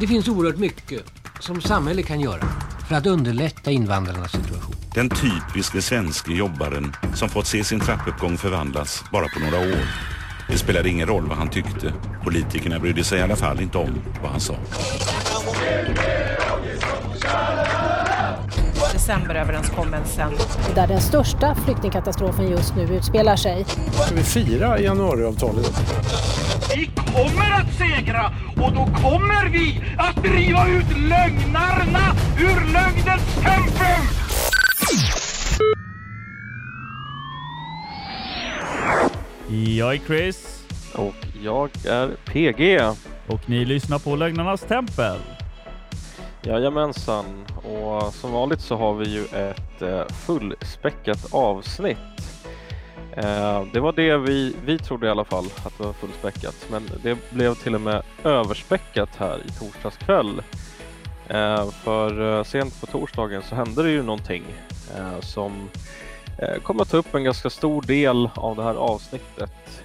Det finns oerhört mycket som samhället kan göra för att underlätta invandrarnas situation. Den typiske svenske jobbaren som fått se sin trappuppgång förvandlas bara på några år. Det spelade ingen roll vad han tyckte. Politikerna brydde sig i alla fall inte om vad han sa. Decemberöverenskommelsen. Där den största flyktingkatastrofen just nu utspelar sig. Ska vi fira januariavtalet? Vi kommer att segra och då kommer vi att driva ut lögnarna ur lögnens tempel! Jag är Chris. Och jag är PG. Och ni lyssnar på Lögnarnas Tempel. Jajamensan. Och som vanligt så har vi ju ett eh, fullspäckat avsnitt. Eh, det var det vi, vi trodde i alla fall att det var fullspäckat. Men det blev till och med överspäckat här i torsdags kväll. Eh, för eh, sent på torsdagen så hände det ju någonting som kommer att ta upp en ganska stor del av det här avsnittet.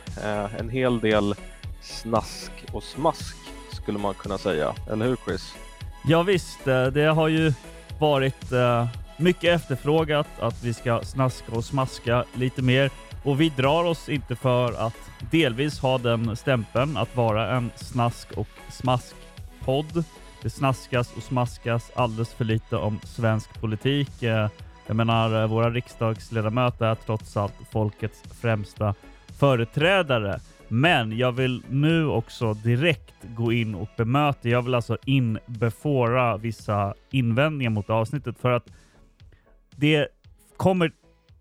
En hel del snask och smask skulle man kunna säga. Eller hur Chris? Ja visst, det har ju varit mycket efterfrågat att vi ska snaska och smaska lite mer och vi drar oss inte för att delvis ha den stämpeln att vara en snask och smask-podd. Det snaskas och smaskas alldeles för lite om svensk politik. Eh, jag menar, eh, våra riksdagsledamöter är trots allt folkets främsta företrädare. Men jag vill nu också direkt gå in och bemöta. Jag vill alltså inbefora vissa invändningar mot avsnittet för att det kommer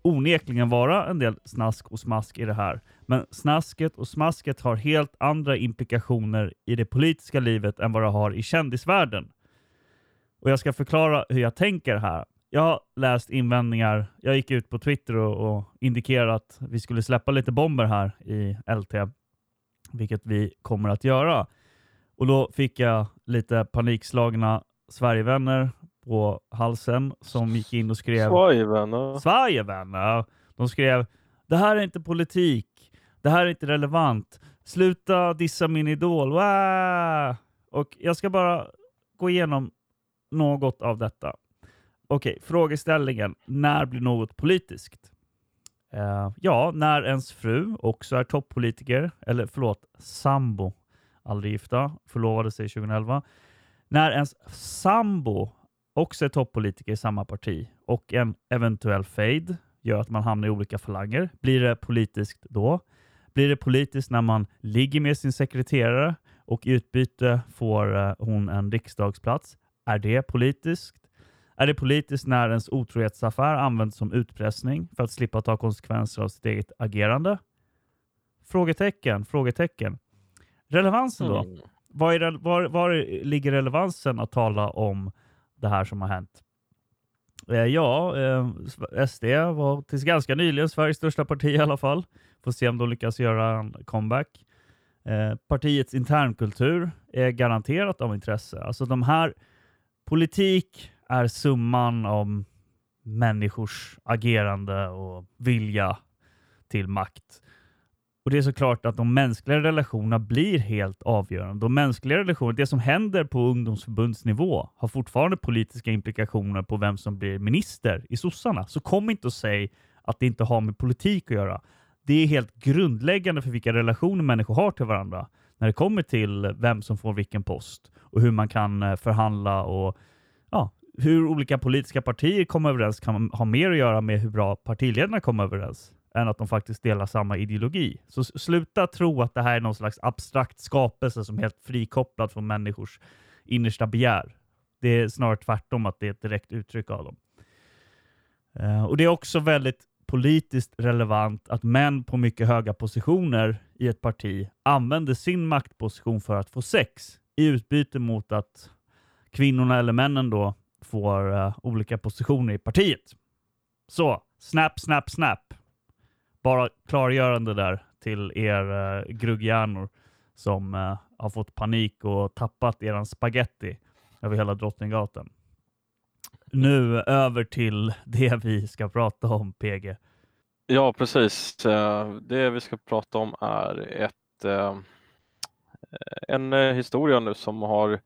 onekligen vara en del snask och smask i det här. Men snasket och smasket har helt andra implikationer i det politiska livet än vad det har i kändisvärlden. Och jag ska förklara hur jag tänker här. Jag har läst invändningar. Jag gick ut på Twitter och, och indikerade att vi skulle släppa lite bomber här i LT, vilket vi kommer att göra. Och då fick jag lite panikslagna Sverigevänner på halsen som gick in och skrev Sverigevänner? Sverigevänner! De skrev Det här är inte politik. Det här är inte relevant. Sluta dissa min idol. Wah! Och jag ska bara gå igenom något av detta. Okej, frågeställningen. När blir något politiskt? Uh, ja, när ens fru också är toppolitiker, eller förlåt, sambo, aldrig gifta, förlovade sig 2011. När ens sambo också är toppolitiker i samma parti och en eventuell fade gör att man hamnar i olika falanger. Blir det politiskt då? Blir det politiskt när man ligger med sin sekreterare och i utbyte får uh, hon en riksdagsplats? Är det politiskt? Är det politiskt när ens otrohetsaffär används som utpressning för att slippa ta konsekvenser av sitt eget agerande? Frågetecken, frågetecken. Relevansen då? Mm. Var, är, var, var ligger relevansen att tala om det här som har hänt? Eh, ja, eh, SD var tills ganska nyligen Sveriges största parti i alla fall. Får se om de lyckas göra en comeback. Eh, partiets internkultur är garanterat av intresse. Alltså de här politik, är summan av människors agerande och vilja till makt. Och det är såklart att de mänskliga relationerna blir helt avgörande. De mänskliga relationerna, det som händer på ungdomsförbundsnivå har fortfarande politiska implikationer på vem som blir minister i sossarna. Så kom inte och säg att det inte har med politik att göra. Det är helt grundläggande för vilka relationer människor har till varandra när det kommer till vem som får vilken post och hur man kan eh, förhandla och ja, hur olika politiska partier kommer överens kan ha mer att göra med hur bra partiledarna kommer överens än att de faktiskt delar samma ideologi. Så sluta tro att det här är någon slags abstrakt skapelse som är helt frikopplad från människors innersta begär. Det är snarare tvärtom att det är ett direkt uttryck av dem. Eh, och Det är också väldigt politiskt relevant att män på mycket höga positioner i ett parti använder sin maktposition för att få sex i utbyte mot att kvinnorna eller männen då får uh, olika positioner i partiet. Så, snap, snap, snap. Bara klargörande där till er eh, grugghjärnor som eh, har fått panik och tappat eran spaghetti över hela Drottninggatan. Nu över till det vi ska prata om, PG. Ja, precis. Eh, det vi ska prata om är ett, eh, en eh, historia nu som har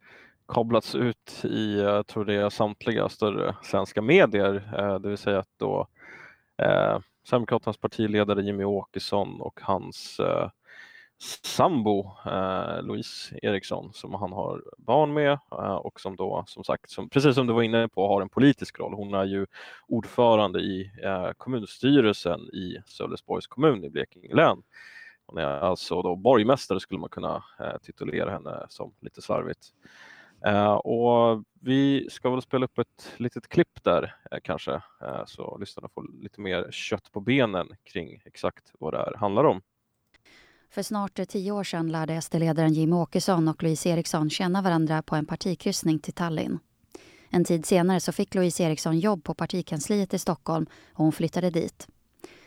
kablats ut i, jag tror det är samtliga större svenska medier, det vill säga att då Sverigedemokraternas partiledare Jimmy Åkesson och hans eh, sambo eh, Louise Eriksson som han har barn med eh, och som då som sagt, som, precis som du var inne på, har en politisk roll. Hon är ju ordförande i eh, kommunstyrelsen i Sölvesborgs kommun i Blekinge län. Hon är alltså då borgmästare skulle man kunna eh, titulera henne som lite slarvigt. Eh, och vi ska väl spela upp ett litet klipp där eh, kanske, eh, så lyssnarna får lite mer kött på benen kring exakt vad det här handlar om. För snart tio år sedan lärde SD-ledaren Jimmie Åkesson och Louise Eriksson känna varandra på en partikryssning till Tallinn. En tid senare så fick Louise Eriksson jobb på partikansliet i Stockholm och hon flyttade dit.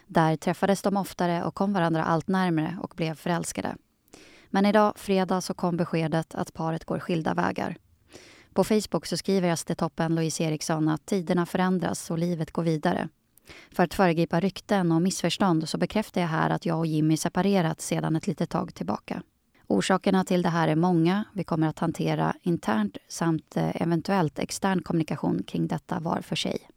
Där träffades de oftare och kom varandra allt närmre och blev förälskade. Men idag, fredag, så kom beskedet att paret går skilda vägar. På Facebook så skriver SD-toppen Louise Eriksson att tiderna förändras och livet går vidare. För att föregripa rykten och missförstånd så bekräftar jag här att jag och Jimmy separerat sedan ett litet tag tillbaka. Orsakerna till det här är många. Vi kommer att hantera internt samt eh, eventuellt extern kommunikation kring detta var för sig.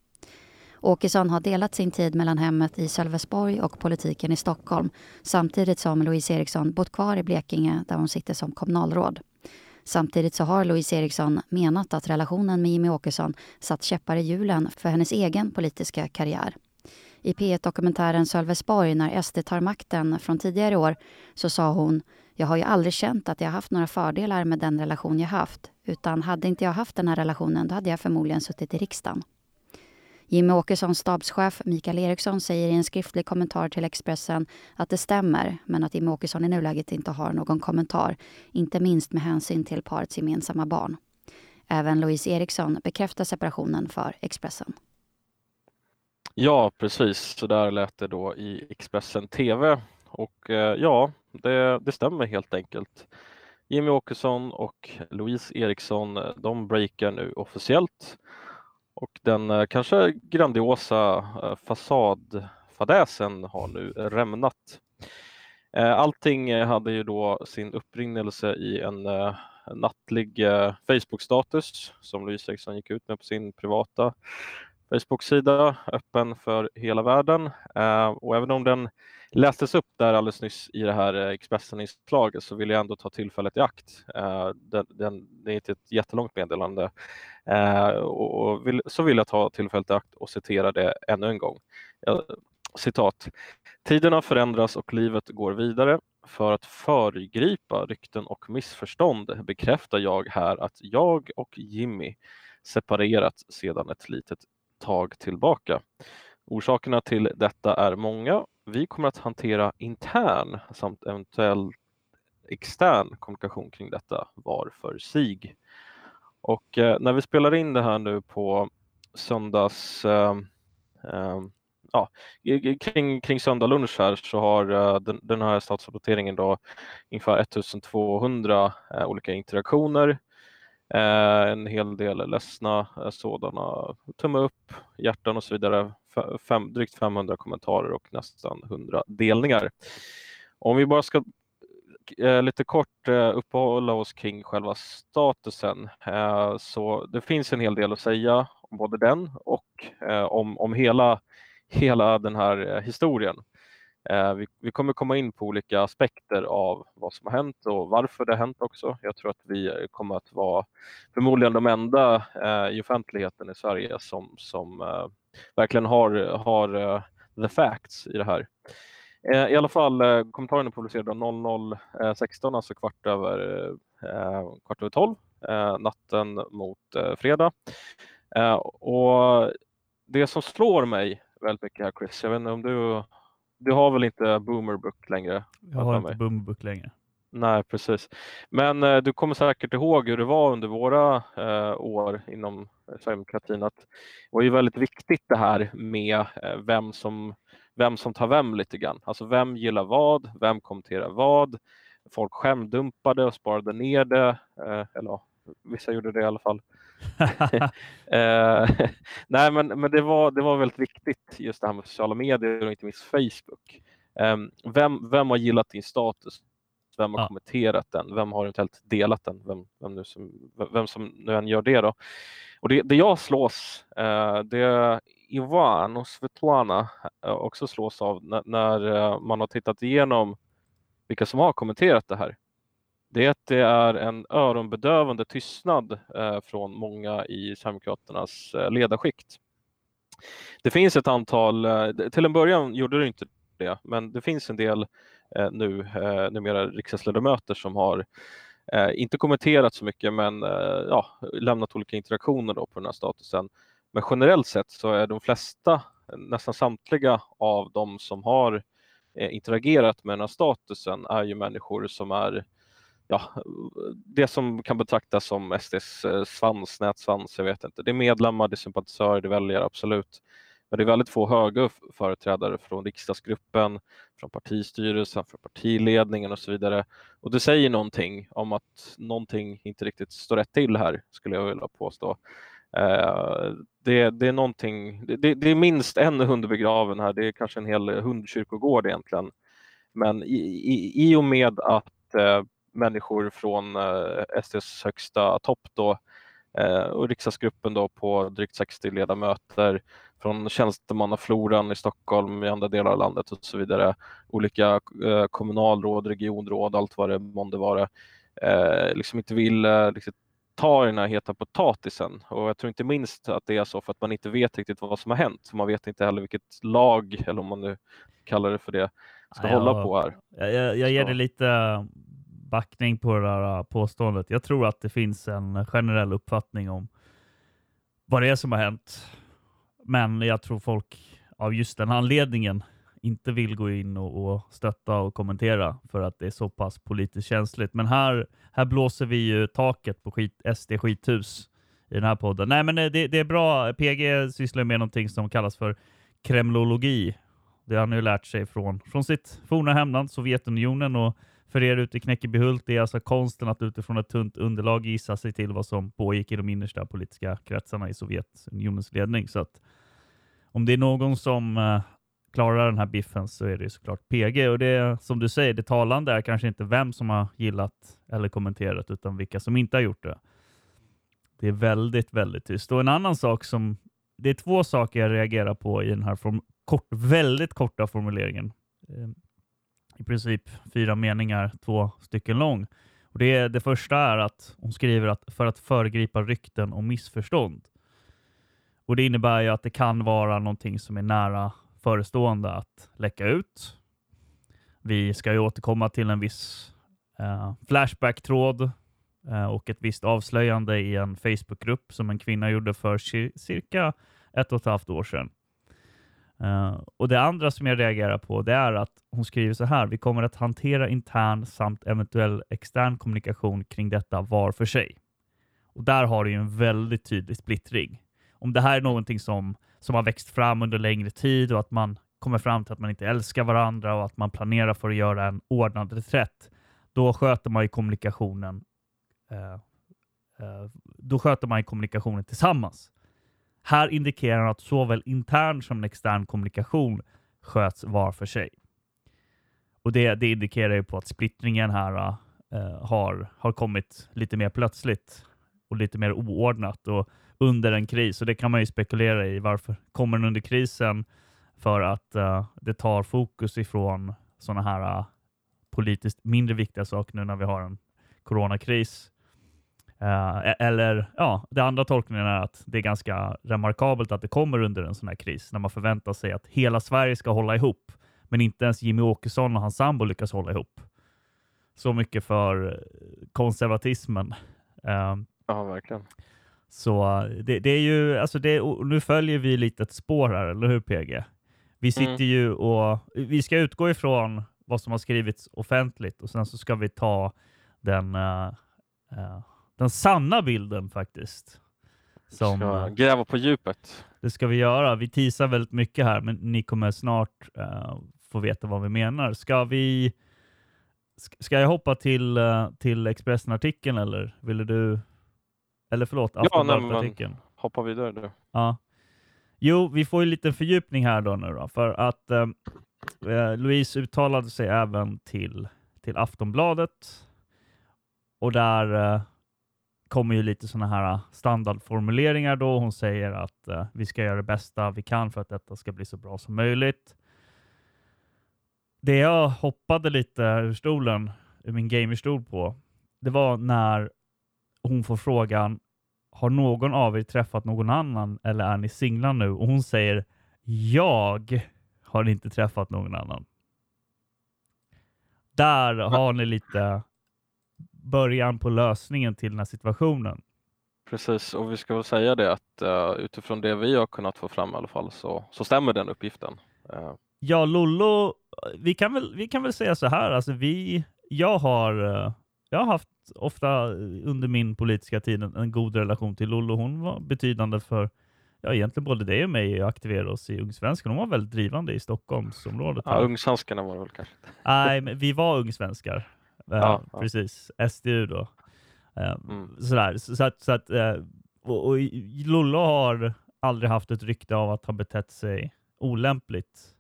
Åkesson har delat sin tid mellan hemmet i Sölvesborg och politiken i Stockholm samtidigt som Louise Eriksson bott kvar i Blekinge där hon sitter som kommunalråd. Samtidigt så har Louise Eriksson menat att relationen med Jimmy Åkesson satt käppar i hjulen för hennes egen politiska karriär. I P1-dokumentären Sölvesborg när SD tar makten från tidigare år så sa hon jag har ju aldrig känt att jag haft några fördelar med den relation jag haft. Utan hade inte jag haft den här relationen då hade jag förmodligen suttit i riksdagen. Jimmy Åkessons stabschef Mikael Eriksson säger i en skriftlig kommentar till Expressen att det stämmer, men att Jimmy Åkesson i nuläget inte har någon kommentar, inte minst med hänsyn till parets gemensamma barn. Även Louise Eriksson bekräftar separationen för Expressen. Ja, precis. Så där lät det då i Expressen TV. Och eh, ja, det, det stämmer helt enkelt. Jimmy Åkesson och Louise Eriksson, eh, de breakar nu officiellt och den eh, kanske grandiosa eh, fasadfadäsen har nu rämnat. Eh, allting hade ju då sin upprinnelse i en eh, nattlig eh, Facebook-status som Louise Eriksson gick ut med på sin privata Facebook-sida, öppen för hela världen. Eh, och även om den lästes upp där alldeles nyss i det här eh, Expressen-inslaget så vill jag ändå ta tillfället i akt. Eh, den, den, det är inte ett jättelångt meddelande och vill, så vill jag ta tillfället i akt och citera det ännu en gång. Jag, citat. Tiderna förändras och livet går vidare. För att föregripa rykten och missförstånd bekräftar jag här att jag och Jimmy separerat sedan ett litet tag tillbaka. Orsakerna till detta är många. Vi kommer att hantera intern samt eventuell extern kommunikation kring detta var för sig. Och eh, när vi spelar in det här nu på söndags, eh, eh, ja, kring, kring söndag lunch här så har eh, den, den, här statsrapporteringen då ungefär eh, 1200 olika interaktioner. Eh, en hel del ledsna eh, sådana, tumme upp, hjärtan och så vidare. Fem, drygt 500 kommentarer och nästan 100 delningar. Om vi bara ska eh, lite kort eh, uppehålla oss kring själva statusen. Eh, så det finns en hel del att säga om både den och eh, om, om hela, hela den här eh, historien. Eh, vi, vi, kommer komma in på olika aspekter av vad som har hänt och varför det har hänt också. Jag tror att vi eh, kommer att vara förmodligen de enda eh, i offentligheten i Sverige som, som eh, verkligen har, har the facts i det här. Eh, I alla fall, eh, kommentaren är publicerad 00.16, alltså kvart över, eh, kvart över 12, natten mot fredag. Och det som slår mig väldigt mycket här Chris, jag vet inte om du, du har väl inte Boomerbook längre? Jag har inte Boomerbook längre. Nej, precis. Men eh, du kommer säkert ihåg hur det var under våra eh, år inom Sverigedemokratin. Att det var ju väldigt viktigt det här med eh, vem som vem som tar vem lite grann. Alltså vem gillar vad, vem kommenterar vad. Folk skärmdumpade och sparade ner det, eh, eller vissa gjorde det i alla fall. eh, nej, men, men det, var, det var väldigt viktigt just det här med sociala medier och inte minst Facebook. Eh, vem, vem har gillat din status? Vem har Ja. kommenterat den? Vem har eventuellt delat den? Vem, vem, nu som, vem som nu än gör det då. Och det, det jag slås, eh, det Ivan och Svetlana eh, också slås av när, när eh, man har tittat igenom vilka som har kommenterat det här. Det är att det är en öronbedövande tystnad eh, från många i Sverigedemokraternas eh, ledarskikt. Det finns ett antal, eh, till en början gjorde det inte det, men det finns en del nu, eh, numera riksdagsledamöter som har inte kommenterat så mycket men ja, lämnat olika interaktioner då på den här statusen. Men generellt sett så är de flesta, nästan samtliga av de som har interagerat med den här statusen är ju människor som är ja, det som kan betraktas som SDs eh, svans, nätsvans, jag vet inte. Det är medlemmar, det är sympatisörer, det är väljare, absolut. Men det är väldigt få höga företrädare från riksdagsgruppen, från partistyrelsen, från partiledningen och så vidare. Och det säger någonting om att någonting inte riktigt står rätt till här, skulle jag vilja påstå. Eh, det, det är någonting, det, det är minst en hund begraven här, det är kanske en hel hundkyrkogård egentligen. Men i, i, i och med att eh, människor från eh, SDs högsta topp då eh, och riksdagsgruppen då på drygt 60 ledamöter från tjänstemannafloran i Stockholm, i andra delar av landet och så vidare. Olika eh, kommunalråd, regionråd, allt vad det månde vara. Eh, liksom inte vill eh, liksom, ta den här heta potatisen. Och jag tror inte minst att det är så för att man inte vet riktigt vad som har hänt. Man vet inte heller vilket lag, eller om man nu kallar det för det, ska Ja, hålla på här. Jag, jag, jag ger dig lite backning på det där äh, påståendet. Jag tror att det finns en generell uppfattning om vad det är som har hänt. Men jag tror folk av just den anledningen inte vill gå in och, och stötta och kommentera för att det är så pass politiskt känsligt. Men här, här blåser vi ju taket på skit, SD skithus i den här podden. Nej, men eh, det, det är bra. PG sysslar med någonting som kallas för kremlologi. Det har han ju lärt sig från, från sitt forna hemland Sovjetunionen och för er ute i Knäckebyhult, det är alltså konsten att utifrån ett tunt underlag gissa sig till vad som pågick i de innersta politiska kretsarna i Sovjetunionens ledning. Så att om det är någon som eh, klarar den här biffen så är det såklart PG. Och det som du säger, det talande är kanske inte vem som har gillat eller kommenterat, utan vilka som inte har gjort det. Det är väldigt, väldigt tyst. Och en annan sak som, det är två saker jag reagerar på i den här form, kort, väldigt korta formuleringen. Ehm, i princip fyra meningar, två stycken lång. Och det, det första är att hon skriver att för att föregripa rykten och missförstånd. Och det innebär ju att det kan vara någonting som är nära förestående att läcka ut. Vi ska ju återkomma till en viss eh, Flashback-tråd eh, och ett visst avslöjande i en Facebookgrupp som en kvinna gjorde för cir- cirka ett och ett halvt år sedan. Eh, och Det andra som jag reagerar på det är att hon skriver så här. Vi kommer att hantera intern samt eventuell extern kommunikation kring detta var för sig. Och Där har du ju en väldigt tydlig splittring. Om det här är någonting som, som har växt fram under längre tid och att man kommer fram till att man inte älskar varandra och att man planerar för att göra en ordnad reträtt, då sköter man ju kommunikationen eh, eh, då sköter man ju kommunikationen tillsammans. Här indikerar han att såväl intern som extern kommunikation sköts var för sig. Och det, det indikerar ju på att splittringen här eh, har, har kommit lite mer plötsligt och lite mer oordnat och under en kris. Och det kan man ju spekulera i. Varför kommer den under krisen? För att eh, det tar fokus ifrån sådana här eh, politiskt mindre viktiga saker nu när vi har en coronakris. Eh, eller ja, det andra tolkningen är att det är ganska remarkabelt att det kommer under en sån här kris när man förväntar sig att hela Sverige ska hålla ihop. Men inte ens Jimmy Åkesson och hans sambo lyckas hålla ihop. Så mycket för eh, konservatismen. Eh, Ja, verkligen. så det, det är ju, alltså det, nu följer vi lite ett spår här, eller hur PG? Vi sitter Mm. ju och, vi ska utgå ifrån vad som har skrivits offentligt och sen så ska vi ta den, eh, eh, den sanna bilden faktiskt. Som, Ska eh, gräva på djupet. det ska vi göra. Vi teasar väldigt mycket här, men ni kommer snart eh, få veta vad vi menar. Ska vi... sk- Ska jag hoppa till, uh, till Expressen-artikeln eller ville du... Eller förlåt, Ja, Aftonbladet-artikeln. Hoppa vidare du. Ja. Jo, vi får ju lite fördjupning här då nu då, för att eh, Louise uttalade sig även till till Aftonbladet. Och där eh, kommer ju lite sådana här standardformuleringar då. Hon säger att eh, vi ska göra det bästa vi kan för att detta ska bli så bra som möjligt. Det jag hoppade lite ur stolen, ur min gamerstol på, det var när hon får frågan har någon av er träffat någon annan eller är ni singlar nu? Och hon säger jag har inte träffat någon annan. Där har ni lite början på lösningen till den här situationen. Precis, och vi ska väl säga det att uh, utifrån det vi har kunnat få fram i alla fall så, så stämmer den uppgiften. Uh. Ja, Lollo, vi kan väl, vi kan väl säga så här, alltså vi, jag har, uh, jag har haft ofta under min politiska tid en, en god relation till Lollo. Hon var betydande för ja, egentligen både dig och mig aktiverade oss i Ungsvenskan. Hon var väldigt drivande i Stockholmsområdet. Ja, Ungsvenskarna var det väl kanske Nej, men vi var Ungsvenskar. Ja, ja. Precis, SDU då. Mm. Sådär. Så, så att, så att, och, och Lollo har aldrig haft ett rykte av att ha betett sig olämpligt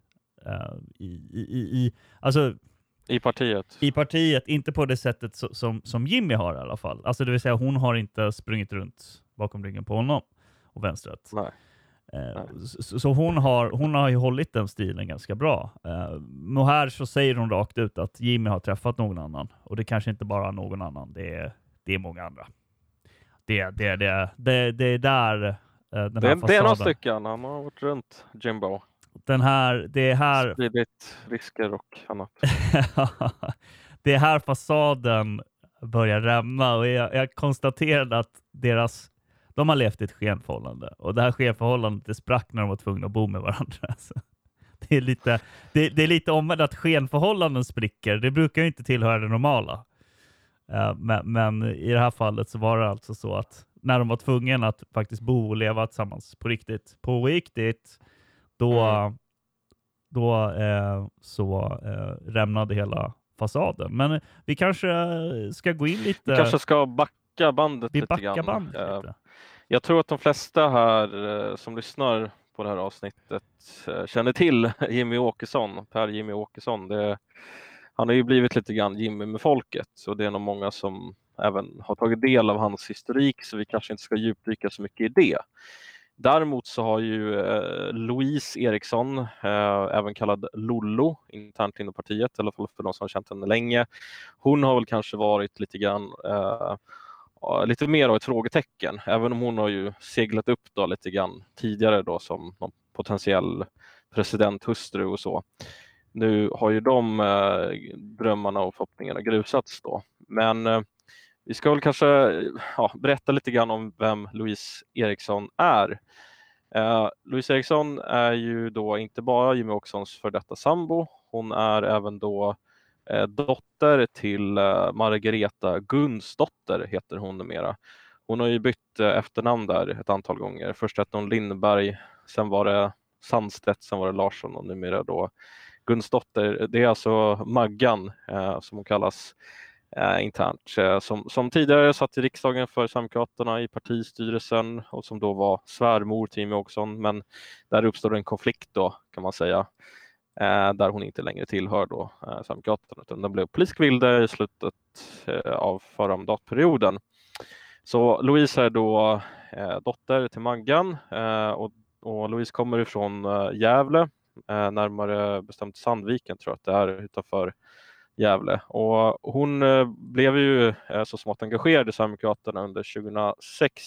i, i, i, alltså, i partiet? I partiet, inte på det sättet so som, som Jimmy har i alla fall. Alltså det vill säga hon har inte sprungit runt bakom ryggen på honom och vänstret. Nej. Eh, så, så, hon, har, hon har ju hållit den stilen ganska bra. Eh, och här så säger hon rakt ut att Jimmy har träffat någon annan. Och det kanske inte bara någon annan, det är, det är många andra. Det, det, det, det, det är där eh, den det, här fasaden... Det är några stycken, han har varit runt Jimbo. Den här, det är här... Spridit risker och annat. det är här fasaden börjar rämna och jag, jag konstaterade att deras de har levt i ett skenförhållande och det här skenförhållandet det sprack när de var tvungna att bo med varandra. Alltså. Det är lite, det, det är lite omvänt att skenförhållanden spricker. Det brukar ju inte tillhöra det normala. Uh, men, men, i det här fallet så var det alltså så att när de var tvungna att faktiskt bo och leva tillsammans på riktigt, på riktigt, då, mm. då uh, så uh, rämnade hela fasaden. Men vi kanske ska gå in lite... Vi kanske ska backa bandet vi lite grann. bandet lite. Jag tror att de flesta här eh, som lyssnar på det här avsnittet eh, känner till Jimmy Åkesson, Per Jimmy Åkesson. Det, han har ju blivit lite grann Jimmy med folket och det är nog många som även har tagit del av hans historik så vi kanske inte ska djupdyka så mycket i det. Däremot så har ju eh, Louise Eriksson, eh, även kallad Lollo, internt inom partiet, i alla fall för de som har känt henne länge. Hon har väl kanske varit lite grann eh, lite mer av ett frågetecken, även om hon har ju seglat upp då lite grann tidigare då som någon potentiell presidenthustru och så. Nu har ju de eh, drömmarna och förhoppningarna grusats då. Men eh, vi ska väl kanske ja, berätta lite grann om vem Louise Eriksson är. Eh, Louise Eriksson är ju då inte bara Jimmy Åkessons för detta sambo, hon är även då Eh, Eh, dotter till eh, Margareta Gunsdotter heter hon numera. Hon har ju bytt eh, efternamn där ett antal gånger. Först hette hon Lindberg, sen var det Sandstedt, sen var det Larsson och numera då Gunsdotter. Det är alltså Maggan som hon kallas internt, som, som tidigare satt i riksdagen för Sverigedemokraterna i partistyrelsen och som då var svärmor till Jimmie Åkesson. Men där uppstod en konflikt då kan man säga Eh, där hon inte längre tillhör då eh, Sverigedemokraterna utan den blev politisk vilde i slutet eh, av förra mandatperioden. Så Louise är då eh, dotter till Maggan eh, och, och, Louise kommer ifrån eh, Gävle, eh, närmare bestämt Sandviken tror jag att det är utanför Gävle. Och hon eh, blev ju eh, så smått engagerad i Sverigedemokraterna under 2006,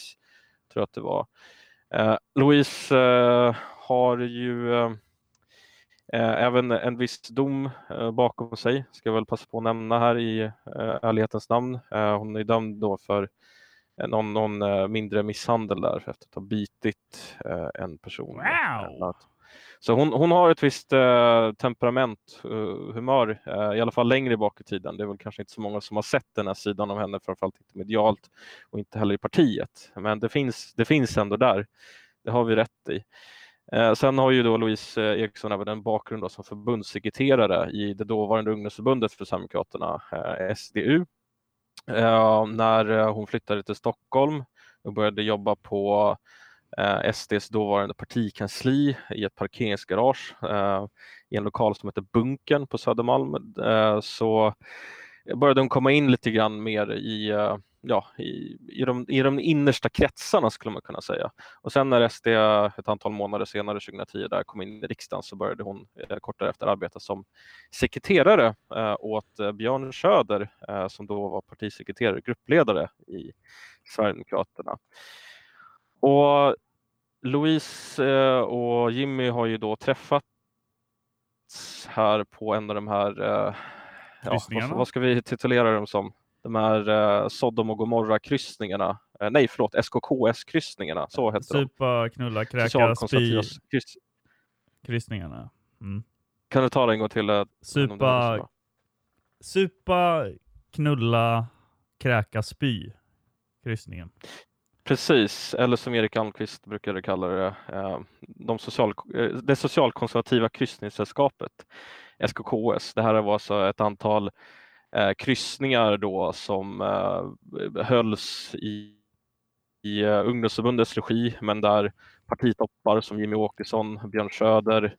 tror jag att det var. Louise har ju Eh, även en viss dom eh, bakom sig, ska jag väl passa på att nämna här i eh, ärlighetens namn. Hon är dömd då för någon, någon mindre misshandel där efter att ha bitit en person. Wow. Så hon, hon har ett visst eh, temperament, humör, eh, i alla fall längre bak i tiden. Det är väl kanske inte så många som har sett den här sidan av henne, framförallt inte medialt och inte heller i partiet. Men det finns, det finns ändå där. Det har vi rätt i. Eh, sen har ju då Louise eh, Eriksson även en bakgrund då som förbundssekreterare i det dåvarande ungdomsförbundet för Sverigedemokraterna, eh, SDU. Eh, när eh, hon flyttade till Stockholm och började jobba på eh, SDs dåvarande partikansli i ett parkeringsgarage eh, i en lokal som heter Bunken på Södermalm så började hon komma in lite grann mer i, ja, i, i, de, i de innersta kretsarna skulle man kunna säga. Och sen när SD ett antal månader senare, 2010, där kom in i riksdagen så började hon eh, kort därefter arbeta som sekreterare eh, åt eh, Björn Söder eh, som då var partisekreterare, gruppledare i Sverigedemokraterna. Och Louise eh, och Jimmy har ju då träffats här på en av de här, eh, ja, vad, vad ska vi titulera dem som? De här eh, Sodom och Gomorra-kryssningarna. Eh, nej, förlåt, SKKS-kryssningarna. Så hette de. Supa, knulla, kräka, spy. Kryss- Kryssningarna. Mm. Kan du ta det en gång till? eh, Supa, supa, knulla, kräka, spy. Kryssningen. Precis, eller som Erik Almqvist brukade kalla det, eh, de social, eh, det socialkonservativa kryssningssällskapet, SKKS. Det här var alltså ett antal eh, kryssningar då som eh, hölls i, i eh, ungdomsförbundets regi, men där partitoppar som Jimmy Åkesson, Björn Söder,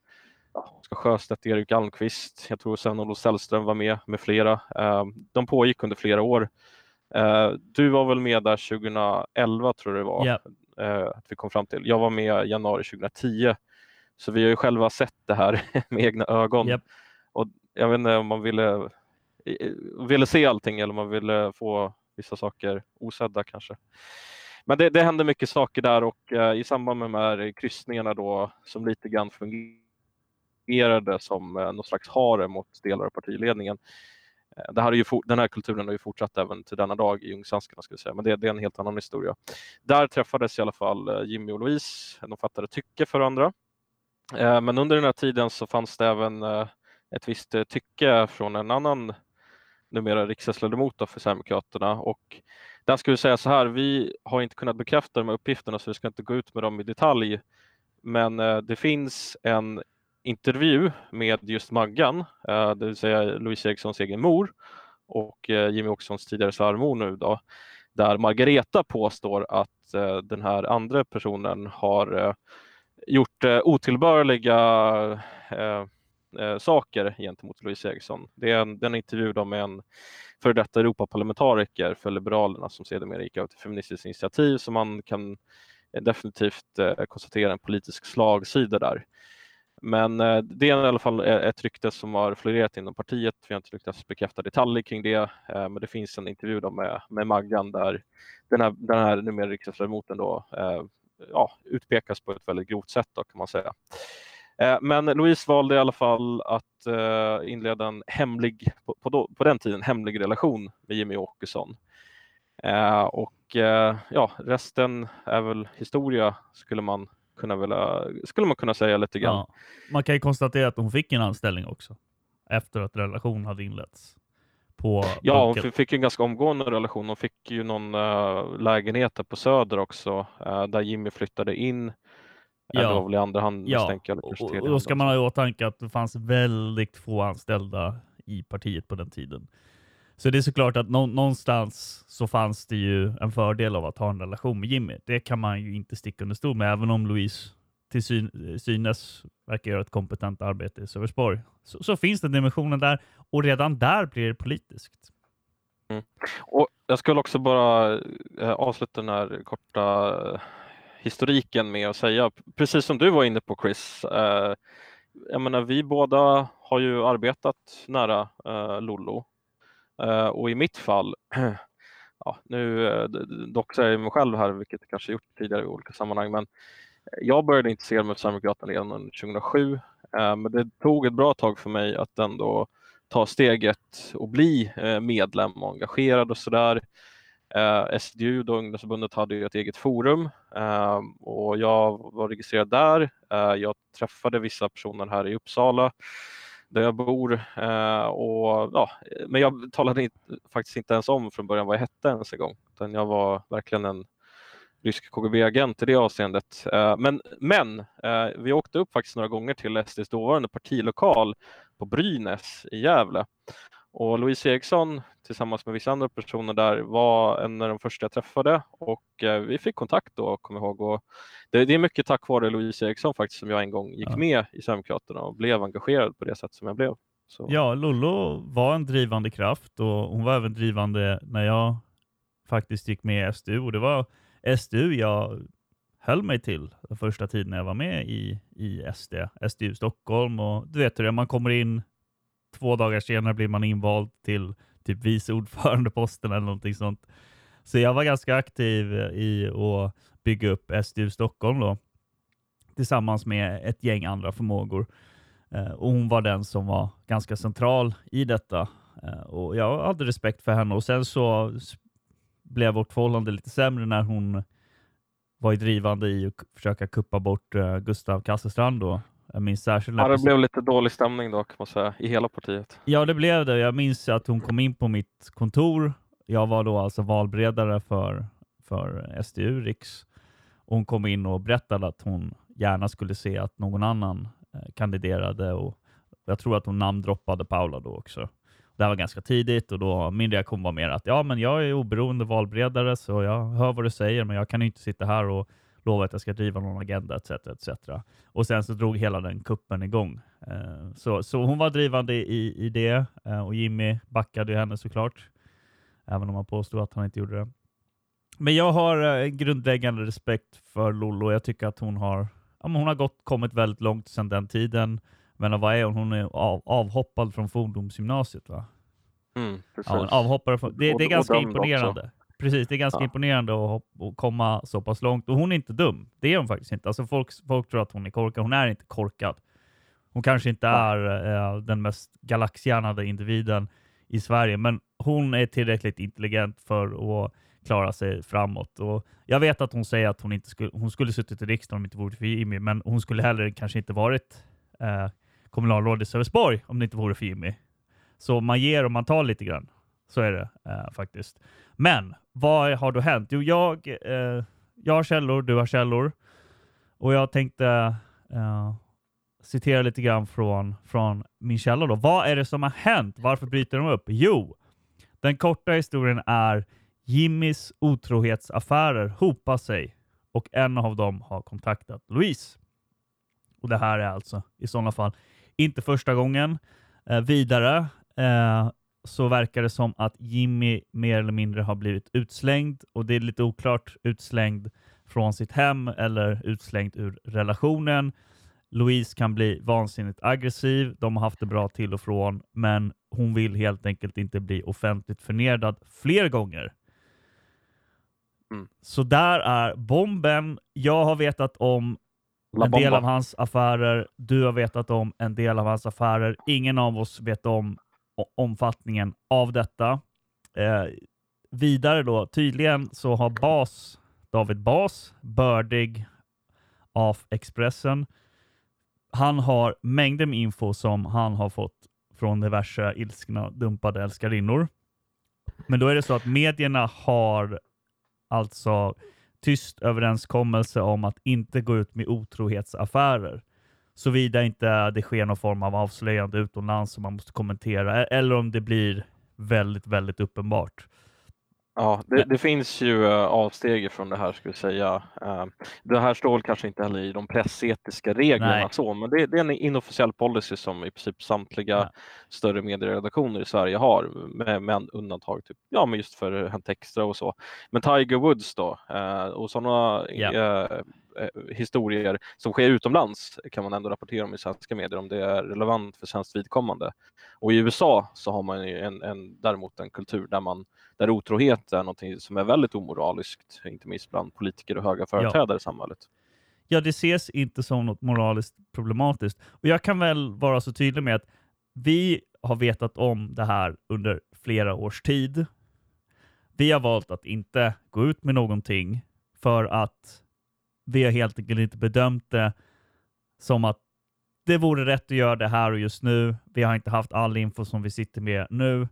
ja, Oskar Sjöstedt, Erik Almqvist, jag tror Sven-Olof Sällström var med med flera. Eh, de pågick under flera år. Eh, du var väl med där 2011 tror jag det var, eh, att vi kom fram till. Jag var med i januari 2010. Så vi har ju själva sett det här med egna ögon. Japp. Och jag vet inte om man ville, ville se allting eller man ville eh, få vissa saker osedda kanske. Men det, det hände mycket saker där och eh, i samband med de här kryssningarna då som lite grann fungerade som eh, någon slags hare mot delar av partiledningen. Eh, Det här är ju for, den här kulturen har ju fortsatt även till denna dag i Ungsvenskarna skulle jag säga, men det, det är en helt annan historia. Där träffades i alla fall eh, Jimmy och Louise, de fattade tycke för varandra. Eh, men under den här tiden så fanns det även ett visst tycke från en annan numera riksdagsledamot för Sverigedemokraterna och där ska vi säga så här, vi har inte kunnat bekräfta de här uppgifterna så vi ska inte gå ut med dem i detalj. Men eh, det finns en intervju med just Maggan, eh, det vill säga Louise Erikssons egen mor och eh, Jimmy Åkessons tidigare svärmor nu då, där Margareta påstår att eh, den här andra personen har eh, gjort eh, otillbörliga eh, eh, saker gentemot Louise Eriksson. Det är en, den intervju då med en före detta Europaparlamentariker för Liberalerna som sedermera gick över till Feministiskt initiativ så man kan eh, definitivt eh, konstatera en politisk slagsida där. Men eh, det är i alla fall eh, ett rykte som har florerat inom partiet. Vi har inte lyckats bekräfta detaljer kring det, eh, men det finns en intervju då med, med Maggan där den här, den här numera riksdagsledamoten då eh, ja, utpekas på ett väldigt grovt sätt då, kan man säga. Eh, Men Louise valde i alla fall att eh, inleda en hemlig, på, den tiden, hemlig relation med Jimmy Åkesson. Eh, och ja, resten är väl historia skulle man kunna, vilja, skulle man kunna säga lite grann. Ja. Man kan ju konstatera att hon fick en anställning också. Efter att relation hade inletts. På Ja, hon Bunker- fi- fick en ganska omgående relation. Hon fick ju någon lägenhet där på Söder också, där Jimmy flyttade in. Ja. Det var väl i andra hand Ja, jag. och, och då ska man ha i åtanke att det fanns väldigt få anställda i partiet på den tiden. Så det är såklart att nå- någonstans så fanns det ju en fördel av att ha en relation med Jimmy. Det kan man ju inte sticka under stol med, även om Louise till syn, synes verkar göra ett kompetent arbete i Sölvesborg. Så, så finns den dimensionen där och redan där blir det politiskt. Och jag skulle också bara eh, avsluta den här korta eh, historiken med att säga, precis som du var inne på Chris, eh, jag menar vi båda har ju arbetat nära eh, Lollo eh, och i mitt fall, ja, nu eh, d- doxar jag mig själv här, vilket jag kanske gjort tidigare i olika sammanhang, men jag började intressera mig för Sverigedemokraterna redan under 2007, eh, men det tog ett bra tag för mig att ändå ta steget och bli eh, medlem och engagerad och sådär. Eh, SDU, då ungdomsförbundet, hade ju ett eget forum eh, och jag var registrerad där. Eh, jag träffade vissa personer här i Uppsala där jag bor. Eh, och, ja, men jag talade inte, faktiskt inte ens om från början vad jag hette ens en gång. Utan jag var verkligen en rysk KGB-agent i det avseendet. Eh, men men eh, vi åkte upp faktiskt några gånger till SDs dåvarande partilokal på Brynäs i Gävle. Och Louise Eriksson tillsammans med vissa andra personer där var en av de första jag träffade och eh, vi fick kontakt då, jag ihåg. Och det, det är mycket tack vare Louise Eriksson faktiskt som jag en gång gick Ja. med i Sverigedemokraterna och blev engagerad på det sätt som jag blev. Så. Ja, Lollo var en drivande kraft och hon var även drivande när jag faktiskt gick med i SDU. Och det var SDU jag höll mig till den första tiden jag var med i, i SD, SDU Stockholm. Och du vet hur det är, man kommer in två dagar senare blir man invald till typ vice ordförandeposten eller någonting sånt. Så jag var ganska aktiv i att bygga upp SDU Stockholm då, tillsammans med ett gäng andra förmågor. Eh, och hon var den som var ganska central i detta. Eh, och jag hade respekt för henne och sen så blev vårt förhållande lite sämre när hon var drivande i att försöka kuppa bort eh, Gustav Kasselstrand då. Jag minns särskilt ja, det blev lite dålig stämning dock, måste jag säga, i hela partiet. Ja, det blev det. Jag minns att hon kom in på mitt kontor. Jag var då alltså valberedare för, för SDU, Riks. Hon kom in och berättade att hon gärna skulle se att någon annan eh, kandiderade och jag tror att hon namndroppade Paula då också. Det här var ganska tidigt och då min reaktion var mer att ja, men jag är oberoende valberedare så jag hör vad du säger, men jag kan inte sitta här och lova att jag ska driva någon agenda etc. etc. Och sen så drog hela den kuppen igång. Eh, så, så hon var drivande i, i det eh, och Jimmy backade henne såklart, även om han påstod att han inte gjorde det. Men jag har eh, grundläggande respekt för Lollo. Jag tycker att hon har, ja, hon har gått, kommit väldigt långt sedan den tiden. Men vad är hon? Hon är av, avhoppad från fordonsgymnasiet va? Mm, ja, avhoppare från, det, det är ganska imponerande. Också. Precis, det är ganska ja. imponerande att, att, komma så pass långt. Och hon är inte dum. Det är hon faktiskt inte. Alltså folk, folk tror att hon är korkad. Hon är inte korkad. Hon kanske inte är äh, den mest galaxhjärnade individen i Sverige, men hon är tillräckligt intelligent för att klara sig framåt. Och jag vet att hon säger att hon inte skulle, hon skulle suttit i riksdagen om det inte vore för Jimmy, men hon skulle heller kanske inte varit eh, kommunalråd i Sölvesborg om det inte vore för Jimmy. Så man ger och man tar lite grann. Så är det eh, faktiskt. Men vad har då hänt? Jo, jag, eh, jag har källor, du har källor. Och jag tänkte eh, citera lite grann från, från min källa. Då. Vad är det som har hänt? Varför bryter de upp? Jo, den korta historien är Jimmys otrohetsaffärer hopar sig och en av dem har kontaktat Louise. Och Det här är alltså i sådana fall inte första gången. Eh, vidare eh, så verkar det som att Jimmy mer eller mindre har blivit utslängd och det är lite oklart utslängd från sitt hem eller utslängd ur relationen. Louise kan bli vansinnigt aggressiv. De har haft det bra till och från, men hon vill helt enkelt inte bli offentligt förnedrad fler gånger. Mm. Så där är bomben. Jag har vetat om en del av hans affärer. Du har vetat om en del av hans affärer. Ingen av oss vet om omfattningen av detta. Eh, vidare då, tydligen så har Bas, David Bas, bördig av Expressen. Han har mängder med info som han har fått från diverse ilskna dumpade älskarinnor. Men då är det så att medierna har alltså tyst överenskommelse om att inte gå ut med otrohetsaffärer. Såvida inte det sker någon form av avslöjande utomlands som man måste kommentera, eller om det blir väldigt, väldigt uppenbart. Ja, det, det, finns ju uh, avsteg från det här skulle jag säga. Uh, det här står kanske inte heller i de pressetiska reglerna så, men det, det, är en inofficiell policy som i princip samtliga ja. större medieredaktioner i Sverige har, med, med undantag typ, ja, men just för Hänt Extra och så. Men Tiger Woods då, uh, och sådana ja. Historier som sker utomlands kan man ändå rapportera om i svenska medier om det är relevant för svenskt vidkommande. Och i USA så har man ju en, en, däremot en kultur där man där otrohet är något som är väldigt omoraliskt, inte minst bland politiker och höga företrädare ja. i samhället. Ja, det ses inte som något moraliskt problematiskt. Och Jag kan väl vara så tydlig med att vi har vetat om det här under flera års tid. Vi har valt att inte gå ut med någonting för att vi har helt enkelt inte bedömt det som att det vore rätt att göra det här och just nu. Vi har inte haft all info som vi sitter med nu.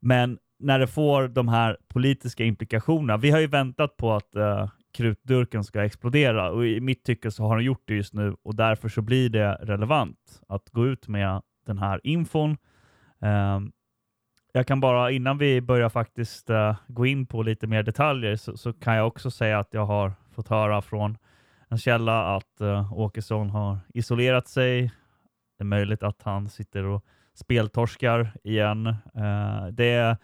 Men när det får de här politiska implikationerna. Vi har ju väntat på att uh, krutdurken ska explodera och i mitt tycke så har den gjort det just nu och därför så blir det relevant att gå ut med den här infon. Um, jag kan bara innan vi börjar faktiskt uh, gå in på lite mer detaljer så, så, kan jag också säga att jag har fått höra från en källa att uh, Åkesson har isolerat sig. Det är möjligt att han sitter och speltorskar igen. Uh, det,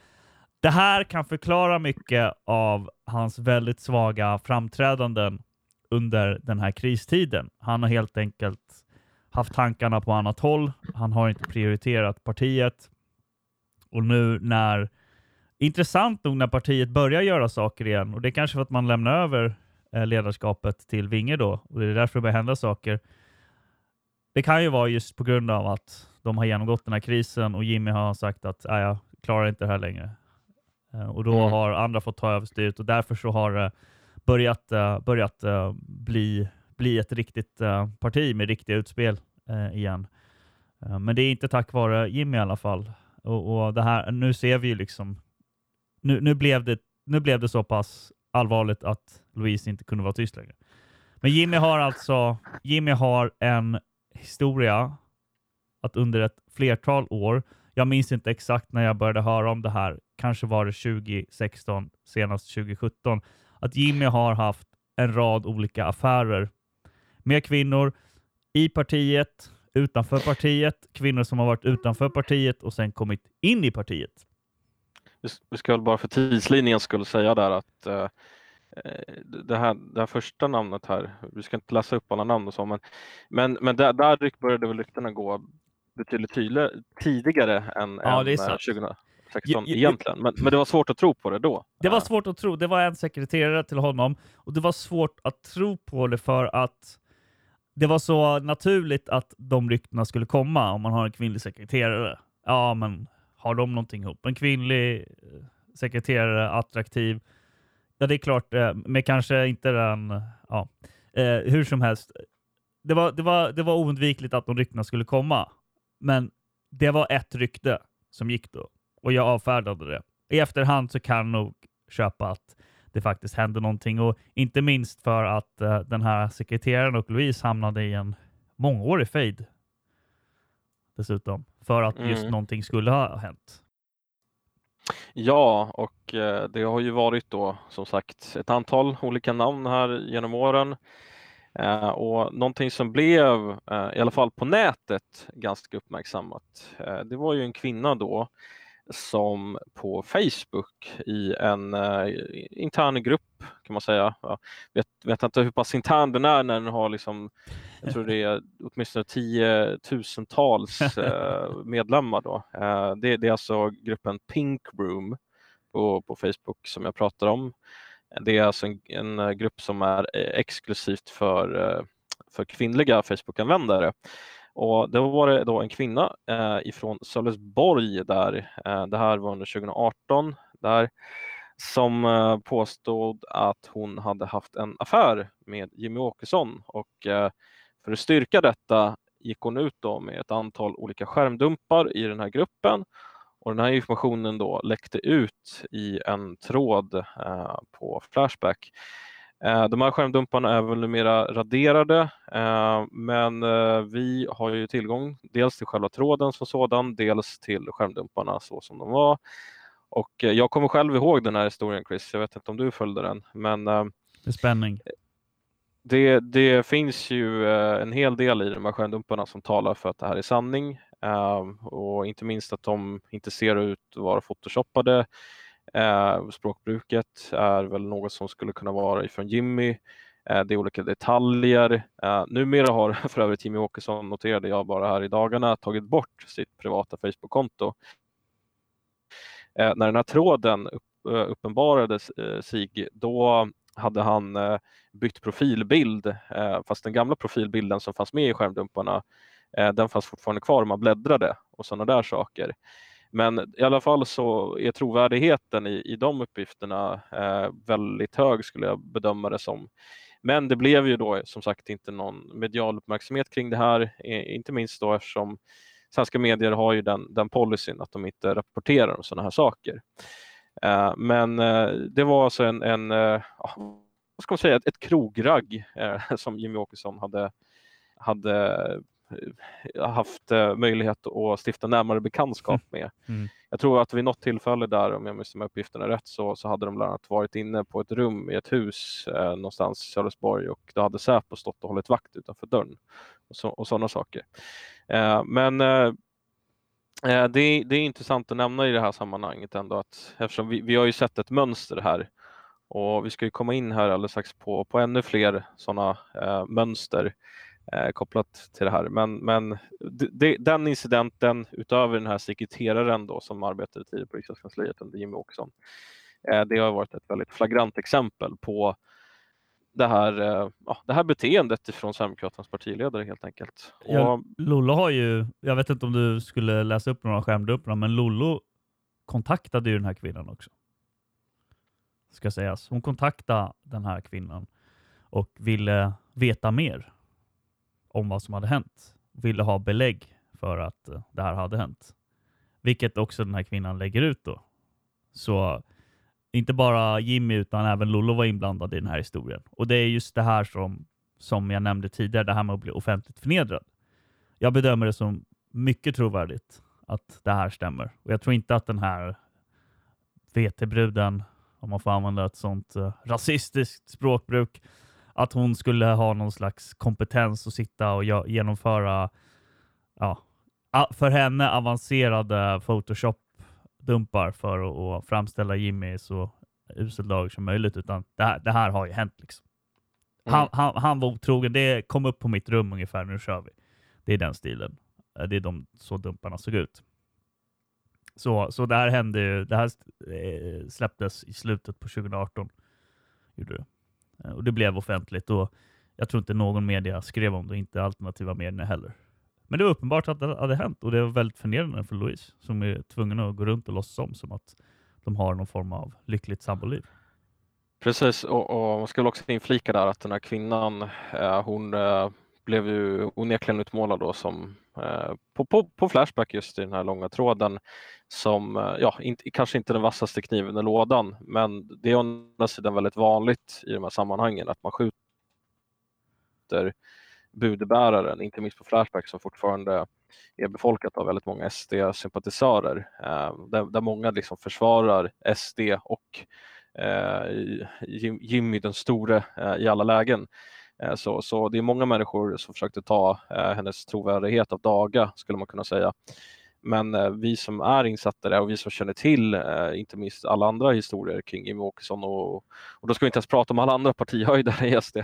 det här kan förklara mycket av hans väldigt svaga framträdanden under den här kristiden. Han har helt enkelt haft tankarna på annat håll. Han har inte prioriterat partiet. Och nu när, intressant nog när partiet börjar göra saker igen, och det är kanske för att man lämnar över ledarskapet till Vinge då, och det är därför det börjar hända saker. Det kan ju vara just på grund av att de har genomgått den här krisen och Jimmy har sagt att jag klarar inte det här längre. Eh, och då Mm. har andra fått ta över styret och därför så har det börjat, eh, börjat eh, bli, bli ett riktigt eh, parti med riktiga utspel eh, igen. Eh, Men det är inte tack vare Jimmy i alla fall. Och, och det här, nu ser vi ju liksom, nu, nu, blev det, nu blev det så pass allvarligt att Louise inte kunde vara tyst längre. Men Jimmy har alltså, Jimmy har en historia att under ett flertal år, jag minns inte exakt när jag började höra om det här, kanske var det 2016, senast 2017, att Jimmy har haft en rad olika affärer med kvinnor i partiet, utanför partiet, kvinnor som har varit utanför partiet och sen kommit in i partiet. Vi- ska väl bara för tidslinjen skulle säga där att eh, eh, det, här, det här första namnet här, vi ska inte läsa upp alla namn och så, men, men, men där, där började väl ryktena gå betydligt tydligare, tidigare än, Ja, än det är eh, sant. 2016 Ja, ja, egentligen. Men, men det var svårt att tro på det då. Det var Eh, svårt att tro. Det var en sekreterare till honom och det var svårt att tro på det för att det var så naturligt att de ryktena skulle komma om man har en kvinnlig sekreterare. Ja, men har de någonting ihop? En kvinnlig eh, sekreterare, attraktiv. Ja, det är klart, eh, men kanske inte den, ja, eh, hur som helst. Det var, det, var, det var oundvikligt att de ryktena skulle komma. Men det var ett rykte som gick då och jag avfärdade det. I efterhand så kan jag nog köpa att det faktiskt hände någonting och inte minst för att den här sekreteraren och Louise hamnade i en mångårig fejd. Dessutom. För att just Mm. någonting skulle ha hänt. Ja, och eh, det har ju varit då som sagt ett antal olika namn här genom åren. Eh, och någonting som blev, eh, i alla fall på nätet, ganska uppmärksammat. Det var ju en kvinna då som på Facebook i en eh, intern grupp kan man säga. Jag vet, vet inte hur pass intern den är när den har liksom, jag tror det är åtminstone tiotusentals eh, medlemmar då. Eh, det, det är alltså gruppen Pink Room på, på Facebook som jag pratar om. Det är alltså en, en eh, grupp som är eh, exklusivt för, eh, för kvinnliga Facebook-användare. Och det var det då en kvinna eh, ifrån Sölvesborg där, eh, det här var under 2018, där som eh, påstod att hon hade haft en affär med Jimmy Åkesson och eh, för att styrka detta gick hon ut då med ett antal olika skärmdumpar i den här gruppen och den här informationen då läckte ut i en tråd eh, på Flashback. Eh, de här skärmdumparna är väl numera raderade, eh, men eh, vi har ju tillgång dels till själva tråden som sådan, dels till skärmdumparna så som de var. Och jag kommer själv ihåg den här historien Chris, jag vet inte om du följde den, men Med spänning. det, det finns ju en hel del i de här skärmdumparna som talar för att det här är sanning och inte minst att de inte ser ut att vara photoshoppade. Eh, språkbruket är väl något som skulle kunna vara ifrån Jimmy. Eh, det är olika detaljer. Eh, numera har för övrigt Jimmy Åkesson, noterade jag bara här i dagarna, tagit bort sitt privata Facebook-konto. Eh, när den här tråden upp, eh, uppenbarades eh, sig, då hade han eh, bytt profilbild, eh, fast den gamla profilbilden som fanns med i skärmdumparna, eh, den fanns fortfarande kvar om man bläddrade och sådana där saker. Men i alla fall så är trovärdigheten i, i de uppgifterna eh, väldigt hög skulle jag bedöma det som. Men det blev ju då som sagt inte någon medial uppmärksamhet kring det här, eh, inte minst då eftersom svenska medier har ju den, den policyn att de inte rapporterar om sådana här saker. Eh, men eh, det var alltså en, en eh, vad ska man säga, ett, ett krogragg eh, som Jimmy Åkesson hade, hade haft eh, möjlighet att stifta närmare bekantskap med. Mm. Jag tror att vid något tillfälle där, om jag minns de här uppgifterna rätt, så, så hade de bland annat varit inne på ett rum i ett hus eh, någonstans i Sölvesborg och då hade Säpo stått och hållit vakt utanför dörren och, så, och sådana saker. Eh, men eh, Eh, det, är, det är intressant att nämna i det här sammanhanget ändå att eftersom vi, vi har ju sett ett mönster här och vi ska ju komma in här alldeles strax på, på ännu fler sådana eh, mönster eh, kopplat till det här. Men, men de, den incidenten utöver den här sekreteraren då som arbetade tidigare på riksdagskansliet under Jimmy Åkesson. Eh, det har varit ett väldigt flagrant exempel på det här, eh, det här beteendet från Sverigedemokraternas partiledare helt enkelt. Ja, Lollo har ju, jag vet inte om du skulle läsa upp några skärmdumparna, men Lollo kontaktade ju den här kvinnan också. Ska sägas. Hon kontaktade den här kvinnan och ville veta mer om vad som hade hänt. Ville ha belägg för att eh, det här hade hänt. Vilket också den här kvinnan lägger ut då. Så inte bara Jimmy utan även Lollo var inblandad i den här historien. Och det är just det här som, som jag nämnde tidigare, det här med att bli offentligt förnedrad. Jag bedömer det som mycket trovärdigt att det här stämmer. Och jag tror inte att den här vetebruden, om man får använda ett sånt uh, rasistiskt språkbruk, att hon skulle ha någon slags kompetens att sitta och genomföra ja, för henne avancerade Photoshop dumpar för att framställa Jimmy så uselt lag som möjligt. Utan det här, det här har ju hänt. Liksom. Han, mm. han, han, var otrogen. Det kom upp på mitt rum ungefär. Nu kör vi. Det är den stilen. Eh, det är de, så dumparna såg ut. Så, så det här hände ju. Det här eh, släpptes i slutet på 2018. Gjorde det. Eh, och det blev offentligt. Och jag tror inte någon media skrev om det. Inte alternativa medier heller. Men det var uppenbart att det hade hänt och det var väldigt förnedrande för Louise som är tvungen att gå runt och låtsas om som att de har någon form av lyckligt samboliv. Precis, och, och man ska väl också inflika där att den här kvinnan, eh, hon eh, blev ju onekligen utmålad då som eh, på, på, på, Flashback just i den här långa tråden som, eh, ja, inte, kanske inte den vassaste kniven i lådan, men det är å andra sidan väldigt vanligt i de här sammanhangen att man skjuter budbäraren, inte minst på Flashback som fortfarande är befolkat av väldigt många SD-sympatisörer, eh, där, där, många liksom försvarar SD och eh, Jimmy den store eh, i alla lägen. Eh, så, så det är många människor som försökte ta eh, hennes trovärdighet av daga, skulle man kunna säga. Men eh, vi som är insatta där och vi som känner till inte minst alla andra historier kring Jimmie Åkesson och, och då ska vi inte ens prata om alla andra partihöjdare i SD.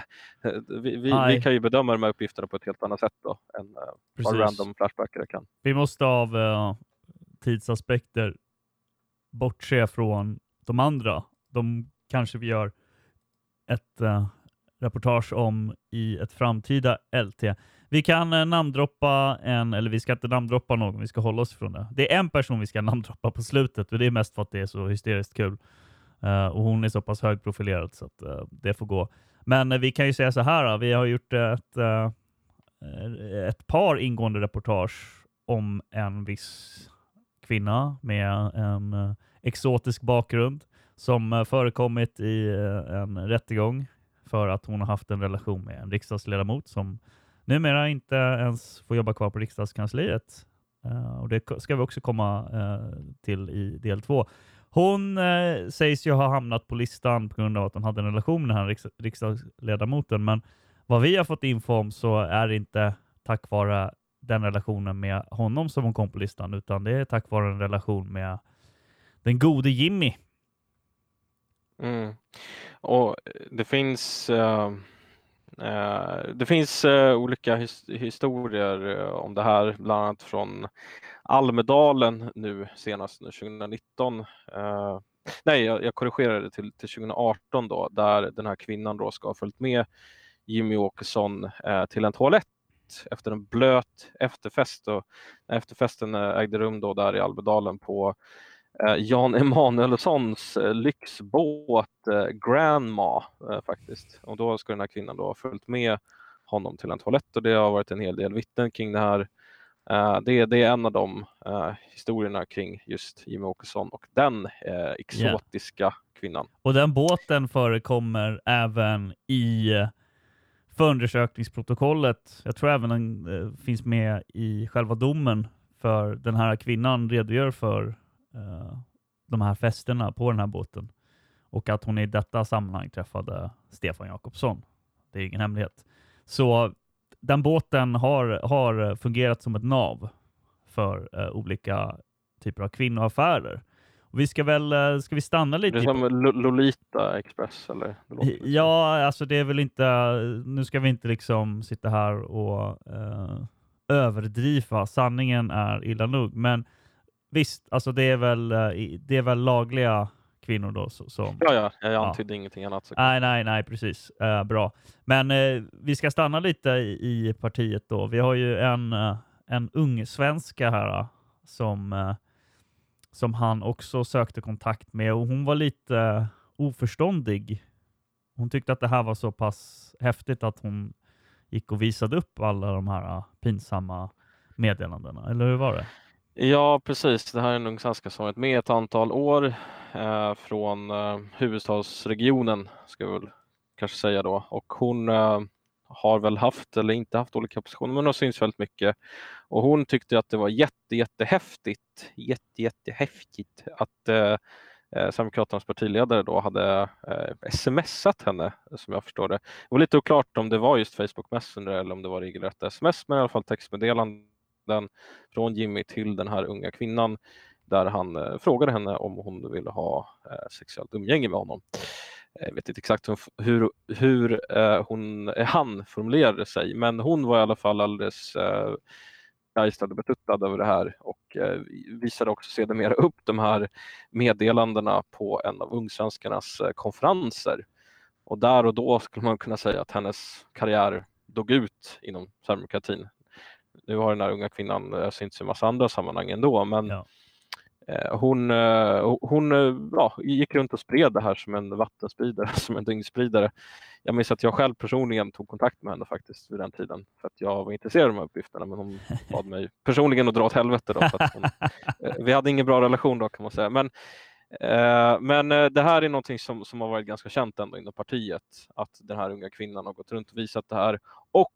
Vi, vi, vi, kan ju bedöma de här uppgifterna på ett helt annat sätt då, än vad random flashbackare kan. Vi måste av uh, tidsaspekter bortse från de andra. De kanske vi gör ett uh, reportage om i ett framtida LT. Vi kan eh, namndroppa en, eller vi ska inte namndroppa någon, vi ska hålla oss ifrån det. Det är en person vi ska namndroppa på slutet och det är mest för att det är så hysteriskt kul. Uh, och hon är så pass högprofilerad så att uh, det får gå. Men uh, vi kan ju säga så här, vi har gjort ett, ett par ingående reportage om en viss kvinna med en exotisk bakgrund som förekommit i en rättegång för att hon har haft en relation med en riksdagsledamot som numera inte ens får jobba kvar på riksdagskansliet. Uh, och Det ska vi också komma uh, till i del två. Hon uh, sägs ju ha hamnat på listan på grund av att hon hade en relation med den här riks riksdagsledamoten, men vad vi har fått info om så är det inte tack vare den relationen med honom som hon kom på listan, utan det är tack vare en relation med den gode Jimmy. Mm. Och eh, det finns uh uh, det finns uh, olika his historier om det här, bland annat från Almedalen nu senast 2019. nej, jag, jag korrigerade till, till 2018 då, där den här kvinnan då ska ha följt med Jimmy Åkesson till en toalett efter en blöt efterfest. Och efterfesten ägde rum då där i Almedalen på Jan Emanuelssons eh, lyxbåt eh, Grandma faktiskt. Och då ska den här kvinnan då ha följt med honom till en toalett och det har varit en hel del vittnen kring det här. Det, det är en av de historierna kring just Jimmie Åkesson och den exotiska yeah. kvinnan. Och den båten förekommer även i förundersökningsprotokollet. Jag tror även den finns med i själva domen för den här kvinnan redogör för uh, de här festerna på den här båten och att hon i detta sammanhang träffade Stefan Jakobsson. Det är ingen hemlighet. Så den båten har, har fungerat som ett nav för eh, olika typer av kvinnoaffärer. Och vi ska väl, eh, ska vi stanna Det är lite? som Lo- Lolita Express eller? Lite. Ja, alltså det är väl inte, nu ska vi inte liksom sitta här och eh, överdriva. Sanningen är illa nog. Men visst, alltså det är väl, eh, det är väl lagliga kvinnor då så- som... Ja, ja, jag Ja. antydde ingenting annat. Så. Nej, nej, nej, precis. Eh, bra. Men eh, vi ska stanna lite i, i partiet då. Vi har ju en, eh, en ung svenska här eh, som, som han också sökte kontakt med och hon var lite oförståndig. Hon tyckte att det här var så pass häftigt att hon gick och visade upp alla de här pinsamma meddelandena. Eller hur var det? Ja, precis. Det här är en ung svenska som varit med ett antal år eh, från eh, huvudstadsregionen, ska vi väl kanske säga då. Och hon eh, har väl haft eller inte haft olika positioner, men hon har synts väldigt mycket. Och hon tyckte att det var jätte, jättehäftigt, jätte, jättehäftigt att eh, eh, Sverigedemokraternas partiledare då hade eh, smsat henne, som jag förstår det. Det var lite oklart om det var just Facebook Messenger eller om det var regelrätta sms, men i alla fall textmeddelande den från Jimmy till den här unga kvinnan där han eh, frågade henne om hon ville ha eh, sexuellt umgänge med honom. Eh, jag vet inte exakt hur, hur, eh, hon, eh, han formulerade sig, men hon var i alla fall alldeles eh, begeistrad och betuttad över det här och eh, visade också sedermera upp de här meddelandena på en av Ungsvenskarnas eh, konferenser. Och där och då skulle man kunna säga att hennes karriär dog ut inom sverigedemokratin. Nu har den här unga kvinnan eh, synts i massa andra sammanhang ändå, men Ja. eh, hon, eh, hon ja, gick runt och spred det här som en vattenspridare, som en dyngspridare. Jag minns att jag själv personligen tog kontakt med henne faktiskt vid den tiden för att jag var intresserad av de här uppgifterna, men hon bad mig personligen att dra åt helvete. Då, hon, vi hade ingen bra relation då kan man säga. Men, men det här är någonting som, som har varit ganska känt ändå inom partiet, att den här unga kvinnan har gått runt och visat det här och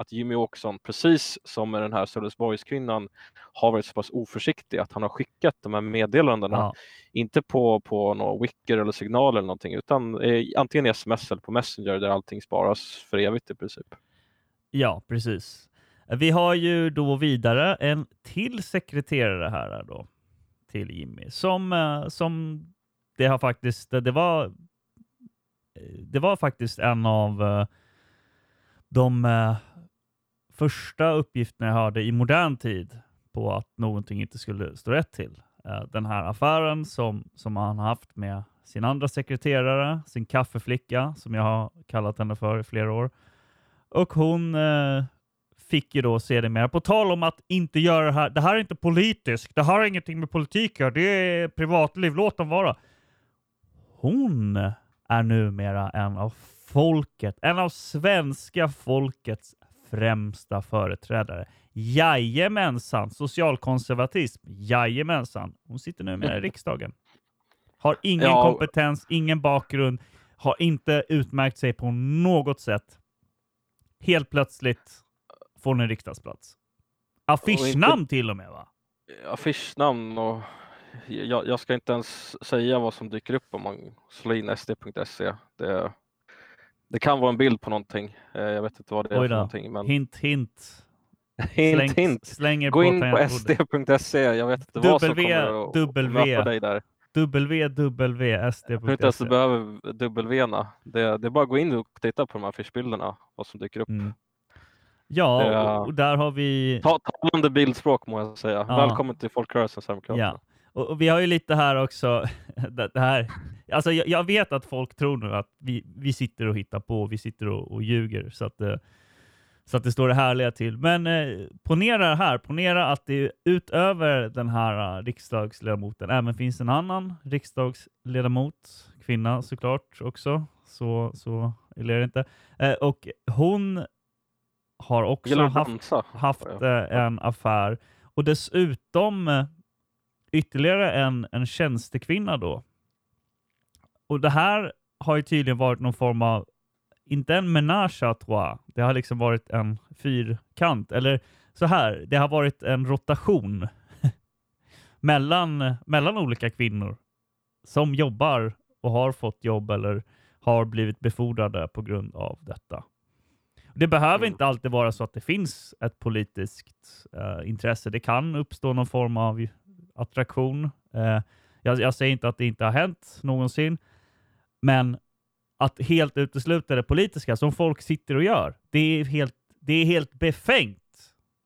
att Jimmy Åkesson, precis som med den här Sölvesborgskvinnan, har varit så pass oförsiktig att han har skickat de här meddelandena, Ja. inte på, på någon wicker eller signal eller någonting, utan eh, antingen i sms eller på Messenger där allting sparas för evigt i princip. Ja, precis. Vi har ju då vidare en till sekreterare här då, till Jimmy, som, eh, som det har faktiskt, det var, det var faktiskt en av eh, de eh, första uppgifterna jag hörde i modern tid på att någonting inte skulle stå rätt till. Eh, den här affären som, som han har haft med sin andra sekreterare, sin kaffeflicka, som jag har kallat henne för i flera år. Och hon eh, fick ju då sedermera, på tal om att inte göra det här, det här är inte politiskt, det här har ingenting med politik att göra, det är privatliv, låt dem vara. Hon är numera en av folket, en av svenska folkets främsta företrädare. Jajamensan, socialkonservatism, jajamensan. Hon sitter numera i riksdagen. Har ingen Ja. kompetens, ingen bakgrund, har inte utmärkt sig på något sätt. Helt plötsligt får hon en riksdagsplats. Affischnamn till och med va? affischnamn och jag, jag ska inte ens säga vad som dyker upp om man slår in sd.se. Det, det kan vara en bild på någonting. Eh, Jag vet inte vad det är för någonting. Men Hint, hint. hint, Släng- hint. Slänger Gå in på sd.se. Jag vet inte vad som W, kommer att, att W. möta dig där. www.sd.se. Tror inte ens du behöver dubbelvena. Det, det är bara att gå in och titta på de här affischbilderna, vad som dyker upp. Mm. Ja, Det- och- och där har vi... Ta, talande bildspråk må jag säga. Ja. Välkommen till folkrörelsen Sverigedemokraterna. Ja. Och, och vi har ju lite här också, det, det här, alltså jag, jag vet att folk tror nu att vi, vi sitter och hittar på, vi sitter och, och ljuger så att, eh, så att det står det härliga till. Men eh, ponera här, ponera att det utöver den här eh, riksdagsledamoten även finns en annan riksdagsledamot, kvinna såklart också, så, så illa är det inte. Eh, och hon har också haft haft eh, en affär och dessutom eh, ytterligare en, en tjänstekvinna då. Och det här har ju tydligen varit någon form av, inte en menage à trois, det har liksom varit en fyrkant, eller så här, det har varit en rotation mellan, mellan olika kvinnor som jobbar och har fått jobb eller har blivit befordrade på grund av detta. Det behöver Mm. inte alltid vara så att det finns ett politiskt eh, intresse. Det kan uppstå någon form av attraktion. Eh, jag, jag säger inte att det inte har hänt någonsin, men att helt utesluta det politiska som folk sitter och gör, det är helt, det är helt befängt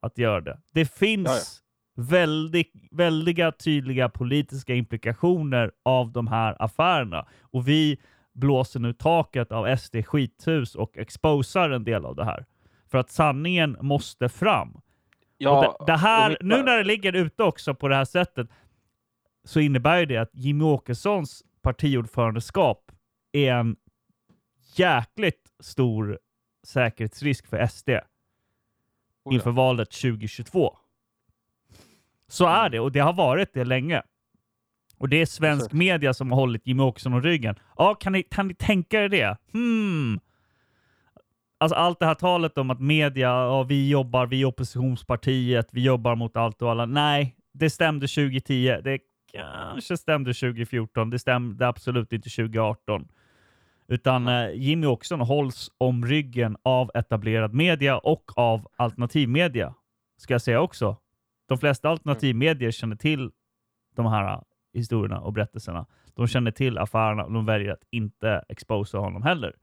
att göra det. Det finns väldigt, väldiga tydliga politiska implikationer av de här affärerna och vi blåser nu taket av SD skithus och exposar en del av det här. För att sanningen måste fram. Ja, det, det här, vi- nu när det ligger ute också på det här sättet så innebär det att Jimmy Åkessons partiordförandeskap är en jäkligt stor säkerhetsrisk för SD Oh inför valet 2022. Så Mm. är det och det har varit det länge. Och det är svensk media som har hållit Jimmy Åkesson om ryggen. Ja, kan ni, kan ni tänka er det? Hmm. Alltså allt det här talet om att media, ja, vi jobbar, vi är oppositionspartiet, vi jobbar mot allt och alla. Nej, det stämde 2010. Det kanske stämde 2014. Det stämde absolut inte 2018. Utan eh, Jimmy Åkesson hålls om ryggen av etablerad media och av alternativmedia. Ska jag säga också. De flesta alternativmedier känner till de här eh, historierna och berättelserna. De känner till affärerna och de väljer att inte exposa honom heller.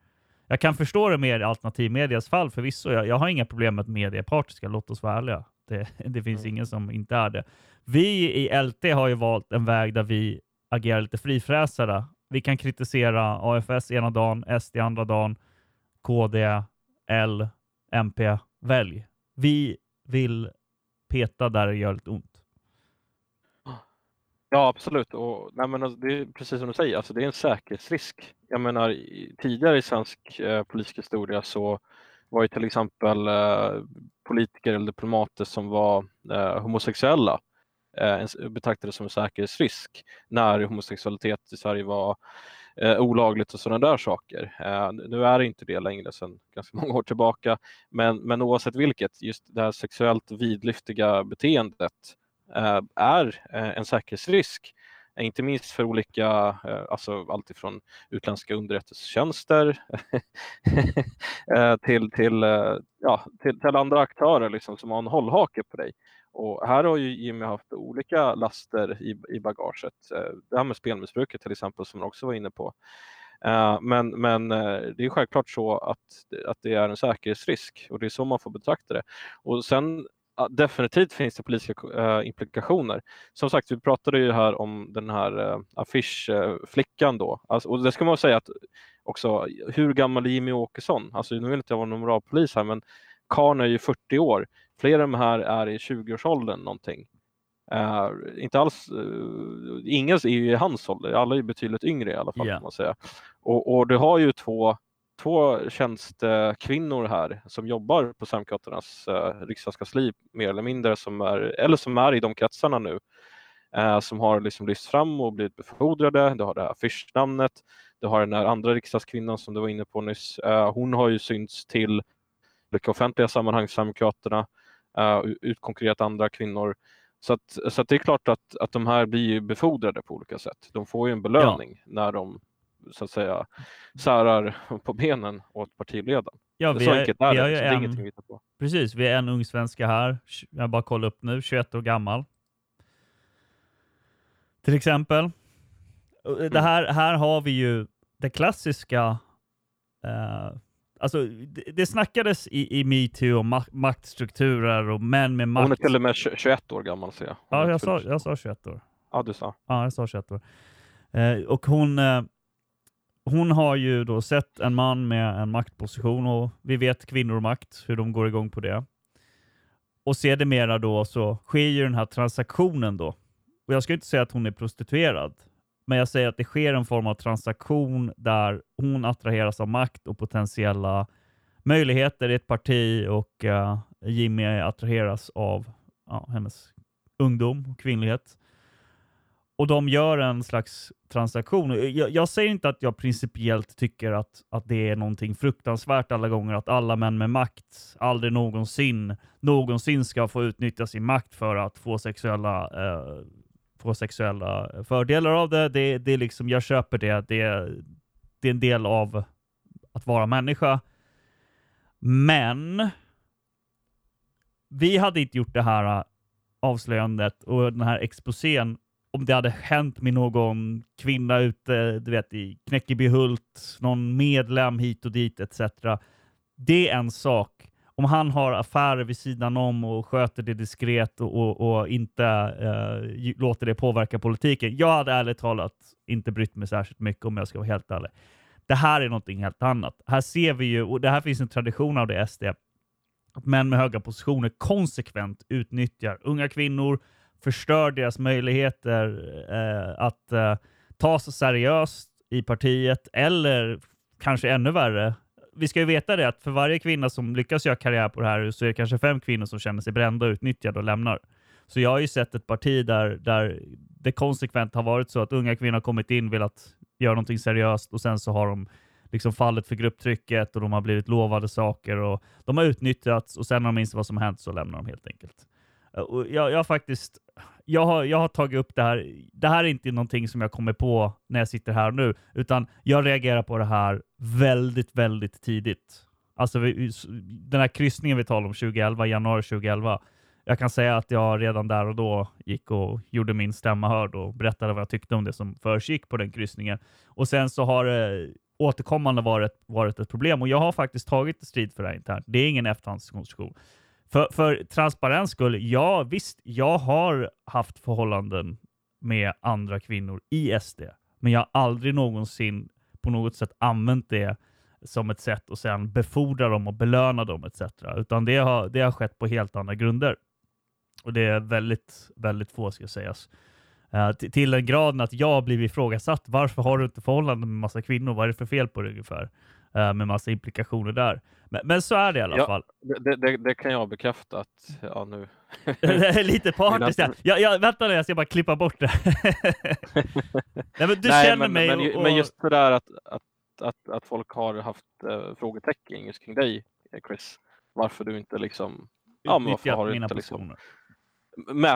Jag kan förstå det mer i alternativmedias fall förvisso. Jag, jag har inga problem med att media är partiska, låt oss vara ärliga. Det, det finns ingen som inte är det. Vi i LT har ju valt en väg där vi agerar lite frifräsare. Vi kan kritisera AFS ena dagen, SD andra dagen, KD, L, MP. Välj. Vi vill peta där det gör lite ont. Ja, absolut. Och, nej, men alltså, det är precis som du säger, alltså, det är en säkerhetsrisk. Jag menar, i, tidigare i svensk eh, politisk historia så var ju till exempel eh, politiker eller diplomater som var eh, homosexuella eh, betraktades som en säkerhetsrisk när homosexualitet i Sverige var eh, olagligt och sådana där saker. Eh, nu är det inte det längre sedan ganska många år tillbaka, men, men oavsett vilket, just det här sexuellt vidlyftiga beteendet eh, Eh, är eh, en säkerhetsrisk. Eh, inte minst för olika, alltså allt ifrån utländska underrättelsetjänster till, till, ja, till, till andra aktörer liksom, som har en hållhake på dig. Och här har ju Jimmy haft olika laster i, i bagaget. Det här med spelmissbruket till exempel som han också var inne på. Men, men det är självklart så att, att det är en säkerhetsrisk och det är så man får betrakta det. Och sen definitivt finns det politiska eh, implikationer. Som sagt, vi pratade ju här om den här uh, affischflickan då. Alltså, och det ska man säga att också, hur gammal är Jimmy Åkesson? Alltså, nu vill inte jag vara någon moralpolis här, men karln är ju 40 år. Flera av de här är i 20-årsåldern någonting. Eh, inte alls, ingen är ju i hans ålder, alla är betydligt yngre i alla fall kan man säga. Och, och du har ju två, två tjänstekvinnor här som jobbar på Sverigedemokraternas uh, riksdagskansli mer eller mindre, som är, eller som är i de kretsarna nu, eh, som har liksom lyfts fram och blivit befordrade. Du har det här affischnamnet, du har den här andra riksdagskvinnan som du var inne på nyss. Eh, hon har ju synts till olika offentliga sammanhang, Sverigedemokraterna, uh, utkonkurrerat andra kvinnor. Så, att, så att det är klart att, att de här blir befordrade på olika sätt. De får ju en belöning när de så att säga särar på benen åt partiledaren. Ja, vi så är- enkelt är vi har ju det är en- vi på. Precis, vi är en ung svenska här. Jag bara kollar upp nu, 21 år gammal. Till exempel. Mm. Det här, här har vi ju det klassiska eh, Alltså, det, det snackades i, i metoo om ma maktstrukturer och män med makt. Hon är till och med 20 21 år gammal ser jag. Hon Ja, jag sa, jag sa 21 år. Ja, du sa. Ja, jag sa 21 år. Eh, och hon, eh, hon har ju då sett en man med en maktposition och vi vet kvinnor och makt, hur de går igång på det. Och sedermera då så sker ju den här transaktionen då. Och jag ska inte säga att hon är prostituerad, men jag säger att det sker en form av transaktion där hon attraheras av makt och potentiella möjligheter i ett parti och uh, Jimmy attraheras av ja, hennes ungdom och kvinnlighet. Och de gör en slags transaktion. Jag, jag säger inte att jag principiellt tycker att, att det är någonting fruktansvärt alla gånger, att alla män med makt aldrig någonsin, någonsin ska få utnyttja sin makt för att få sexuella, eh, få sexuella fördelar av det. det, det är liksom, jag köper det. det. Det är en del av att vara människa. Men vi hade inte gjort det här eh, avslöjandet och den här exposén om det hade hänt med någon kvinna ute, du vet i Knäckebyhult, någon medlem hit och dit etc. Det är en sak. Om han har affärer vid sidan om och sköter det diskret och, och, och inte eh, låter det påverka politiken. Jag hade ärligt talat inte brytt mig särskilt mycket om jag ska vara helt ärlig. Det här är någonting helt annat. Här ser vi ju, och det här finns en tradition av det SD, att män med höga positioner konsekvent utnyttjar unga kvinnor, förstör deras möjligheter eh, att eh, ta sig seriöst i partiet eller kanske ännu värre. Vi ska ju veta det att för varje kvinna som lyckas göra karriär på det här så är det kanske fem kvinnor som känner sig brända utnyttjade och lämnar. Så jag har ju sett ett parti där, där det konsekvent har varit så att unga kvinnor har kommit in, velat göra någonting seriöst och sen så har de liksom fallit för grupptrycket och de har blivit lovade saker och de har utnyttjats och sen när de inser vad som har hänt så lämnar de helt enkelt. Eh, och jag, jag, faktiskt, jag, har, jag har tagit upp det här. Det här är inte någonting som jag kommer på när jag sitter här nu, utan jag reagerar på det här väldigt, väldigt tidigt. Alltså den här kryssningen vi talade om 2011, januari 2011. Jag kan säga att jag redan där och då gick och gjorde min stämma hörd och berättade vad jag tyckte om det som försiggick på den kryssningen. Och sen så har det återkommande varit, varit ett problem och jag har faktiskt tagit strid för det här internt. Det är ingen efterhandskonstruktion. För, för transparens skull, ja visst, jag har haft förhållanden med andra kvinnor i SD, men jag har aldrig någonsin på något sätt använt det som ett sätt att sedan befordra dem och belöna dem etc. Utan det har, det har skett på helt andra grunder. Och det är väldigt, väldigt få ska sägas. Uh, till den graden att jag blivit ifrågasatt. Varför har du inte förhållanden med massa kvinnor? Vad är det för fel på det ungefär? Uh, med massa implikationer där. Men, men, så är det i alla ja, fall. Det, det, det, kan jag bekräfta att, ja nu. lite partiskt. Jag, jag, vänta nu, jag ska bara klippa bort det. Nej, men du Nej, känner men, mig men, och... men just det där att, att, att, att folk har haft äh, frågetecken just kring dig, Chris. Varför du inte liksom... Ja, men varför har du inte liksom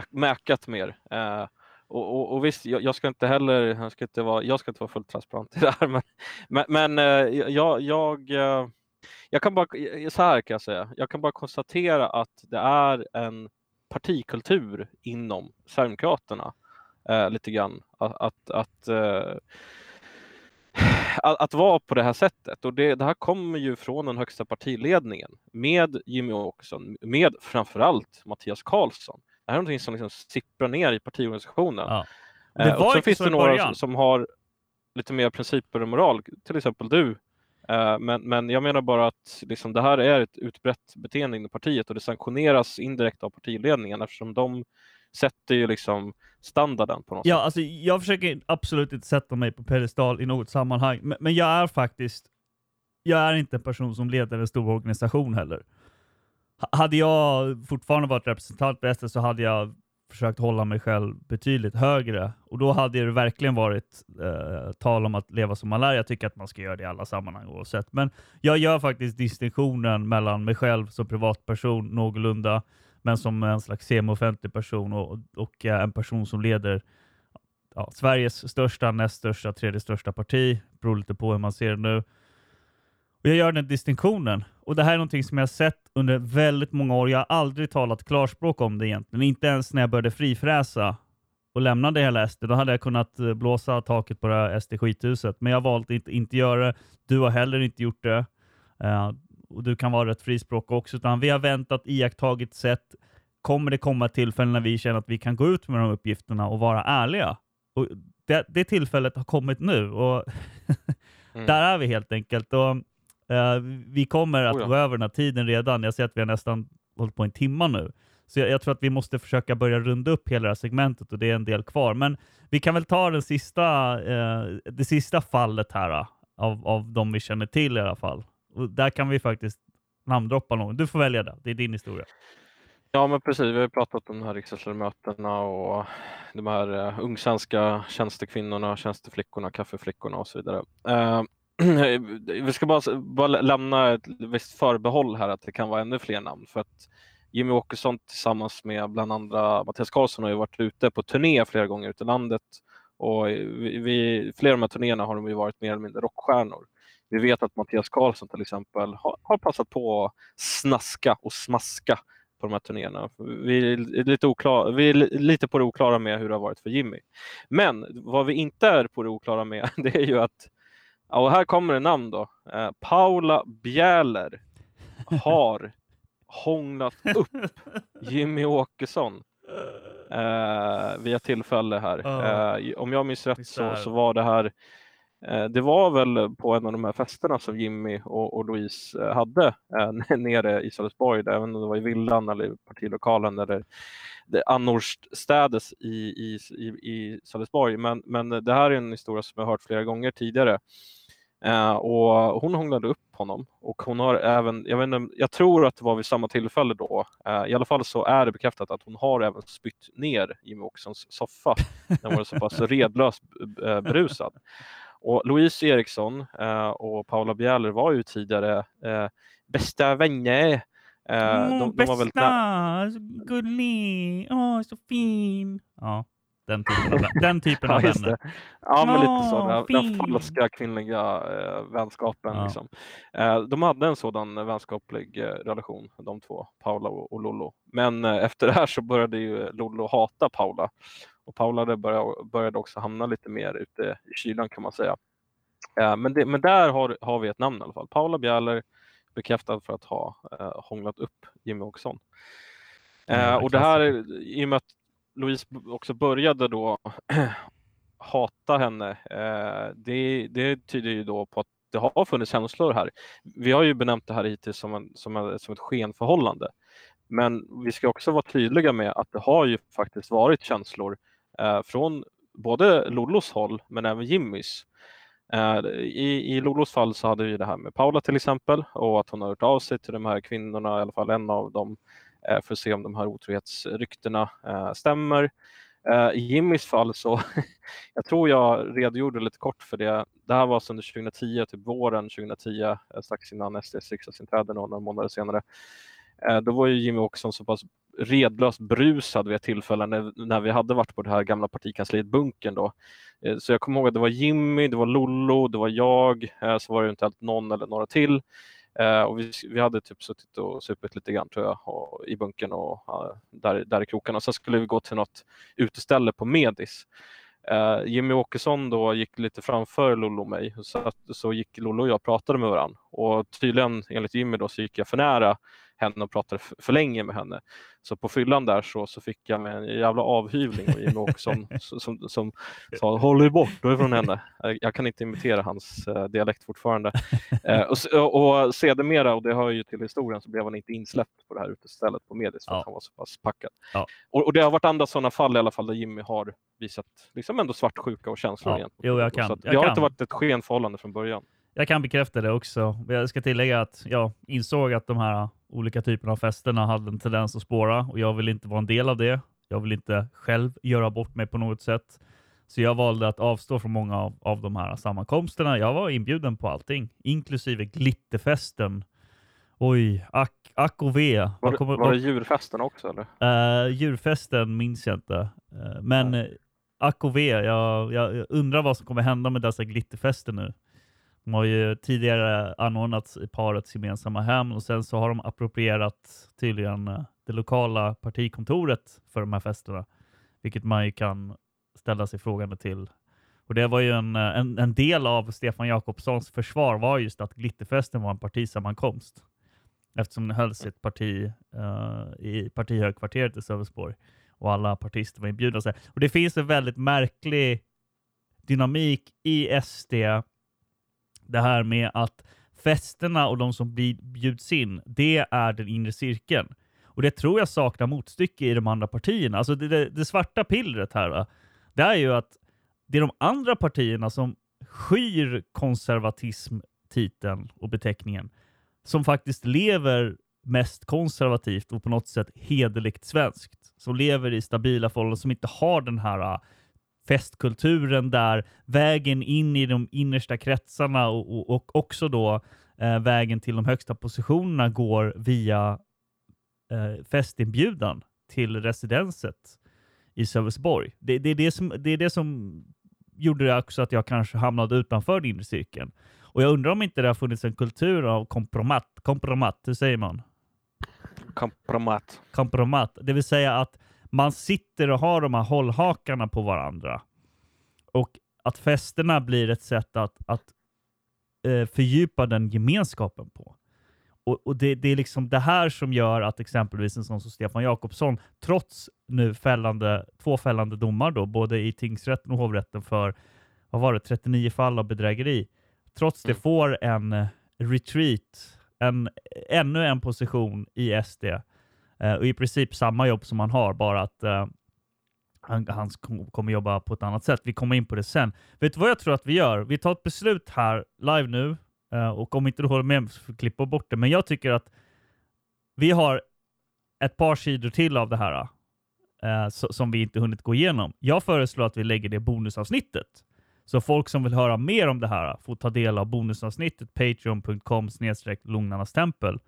mäkat mer? Uh, och, och, och, visst, jag, jag, ska inte heller jag ska inte vara, jag ska inte vara fullt transparent i det här, men, men, men eh, jag, jag jag eh, kan bara, eh, så här kan jag säga, jag kan bara konstatera att det är en partikultur inom Sverigedemokraterna eh, lite grann. Att, att, att, eh, att, vara på det här sättet. Och det, det, här kommer ju från den högsta partiledningen med Jimmy Åkesson, med framförallt Mattias Karlsson. Det här är någonting som liksom sipprar ner i partiorganisationen. Ja. Det var eh, och sen finns det några som, som har lite mer principer och moral, till exempel du Eh, men, men jag menar bara att liksom, det här är ett utbrett beteende inom partiet och det sanktioneras indirekt av partiledningen eftersom de sätter ju liksom standarden på något ja, sätt. Alltså, jag försöker absolut inte sätta mig på pedestal i något sammanhang, men, men jag är faktiskt, jag är inte en person som leder en stor organisation heller. Hade jag fortfarande varit representant för SD så hade jag försökt hålla mig själv betydligt högre. Och då hade det verkligen varit eh, tal om att leva som man lär. Jag tycker att man ska göra det i alla sammanhang oavsett. Men jag gör faktiskt distinktionen mellan mig själv som privatperson någorlunda, men som en slags semi-offentlig person och, och en person som leder ja, Sveriges största, näst största, tredje största parti. Beror lite på hur man ser det nu. Och jag gör den distinktionen. Och det här är någonting som jag sett under väldigt många år. Jag har aldrig talat klarspråk om det egentligen. Inte ens när jag började frifräsa och lämnade hela SD. Då hade jag kunnat eh, blåsa taket på det här SD-skithuset. Men jag att inte, inte göra det. Du har heller inte gjort det. Uh, och du kan vara rätt frispråk också. Utan vi har väntat, iakttagit, sett. Kommer det komma tillfällen när vi känner att vi kan gå ut med de uppgifterna och vara ärliga? Och det, det tillfället har kommit nu. Och mm. Där är vi helt enkelt. Och vi kommer att oh ja. gå över den här tiden redan. Jag ser att vi har nästan hållit på en timme nu. Så jag, jag, tror att vi måste försöka börja runda upp hela det här segmentet och det är en del kvar. Men vi kan väl ta den sista, uh, det sista fallet här uh, av, av de vi känner till i alla fall. Och där kan vi faktiskt namndroppa någon. Du får välja det. Det är din historia. Ja, men precis. Vi har pratat om de här riksdagsledamöterna och de här uh, ungsvenska tjänstekvinnorna, tjänsteflickorna, kaffeflickorna och så vidare. Uh, vi ska bara, bara lämna ett visst förbehåll här att det kan vara ännu fler namn för att Jimmy Åkesson tillsammans med bland andra Mattias Karlsson har ju varit ute på turné flera gånger ute i landet och vi, vi, flera av de här turnéerna har de ju varit mer eller mindre rockstjärnor Vi vet att Mattias Karlsson till exempel har, har passat på att snaska och smaska på de här turnéerna. Vi är, lite oklara, vi är lite på det oklara med hur det har varit för Jimmy. Men vad vi inte är på det oklara med det är ju att, och här kommer det namn då, eh, Paula Bjäler har hånglat upp Jimmy Åkesson eh, via tillfälle här. Eh, om jag minns rätt så, så var det här eh, det var väl på en av de här festerna som Jimmy och, och Louise eh, hade eh, nere i Sölvesborg, även om det var i villan eller partilokalen eller annorstädes i, i, i, i Sölvesborg. Men, men det här är en historia som jag hört flera gånger tidigare. Eh, och hon hånglade upp honom och hon har även, jag, vet inte, jag tror att det var vid samma tillfälle då, eh, i alla fall så är det bekräftat att hon har även spytt ner Jimmy Åkessons soffa. Den var så pass redlöst eh, berusad. Och Louise Eriksson och Paula Bjäller var ju tidigare bästa vänner. Eh, de, de, var väldigt gullig, åh så fin. Ja. Den typen av, den typen av ja, vänner. Ja, men lite så. Den, den falska kvinnliga eh, vänskapen. Ja. Liksom. Eh, de hade en sådan vänskaplig eh, relation, de två, Paula och, och Lollo. Men eh, efter det här så började ju Lollo hata Paula. Och Paula började, började också hamna lite mer ute i kylan kan man säga. Eh, men, det, men där har, har vi ett namn i alla fall. Paula Bjäller bekräftad för att ha eh, hånglat upp Jimmy Åkesson. Eh, och det här, i och med att Louise också började då hata henne, eh, det, det tyder ju då på att det har funnits känslor här. Vi har ju benämnt det här hittills som, en, som, en, som ett skenförhållande. Men vi ska också vara tydliga med att det har ju faktiskt varit känslor eh, från både Lollos håll men även Jimmys. Eh, I, I Lollos fall så hade vi det här med Paula till exempel och att hon har hört av sig till de här kvinnorna, i alla fall en av dem, Eh, för att se om de här otrohetsryktena eh, stämmer. Eh, I Jimmys fall så, jag tror jag redogjorde lite kort för det. Det här var alltså under 2010, typ våren 2010, strax innan SDs riksdagsinträde, några månader senare. Då var ju Jimmy Åkesson så pass redlöst brusad vid ett tillfälle när, när vi hade varit på det här gamla partikansliet Bunken då. Så jag kommer ihåg att det var Jimmy, det var Lollo, det var jag, så var det eventuellt någon eller några till. Eh, och vi, vi, hade typ suttit och supit lite grann tror jag och, i bunkern och där, där i krokarna. Sen skulle vi gå till något uteställe på Medis. Eh, Jimmy Åkesson då gick lite framför Lollo och mig så, så gick Lollo och jag och pratade med varandra och tydligen enligt Jimmy då så gick jag för nära henne och pratade för länge med henne. Så på fyllan där så, så fick jag med en jävla avhyvling av Jimmie Åkesson som, som, som sa håll dig borta ifrån henne. Jag kan inte imitera hans uh, dialekt fortfarande. uh, och, och sedermera, och det hör ju till historien, så blev han inte insläppt på det här utestället på Medis för ja. att han var så pass packad. Ja. Och, och, det har varit andra sådana fall i alla fall där Jimmy har visat liksom ändå svartsjuka och känslor. Ja. Jo, jag kan. Så jag det har kan. inte varit ett skenförhållande från början. Jag kan bekräfta det också. Jag ska tillägga att jag insåg att de här olika typerna av festerna hade en tendens att spåra och jag vill inte vara en del av det. Jag vill inte själv göra bort mig på något sätt. Så jag valde att avstå från många av, av de här sammankomsterna. Jag var inbjuden på allting, inklusive glitterfesten. Oj, ack, ack och ve. Var, det, kommer, var det djurfesten också? Eller? Uh, djurfesten minns jag inte. Uh, men uh, ack och ve, jag, jag, undrar vad som kommer hända med dessa glitterfester nu. De har ju tidigare anordnats i parets gemensamma hem och sen så har de approprierat tydligen eh, det lokala partikontoret för de här festerna. Vilket man ju kan ställa sig frågande till. Och det var ju en, eh, en, en del av Stefan Jakobssons försvar var just att Glitterfesten var en partisammankomst. Eftersom den hölls i ett parti uh, i partihögkvarteret i Sölvesborg och alla partister var inbjudna. Och det finns en väldigt märklig dynamik i SD det här med att festerna och de som bjuds in, det är den inre cirkeln. Och det tror jag saknar motstycke i de andra partierna. Alltså det, det, det svarta pillret här, det är ju att det är de andra partierna som skyr konservatism-titeln och beteckningen, som faktiskt lever mest konservativt och på något sätt hederligt svenskt. Som lever i stabila förhållanden, som inte har den här festkulturen där vägen in i de innersta kretsarna och, och, och också då eh, vägen till de högsta positionerna går via eh, festinbjudan till residenset i Sölvesborg. Det, det, är det, som, det är det som gjorde det också att jag kanske hamnade utanför den inre cirkeln. Och jag undrar om inte det har funnits en kultur av kompromat. Kompromat, hur säger man? Kompromat. Kompromat, det vill säga att man sitter och har de här hållhakarna på varandra. Och att festerna blir ett sätt att, att eh, fördjupa den gemenskapen på. Och, och det, det, är liksom det här som gör att exempelvis en sån som Stefan Jakobsson, trots nu fällande, två fällande domar då, både i tingsrätten och hovrätten för vad var det, 39 fall av bedrägeri, trots det Mm. får en eh, retreat, en, ännu en position i SD. Eh, och i princip samma jobb som han har, bara att eh, han, han kommer jobba på ett annat sätt. Vi kommer in på det sen. Vet du vad jag tror att vi gör? Vi tar ett beslut här live nu eh, och om inte du håller med så får vi klippa bort det. Men jag tycker att vi har ett par sidor till av det här eh, so- som vi inte hunnit gå igenom. Jag föreslår att vi lägger det bonusavsnittet. Så folk som vill höra mer om det här får ta del av bonusavsnittet patreon.com snedstreck lugnarnas tempel.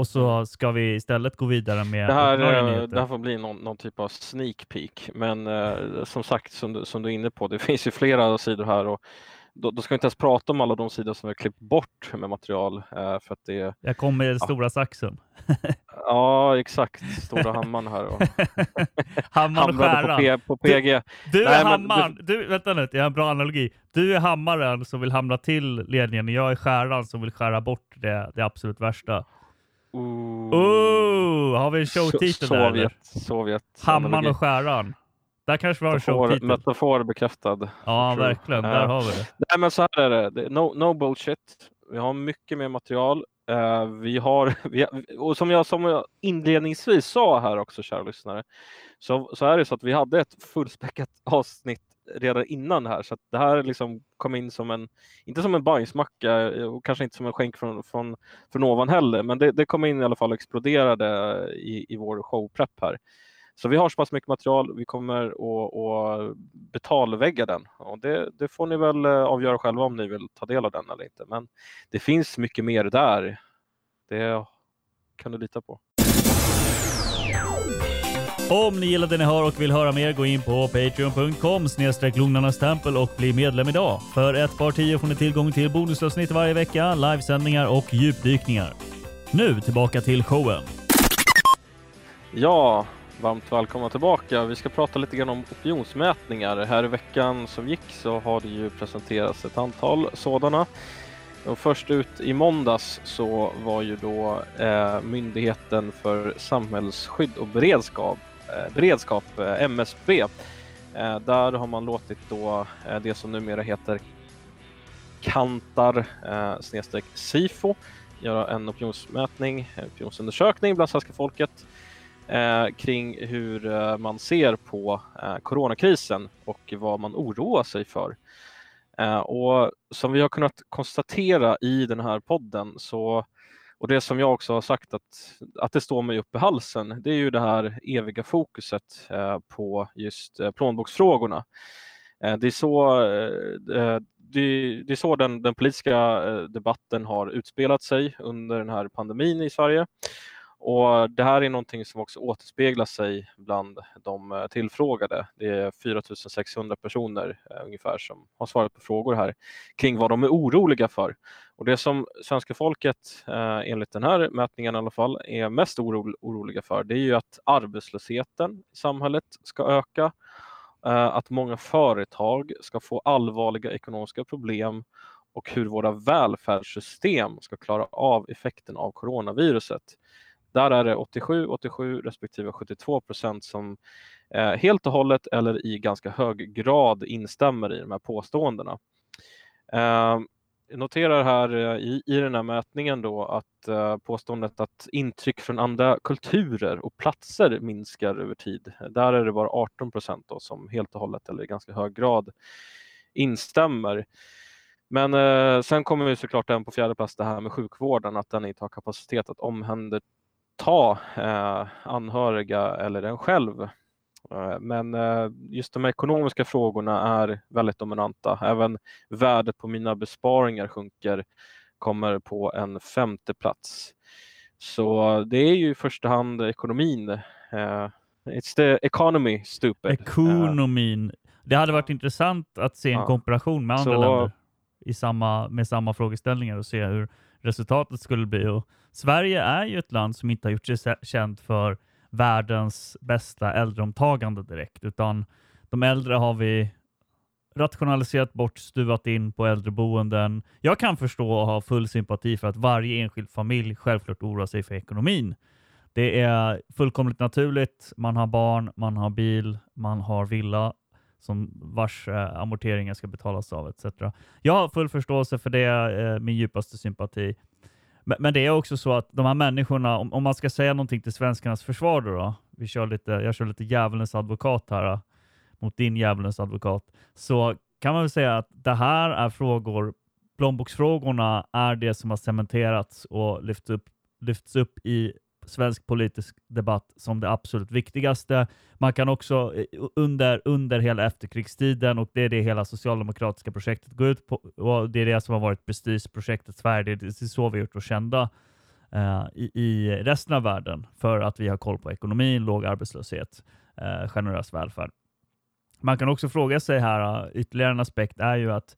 Och så ska vi istället gå vidare med Det här, eh, det här får bli någon, någon typ av sneak peek. Men eh, som sagt, som du, som du är inne på, det finns ju flera sidor här och då, då ska vi inte ens prata om alla de sidor som vi har klippt bort med material. Eh, för att det, Jag kommer med den Ja. stora saxen. ja, exakt. Stora hammaren här. Och Hammaren och på, skäran. P, på PG. Du är Nej, men hammaren. Du, vänta nu, jag har en bra analogi. Du är hammaren som vill hamna till ledningen jag är skäran som vill skära bort det, det absolut värsta. Ooh. Oh, har vi en showtitel So- där? Sovjet, Sovjet. Hammaren och skäran. Där kanske vi har en Metafor, showtitel. metafor bekräftad. Ja, verkligen. Eh, Där har vi det. Nej, men så här är det. no, no bullshit. Vi har mycket mer material. Eh, vi har, vi, och som jag, som jag inledningsvis sa här också, kära lyssnare, så, så är det så att vi hade ett fullspäckat avsnitt redan innan här. Så att det här liksom kom in som en, inte som en bajsmacka eh, och kanske inte som en skänk från, från, från ovan heller, men det, det kom in i alla fall och exploderade i, i vår showprepp här. Så vi har så pass mycket material, vi kommer att, betalvägga den och det, det får ni väl eh, avgöra själva om ni vill ta del av den eller inte. Men det finns mycket mer där. Det kan du lita på. Om ni gillar det ni hör och vill höra mer, gå in på patreon.com snedstreck lugnarnas tempel och bli medlem idag. För ett par tio får ni tillgång till bonusavsnitt varje vecka, livesändningar och djupdykningar. Nu tillbaka till showen. Ja, varmt välkomna tillbaka. Vi ska prata lite grann om opinionsmätningar. Här i veckan som gick så har det ju presenterats ett antal sådana. Och först ut i måndags så var ju då eh, Myndigheten för samhällsskydd och beredskap, Eh, beredskap eh, MSB. Eh, där har man låtit då det som numera heter Kantar snedstreck SIFO göra en opinionsmätning, en opinionsundersökning bland svenska folket kring hur man ser på coronakrisen och vad man oroar sig för. Och som vi har kunnat konstatera i den här podden så och det som jag också har sagt att, att det står mig upp i halsen, det är ju det här eviga fokuset eh, på just eh, plånboksfrågorna. Eh, det är så, eh, det, det är så den, den politiska debatten har utspelat sig under den här pandemin i Sverige. Och Det här är någonting som också återspeglar sig bland de eh, tillfrågade. Det är 4600 personer eh, ungefär som har svarat på frågor här kring vad de är oroliga för. Och Det som svenska folket, eh, enligt den här mätningen i alla fall, är mest oroliga för det är ju att arbetslösheten i samhället ska öka, att många företag ska få allvarliga ekonomiska problem och hur våra välfärdssystem ska klara av effekten av coronaviruset. Där är det 87, 87 respektive 72 procent som eh, helt och hållet eller i ganska hög grad instämmer i de här påståendena. Eh, noterar här eh, i, i den här mätningen då att eh, påståendet att intryck från andra kulturer och platser minskar över tid. Där är det bara 18 procent som helt och hållet eller i ganska hög grad instämmer. Men eh, sen kommer vi såklart den på fjärde plats det här med sjukvården, att den inte har kapacitet att omhänderta eh, anhöriga eller en själv. Eh, Men eh, just de ekonomiska frågorna är väldigt dominanta. Även värdet på mina besparingar sjunker, kommer på en femte plats. Så det är ju i första hand ekonomin. It's the economy stupid. Ekonomin. Det hade varit intressant att se en Ja. komparation med andra Så- länder. i samma, med samma frågeställningar och se hur resultatet skulle bli. Och Sverige är ju ett land som inte har gjort sig känt för världens bästa äldreomtagande direkt, utan de äldre har vi rationaliserat bort, stuvat in på äldreboenden. Jag kan förstå och ha full sympati för att varje enskild familj självklart oroar sig för ekonomin. Det är fullkomligt naturligt. Man har barn, man har bil, man har villa som vars eh, amorteringar ska betalas av etc. Jag har full förståelse för det, eh, min djupaste sympati. Men, men det är också så att de här människorna, om, om man ska säga någonting till svenskarnas försvar då, då vi kör lite, jag kör lite djävulens advokat här, då, mot din djävulens advokat, så kan man väl säga att det här är frågor, plånboksfrågorna är det som har cementerats och lyfts upp, lyfts upp i svensk politisk debatt som det absolut viktigaste. Man kan också eh, under, under hela efterkrigstiden, och det är det hela socialdemokratiska projektet går ut på, och det är det som har varit prestigeprojektet Sverige, det är så vi har gjort oss kända eh, i, i resten av världen, för att vi har koll på ekonomin, låg arbetslöshet, eh, generös välfärd. Man kan också fråga sig här, eh, ytterligare en aspekt är ju att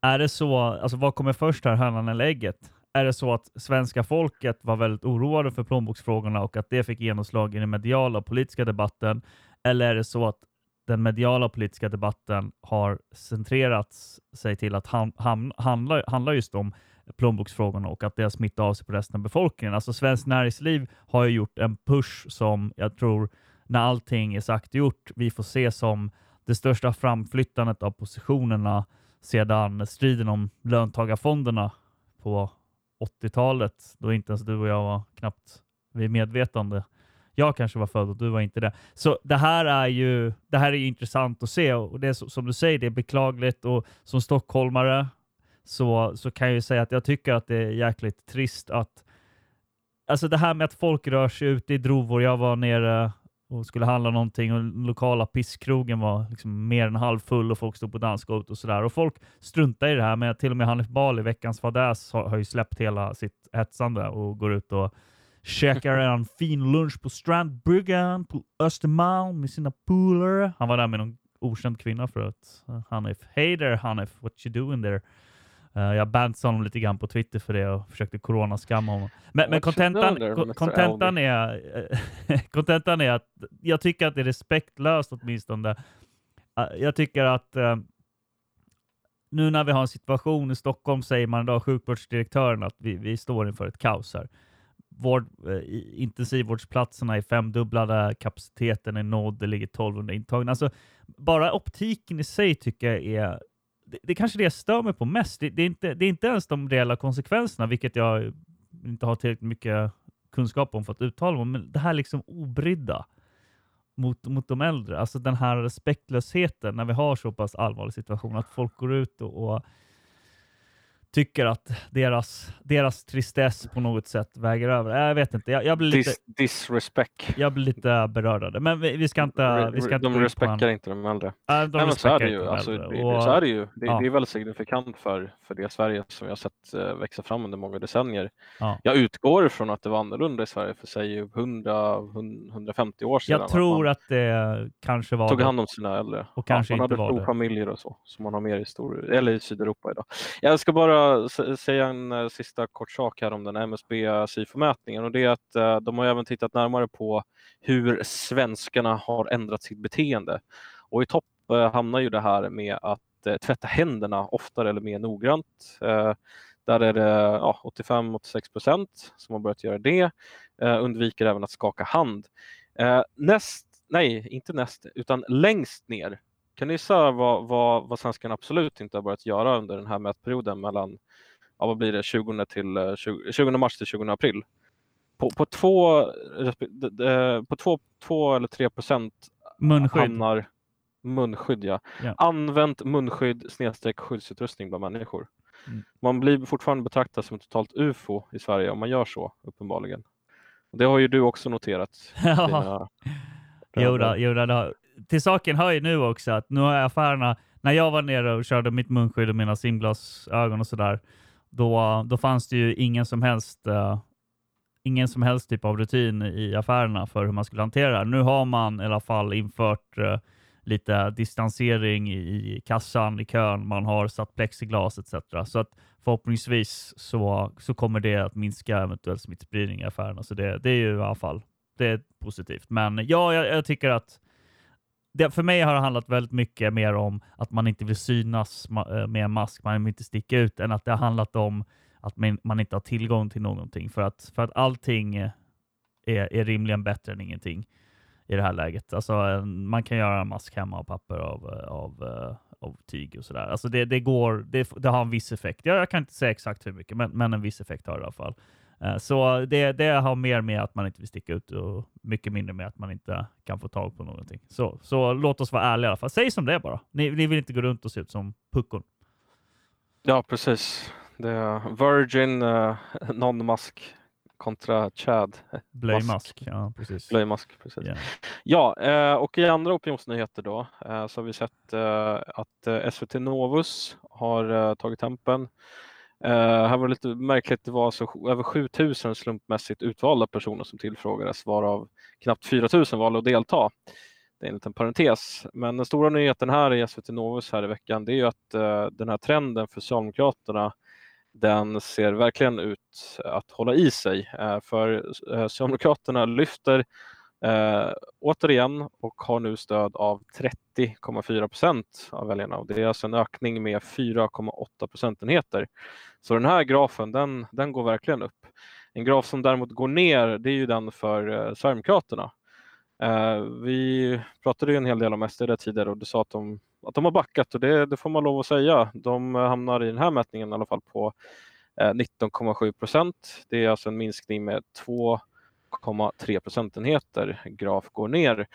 är det så, alltså vad kommer först här, hönan eller ägget? Är det så att svenska folket var väldigt oroade för plånboksfrågorna och att det fick genomslag i den mediala och politiska debatten? Eller är det så att den mediala och politiska debatten har centrerats sig till att ham, ham, handla, handla just om plånboksfrågorna och att det har smittat av sig på resten av befolkningen. Alltså Svenskt Näringsliv har ju gjort en push som jag tror, när allting är sagt och gjort, vi får se som det största framflyttandet av positionerna sedan striden om löntagarfonderna på 80-talet, då inte ens du och jag var knappt vid medvetande. Jag kanske var född och du var inte det. Så det här är ju det här är ju intressant att se och det är som du säger, det är beklagligt och som stockholmare så, så kan jag ju säga att jag tycker att det är jäkligt trist att Alltså det här med att folk rör sig ute i drovor. Jag var nere och skulle handla någonting och den lokala pisskrogen var liksom mer än halvfull och folk stod på dansgolvet och sådär. Och folk struntar i det här, men till och med Hanif Bali, veckans fadäs, har, har ju släppt hela sitt hetsande och går ut och käkar en fin lunch på Strandbryggan på Östermalm med sina polare. Han var där med någon okänd kvinna förut. Eh, Hanif. Hey there Hanif, what you doing there? Uh, jag bansade honom lite grann på Twitter för det och försökte coronaskamma honom. Men, men kontentan, kontentan, är, kontentan är att jag tycker att det är respektlöst åtminstone. Uh, jag tycker att uh, nu när vi har en situation i Stockholm säger man idag, sjukvårdsdirektören, att vi, vi står inför ett kaos här. Vård, intensivvårdsplatserna är femdubblade, kapaciteten är nådd, det ligger 1200 intagna. Alltså, bara optiken i sig tycker jag är det, det är kanske det jag stör mig på mest. Det, det, är inte, det är inte ens de reella konsekvenserna, vilket jag inte har tillräckligt mycket kunskap om för att uttala mig men det här liksom obrydda mot, mot de äldre. Alltså den här respektlösheten när vi har så pass allvarlig situation, att folk går ut och, och tycker att deras, deras tristess på något sätt väger över. Jag vet inte. Jag, jag blir lite, Dis, disrespect. Jag blir lite berörd. Men vi, vi ska inte... Vi ska de inte respekterar inte de äldre. Äh, de Nej, men så är det ju. de Alltså, det, Och- så är det ju. Det, ja. det är väldigt signifikant för, för det Sverige som har sett eh, växa fram under många decennier. Ja. Jag utgår från att det var annorlunda i Sverige för säg 100, 150 år sedan. Jag tror att det kanske var tog hand om sina äldre. Och kanske man inte hade var det. familjer och så, som man har mer i, stor, eller i Sydeuropa idag. Jag ska bara s- säga en eh, sista kort sak här om den MSB SIFO-mätningen och det är att eh, de har även tittat närmare på hur svenskarna har ändrat sitt beteende. Och i topp eh, hamnar ju det här med att tvätta händerna oftare eller mer noggrant. Där är det ja, 85-86 procent som har börjat göra det. Undviker även att skaka hand. Näst, nej, inte näst, utan längst ner. Kan ni gissa vad, vad, vad svenskarna absolut inte har börjat göra under den här mätperioden mellan ja, vad blir det, 20, till, eh, 20, 20 mars till 20 april? På, på, två, d- på två, två eller 3 procent Munskydd. hamnar munskydd. Ja. Ja. Använt munskydd snedstreck skyddsutrustning bland människor. Mm. Man blir fortfarande betraktad som ett totalt ufo i Sverige om man gör så, uppenbarligen. Det har ju du också noterat. Ja. Dina Jo, då, jo då, då. Till saken hör ju nu också att nu har affärerna, när jag var nere och körde mitt munskydd och mina simglasögon och sådär, då, då fanns det ju ingen som helst eh, ingen som helst typ av rutin i affärerna för hur man skulle hantera det. Nu har man i alla fall infört eh, lite distansering i, i kassan, i kön, man har satt plexiglas etc. Så att förhoppningsvis så, så kommer det att minska eventuell smittspridning i affärerna. Så det, det är ju i alla fall det är positivt. Men ja, jag, jag tycker att det, för mig har det handlat väldigt mycket mer om att man inte vill synas eh, med en mask, man vill inte sticka ut, än att det har handlat om att man, man inte har tillgång till någonting. För att, för att allting är, är rimligen bättre än ingenting i det här läget. Alltså, man kan göra en mask hemma av papper av, eh, av, eh, av tyg och sådär. Alltså det, det, går, det, det har en viss effekt. Jag, jag kan inte säga exakt hur mycket, men, men en viss effekt har det i alla fall. Eh, Så det, det har mer med att man inte vill sticka ut och mycket mindre med att man inte kan få tag på någonting. Så, så låt oss vara ärliga i alla fall. Säg som det är bara. Ni, ni vill inte gå runt och se ut som puckon. Ja, precis. Det är Virgin uh, non-mask kontra Chad. Blöjmask. Ja, precis. Blöjmask, precis. Ja. Ja, eh, och i andra opinionsnyheter då eh, så har vi sett eh, att eh, SVT Novus har eh, tagit tempen. Eh, här var det lite märkligt, det var alltså över 7000 slumpmässigt utvalda personer som tillfrågades varav knappt 4000 valde att delta. Det är en liten parentes. Men den stora nyheten här i SVT Novus här i veckan det är ju att eh, den här trenden för Socialdemokraterna den ser verkligen ut att hålla i sig. Eh, för Socialdemokraterna lyfter eh, återigen och har nu stöd av 30,4 procent av väljarna. Och det är alltså en ökning med 4,8 procentenheter. Så den här grafen den, den går verkligen upp. En graf som däremot går ner det är ju den för eh, Sverigedemokraterna. Eh, vi pratade ju en hel del om SD där tidigare och du sa att de, att de har backat och det, det får man lov att säga. De eh, hamnar i den här mätningen i alla fall på eh, 19,7 procent. Det är alltså en minskning med 2 2,3 procentenheter. Graf går ner.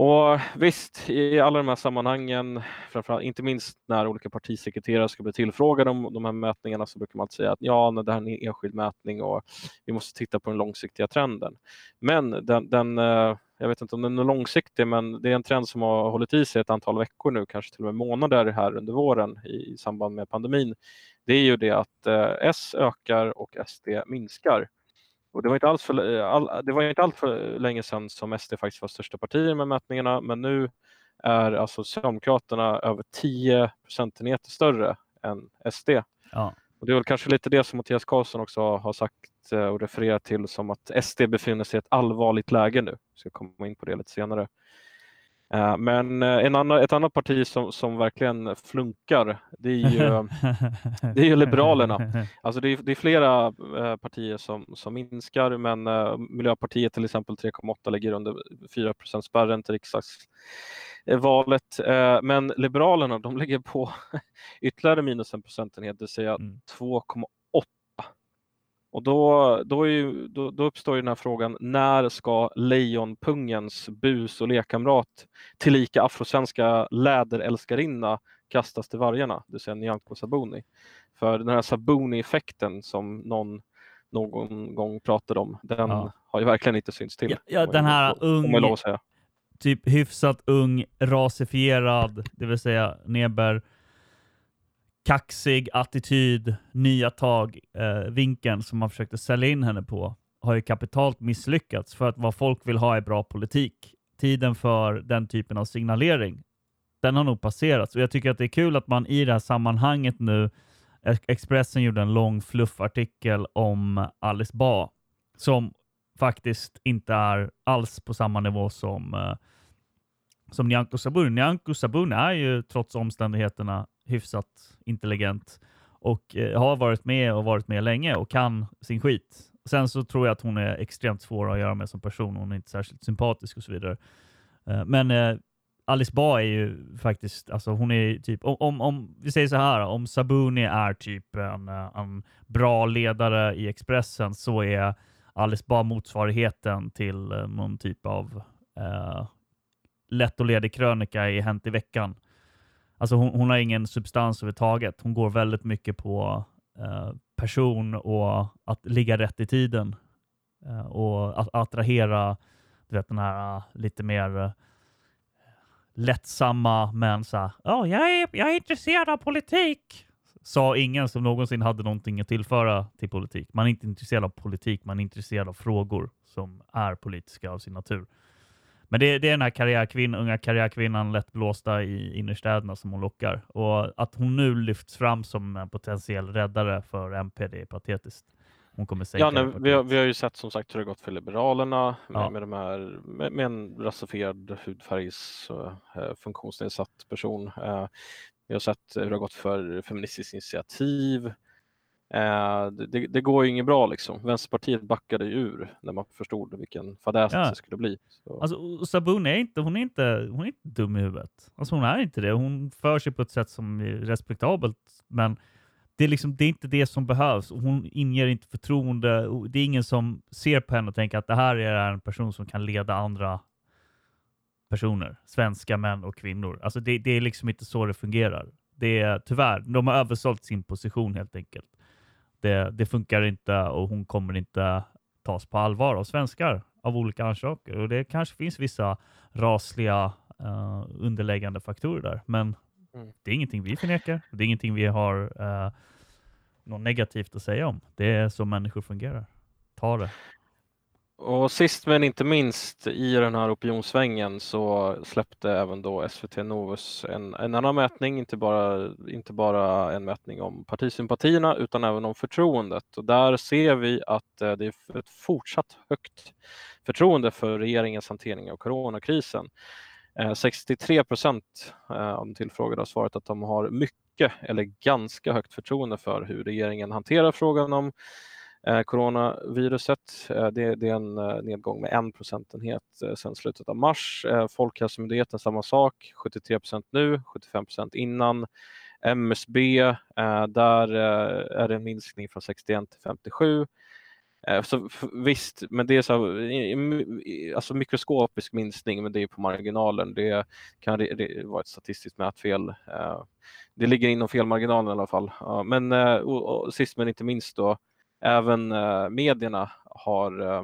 Och visst, i alla de här sammanhangen, framförallt, inte minst när olika partisekreterare ska bli tillfrågade om de här mätningarna så brukar man alltid säga att ja, det här är en enskild mätning och vi måste titta på den långsiktiga trenden. Men den, den eh, jag vet inte om den är långsiktig, men det är en trend som har hållit i sig ett antal veckor nu, kanske till och med månader här under våren i, samband med pandemin. Det är ju det att eh, S ökar och SD minskar. Och det var inte alls för, all, det var inte allt för länge sedan som SD faktiskt var största partiet med mätningarna, men nu är alltså Socialdemokraterna över 10 procentenheter större än SD. Ja. Och det är väl kanske lite det som Mattias Karlsson också har sagt eh, och refererat till som att SD befinner sig i ett allvarligt läge nu. Jag ska komma in på det lite senare. Eh, Men eh, en annan, ett annat parti som, som verkligen flunkar, det är ju, det är ju Liberalerna. Alltså det, är, det är flera eh, partier som, som minskar, men Miljöpartiet till exempel 3,8 ligger under 4 spärren till riksdagsvalet. Men Liberalerna, de ligger på ytterligare minus en procentenhet, det vill säga 2,8. Och då, då, ju, då, då uppstår ju den här frågan, när ska lejonpungens bus och lekkamrat tillika afrosvenska läderälskarinna kastas till vargarna, det vill säga Nyamko Sabuni. För den här Sabuni-effekten som någon någon gång pratade om, den Ja. har ju verkligen inte synts till. Ja, den här lov ung, typ hyfsat ung, rasifierad, det vill säga Neber, kaxig attityd, nya tag, eh, vinkeln som man försökte sälja in henne på har ju kapitalt misslyckats för att vad folk vill ha är bra politik. Tiden för den typen av signalering, den har nog passerats och jag tycker att det är kul att man i det här sammanhanget nu, Expressen gjorde en lång fluffartikel om Alice Bah som faktiskt inte är alls på samma nivå som, eh, som Nyamko Sabuni. Nyamko Sabuni är ju trots omständigheterna hyfsat intelligent och eh, har varit med och varit med länge och kan sin skit. Sen så tror jag att hon är extremt svår att göra med som person. Hon är inte särskilt sympatisk och så vidare. Eh, men eh, Alice Bah är ju faktiskt, alltså hon är typ, om, om, vi säger så här, om Sabuni är typ en, eh, en bra ledare i Expressen så är Alice Bah motsvarigheten till eh, någon typ av eh, lätt och ledig krönika i Hänt i veckan. Alltså hon, hon har ingen substans överhuvudtaget. Hon går väldigt mycket på eh, person och att ligga rätt i tiden eh, och att attrahera du vet, den här eh, lite mer eh, lättsamma men så här, ja, jag, är, jag är intresserad av politik. Sa ingen som någonsin hade någonting att tillföra till politik. Man är inte intresserad av politik, man är intresserad av frågor som är politiska av sin natur. Men det, det är den här karriärkvinn, unga karriärkvinnan lätt blåsta i innerstäderna som hon lockar. Och att hon nu lyfts fram som en potentiell räddare för MP, det är patetiskt. Hon kommer sänka Ja, nej, vi, har, vi har ju sett som sagt hur det gått för Liberalerna med, Ja. med, de här, med, med en rasifierad hudfärgs uh, funktionsnedsatt person. Eh, vi har sett hur det har gått för Feministiskt initiativ. Eh, det, det, går ju inget bra liksom. Vänsterpartiet backade ju ur när man förstod vilken fadäs Ja. det skulle bli. Så. Alltså, och Sabun är inte, hon är inte, hon är inte dum i huvudet. Alltså hon är inte det. Hon för sig på ett sätt som är respektabelt, men det är, liksom, det är inte det som behövs. Hon inger inte förtroende. Det är ingen som ser på henne och tänker att det här är en person som kan leda andra personer. Svenska män och kvinnor. Alltså det, det är liksom inte så det fungerar. Det är tyvärr, de har översålt sin position helt enkelt. Det, det funkar inte och hon kommer inte tas på allvar av svenskar av olika orsaker. Och det kanske finns vissa rasliga eh, underläggande faktorer där. Men Mm. det är ingenting vi förnekar. Det är ingenting vi har uh, något negativt att säga om. Det är så människor fungerar. Ta det. Och sist men inte minst i den här opinionssvängen så släppte även då SVT Novus en, en annan mätning, inte bara, inte bara en mätning om partisympatierna utan även om förtroendet. Och där ser vi att eh, det är ett fortsatt högt förtroende för regeringens hantering av coronakrisen. Eh, 63 procent eh, av de tillfrågade har svarat att de har mycket eller ganska högt förtroende för hur regeringen hanterar frågan om Eh, coronaviruset. Eh, det, det är en eh, nedgång med en procentenhet sedan slutet av mars. Folkhälsomyndigheten samma sak, 73 procent nu, 75 procent innan. MSB, där är det en minskning från 61 till 57. Så visst, men det är så här, alltså mikroskopisk minskning, men det är på marginalen. Det kan det vara ett statistiskt mätfel. Det ligger inom felmarginalen i alla fall. Men och, och, sist men inte minst då, även eh, medierna har eh,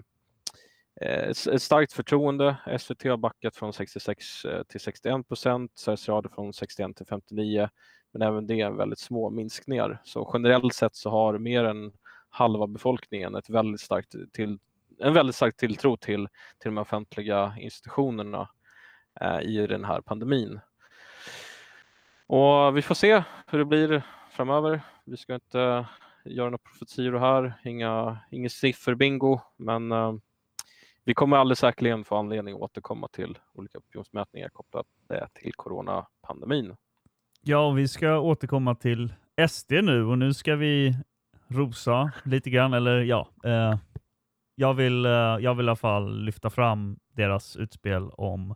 eh, ett starkt förtroende. SVT har backat från 66 till 61 procent, Sveriges Radio från 61 till 59, men även det är väldigt små minskningar. Så generellt sett så har mer än halva befolkningen ett väldigt starkt till, en väldigt stark tilltro till, till de offentliga institutionerna eh, i den här pandemin. Och vi får se hur det blir framöver. Vi ska inte göra några profetior här, inga, ingen sifferbingo, men eh, vi kommer alldeles säkerligen få anledning att återkomma till olika opinionsmätningar kopplat eh, till coronapandemin. Ja, och vi ska återkomma till SD nu och nu ska vi rosa lite grann, eller ja. Eh, jag, vill, eh, jag vill i alla fall lyfta fram deras utspel om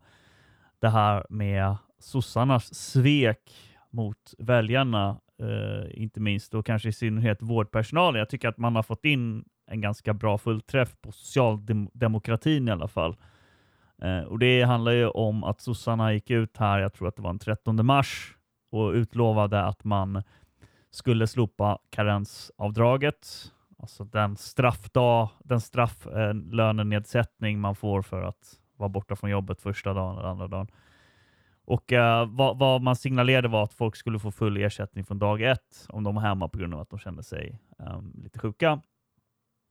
det här med sossarnas svek mot väljarna, eh, inte minst och kanske i synnerhet vårdpersonalen. Jag tycker att man har fått in en ganska bra fullträff på socialdemokratin i alla fall. Eh, och Det handlar ju om att sossarna gick ut här, jag tror att det var den 13 mars, och utlovade att man skulle slopa karensavdraget, alltså den straffdag, den strafflönenedsättning eh, man får för att vara borta från jobbet första dagen eller andra dagen. Och uh, vad, vad man signalerade var att folk skulle få full ersättning från dag ett om de var hemma på grund av att de kände sig um, lite sjuka.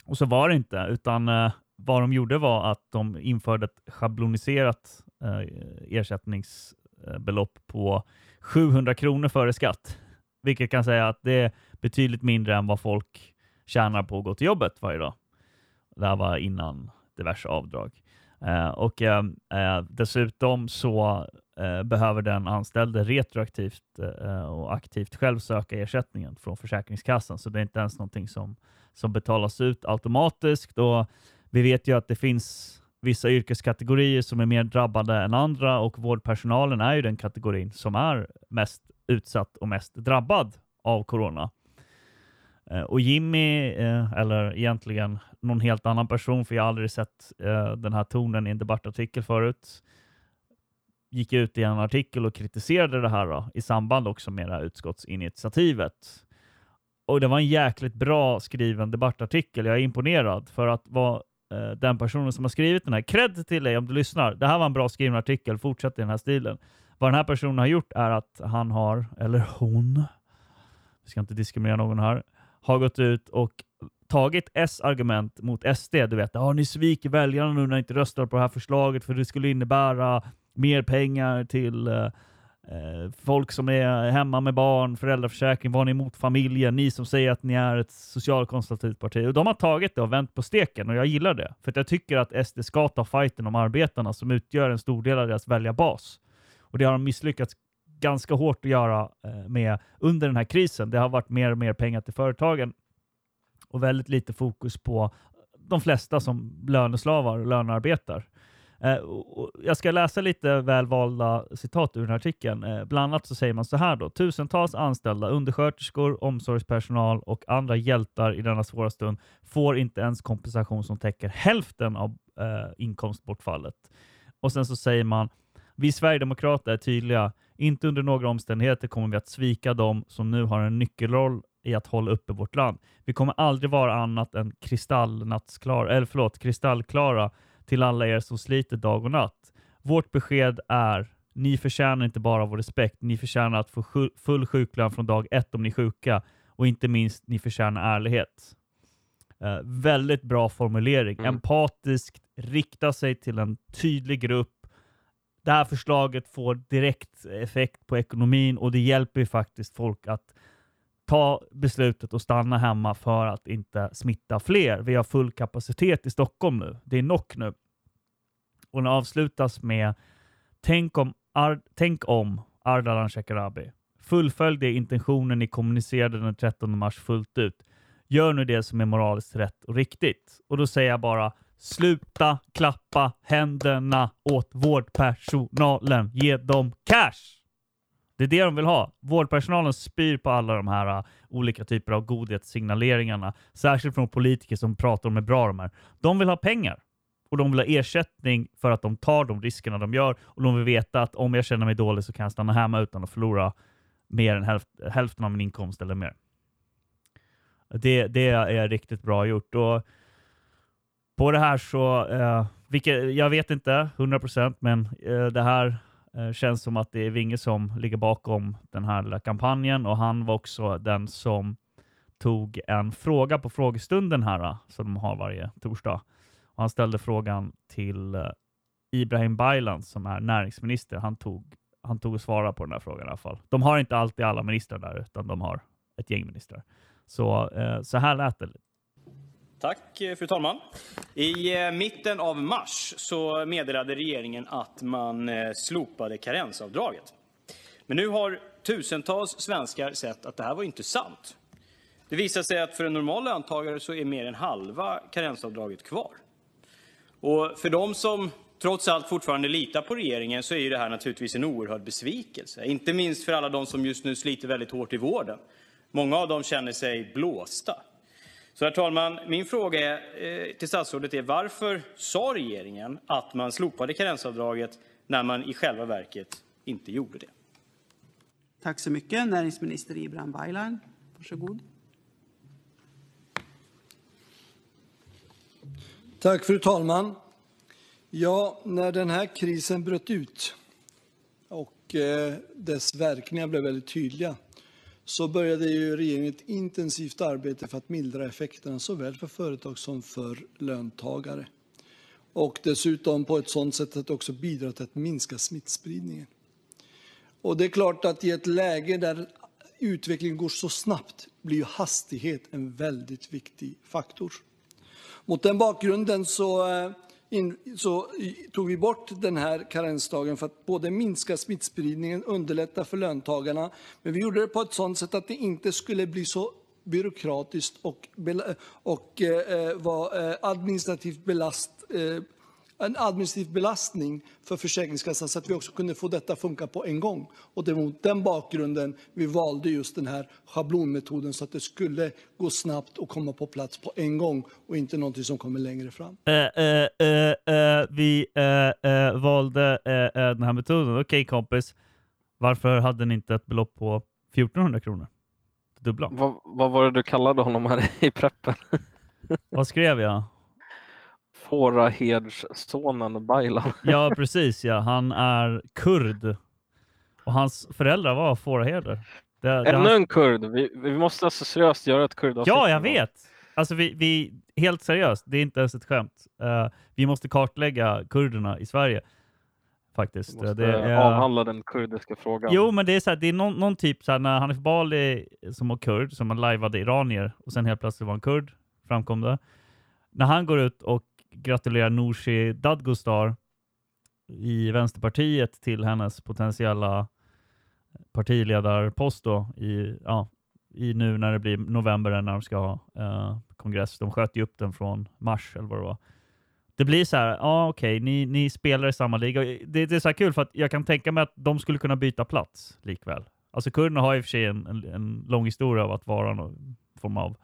Och så var det inte, utan uh, vad de gjorde var att de införde ett schabloniserat eh, uh, ersättningsbelopp på 700 kronor före skatt. Vilket kan säga att det är betydligt mindre än vad folk tjänar på att gå till jobbet varje dag. Det här var innan diverse avdrag. Och ehm, Dessutom så eh, behöver den anställde retroaktivt eh, och aktivt själv söka ersättningen från Försäkringskassan. Så det är inte ens någonting som, som betalas ut automatiskt. Och vi vet ju att det finns vissa yrkeskategorier som är mer drabbade än andra och vårdpersonalen är ju den kategorin som är mest utsatt och mest drabbad av corona. Eh, och Jimmy, eh, eller egentligen någon helt annan person, för jag har aldrig sett eh, den här tonen i en debattartikel förut, gick ut i en artikel och kritiserade det här då, i samband också med det här utskottsinitiativet. Och det var en jäkligt bra skriven debattartikel. Jag är imponerad för att vara eh, den personen som har skrivit den här. kredd till dig om du lyssnar. Det här var en bra skriven artikel. Fortsätt i den här stilen. Vad den här personen har gjort är att han har, eller hon, vi ska inte diskriminera någon här, har gått ut och tagit S argument mot SD. Du vet, ah, ni sviker väljarna nu när ni inte röstar på det här förslaget för det skulle innebära mer pengar till eh, eh, folk som är hemma med barn, föräldraförsäkring, var ni emot familjen, ni som säger att ni är ett socialkonservativt parti. Och de har tagit det och vänt på steken och jag gillar det. För jag tycker att SD ska ta fighten om arbetarna som utgör en stor del av deras väljarbas. Och det har de misslyckats ganska hårt att göra eh, med under den här krisen. Det har varit mer och mer pengar till företagen och väldigt lite fokus på de flesta som löneslavar och lönearbetar. Eh, jag ska läsa lite välvalda citat ur den här artikeln. Eh, bland annat så säger man så här då. Tusentals anställda, undersköterskor, omsorgspersonal och andra hjältar i denna svåra stund får inte ens kompensation som täcker hälften av eh, inkomstbortfallet. Och sen så säger man vi Sverigedemokrater är tydliga. Inte under några omständigheter kommer vi att svika dem som nu har en nyckelroll i att hålla uppe vårt land. Vi kommer aldrig vara annat än kristallnattklara, eller förlåt, kristallklara till alla er som sliter dag och natt. Vårt besked är ni förtjänar inte bara vår respekt, ni förtjänar att få full sjuklön från dag ett om ni är sjuka och inte minst, ni förtjänar ärlighet. Uh, väldigt bra formulering. Mm. Empatiskt, rikta sig till en tydlig grupp. Det här förslaget får direkt effekt på ekonomin och det hjälper ju faktiskt folk att ta beslutet och stanna hemma för att inte smitta fler. Vi har full kapacitet i Stockholm nu. Det är knock nu. Och den avslutas med Tänk om, Ar tänk om Ardalan Shekarabi. Fullfölj intentionen ni kommunicerade den 13 mars fullt ut. Gör nu det som är moraliskt rätt och riktigt. Och då säger jag bara Sluta klappa händerna åt vårdpersonalen. Ge dem cash! Det är det de vill ha. Vårdpersonalen spyr på alla de här uh, olika typer av godhetssignaleringarna. Särskilt från politiker som pratar om hur bra de är. De vill ha pengar och de vill ha ersättning för att de tar de riskerna de gör och de vill veta att om jag känner mig dålig så kan jag stanna hemma utan att förlora mer än hälf hälften av min inkomst eller mer. Det, det är riktigt bra gjort. Och på det här så, Uh, vilket, jag vet inte 100% men eh, det här Eh, känns som att det är Vinge som ligger bakom den här lilla kampanjen och han var också den som tog en fråga på frågestunden här eh, som de har varje torsdag. Och han ställde frågan till eh, Ibrahim Baylan som är näringsminister. Han tog, han tog och svarade på den här frågan i alla fall. De har inte alltid alla ministrar där utan de har ett gäng ministrar. Så, så här lät det Tack, eh, fru talman. I eh, mitten av mars så meddelade regeringen att man eh, slopade karensavdraget. Men nu har tusentals svenskar sett att det här var inte sant. Det visar sig att för en normal löntagare så är mer än halva karensavdraget kvar. Och för de som trots allt fortfarande litar på regeringen så är det här naturligtvis en oerhörd besvikelse. Inte minst för alla de som just nu sliter väldigt hårt i vården. Många av dem känner sig blåsta. Så herr talman, min fråga är, eh, till statsrådet är varför sa regeringen att man slopade karensavdraget när man i själva verket inte gjorde det? Så började ju regeringen ett intensivt arbete för att mildra effekterna såväl för företag som för löntagare. Och dessutom på ett sådant sätt att det också bidrar till att minska smittspridningen. Och det är klart att i ett läge där utvecklingen går så snabbt blir hastighet en väldigt viktig faktor. Mot den bakgrunden så eh, så tog vi bort den här karensdagen för att både minska smittspridningen, och underlätta för löntagarna, men vi gjorde det på ett sådant sätt att det inte skulle bli så byråkratiskt och, och eh, eh var eh, administrativt belast, eh, en administrativ belastning för Försäkringskassan så att vi också kunde få detta att funka på en gång. Och det var mot den bakgrunden vi valde just den här schablonmetoden så att det skulle gå snabbt och komma på plats på en gång och inte någonting som kommer längre fram. Uh, uh, uh, vi valde den här metoden. Okej okay, kompis, varför hade ni inte ett belopp på 1400 kronor? Dubbla. Vad, vad var det du kallade honom här i preppen? vad skrev jag? Fårahedssonen Baylan. ja, precis. Ja. Han är kurd. Och hans föräldrar var fåraherdar. Ännu en kurd. Vi, vi måste alltså seriöst göra ett kurdavsnitt. Ja, jag vet. alltså vi, vi, helt seriöst, det är inte ens ett skämt. Eh, vi måste kartlägga kurderna i Sverige. Faktiskt. Vi måste Det är- avhandla den kurdiska frågan. Jo, men det är, så här, det är någon, någon typ så här, när Hanif Bali som var kurd, som man lajvade iranier och sen helt plötsligt var en kurd, framkom det. När han går ut och gratulerar Nooshi Dadgostar i Vänsterpartiet till hennes potentiella partiledarpost då i, ja, i nu när det blir november när de ska ha eh, kongress. De sköt ju upp den från mars eller vad det var. Det blir så här, ja okej, ni, ni spelar i samma liga. Det, det är så här kul för att jag kan tänka mig att de skulle kunna byta plats likväl. Alltså kurderna har i och för sig en, en, en lång historia av att vara någon form av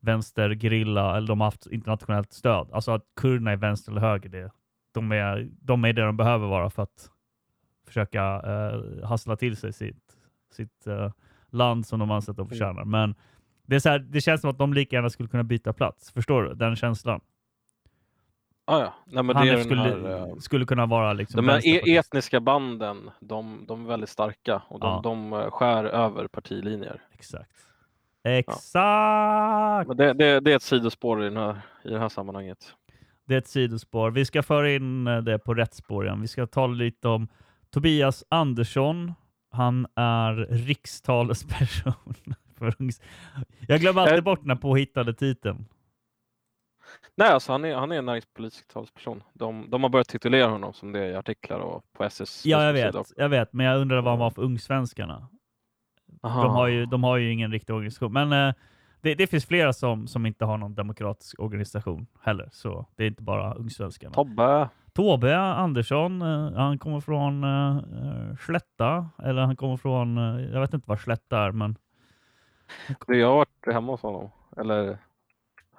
vänstergrilla, eller de har haft internationellt stöd. Alltså att kurderna är vänster eller höger, det, de, är, de är det de behöver vara för att försöka eh, hassla till sig sitt, sitt eh, land som de anser att de förtjänar. Men det, är så här, det känns som att de lika gärna skulle kunna byta plats. Förstår du? Den känslan. Ah, ja. Nej, men det Hanif skulle, här, eh, skulle kunna vara liksom de här e etniska banden, de, de är väldigt starka och de, Ja. de eh, skär över partilinjer. Exakt. Exakt! Men det, det, det är ett sidospår i, den här, i det här sammanhanget. Det är ett sidospår. Vi ska föra in eh, det på rätt spår igen. Vi ska tala lite om Tobias Andersson. Han är rikstalesperson. för ungs- Jag glömmer alltid bort den här påhittade titeln. Nej, alltså han är, han är en näringspolitisk talesperson. De, de har börjat titulera honom som det i artiklar och på SS Ja, jag vet, jag vet, men jag undrar vad han var för Ungsvenskarna. Aha. De har, ju, de har ju ingen riktig organisation. Men eh, det, det finns flera som, som inte har någon demokratisk organisation heller, så det är inte bara Ungsvenskarna. Tobbe. Tobbe Andersson, eh, han kommer från eh, eh, Slätta, eller han kommer från, eh, jag vet inte var Slätta är, men jag har varit hemma hos honom, eller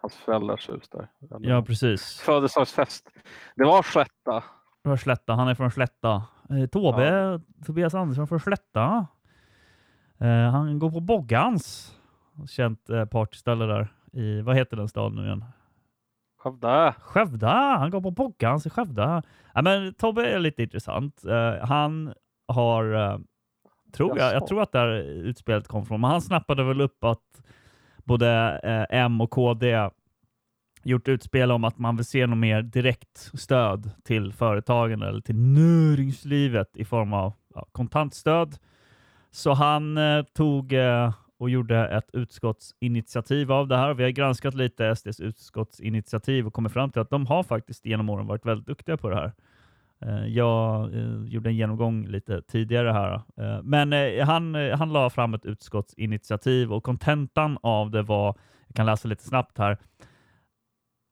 hans föräldrars hus där. ja precis. Födelsedagsfest. Det var Slätta. Det var Slätta, han är från Slätta. Eh, Tobbe, Tobias Andersson från Slätta. Eh, han går på Boggans, känt eh, partyställe där i, vad heter den staden nu igen? Skövde. Skövde, han går på Boggans i Skövde. Ja, men Tobbe är lite intressant. Eh, han har, eh, tror jag, jag tror att det här utspelet kom från, men han snappade väl upp att både eh, M och KD gjort utspel om att man vill se något mer direkt stöd till företagen eller till näringslivet i form av ja, kontantstöd. Så han eh, tog eh, och gjorde ett utskottsinitiativ av det här. Vi har granskat lite SDs utskottsinitiativ och kommit fram till att de har faktiskt genom åren varit väldigt duktiga på det här. Eh, Jag eh, gjorde en genomgång lite tidigare här. Eh, Men eh, han, eh, han la fram ett utskottsinitiativ och kontentan av det var, jag kan läsa lite snabbt här.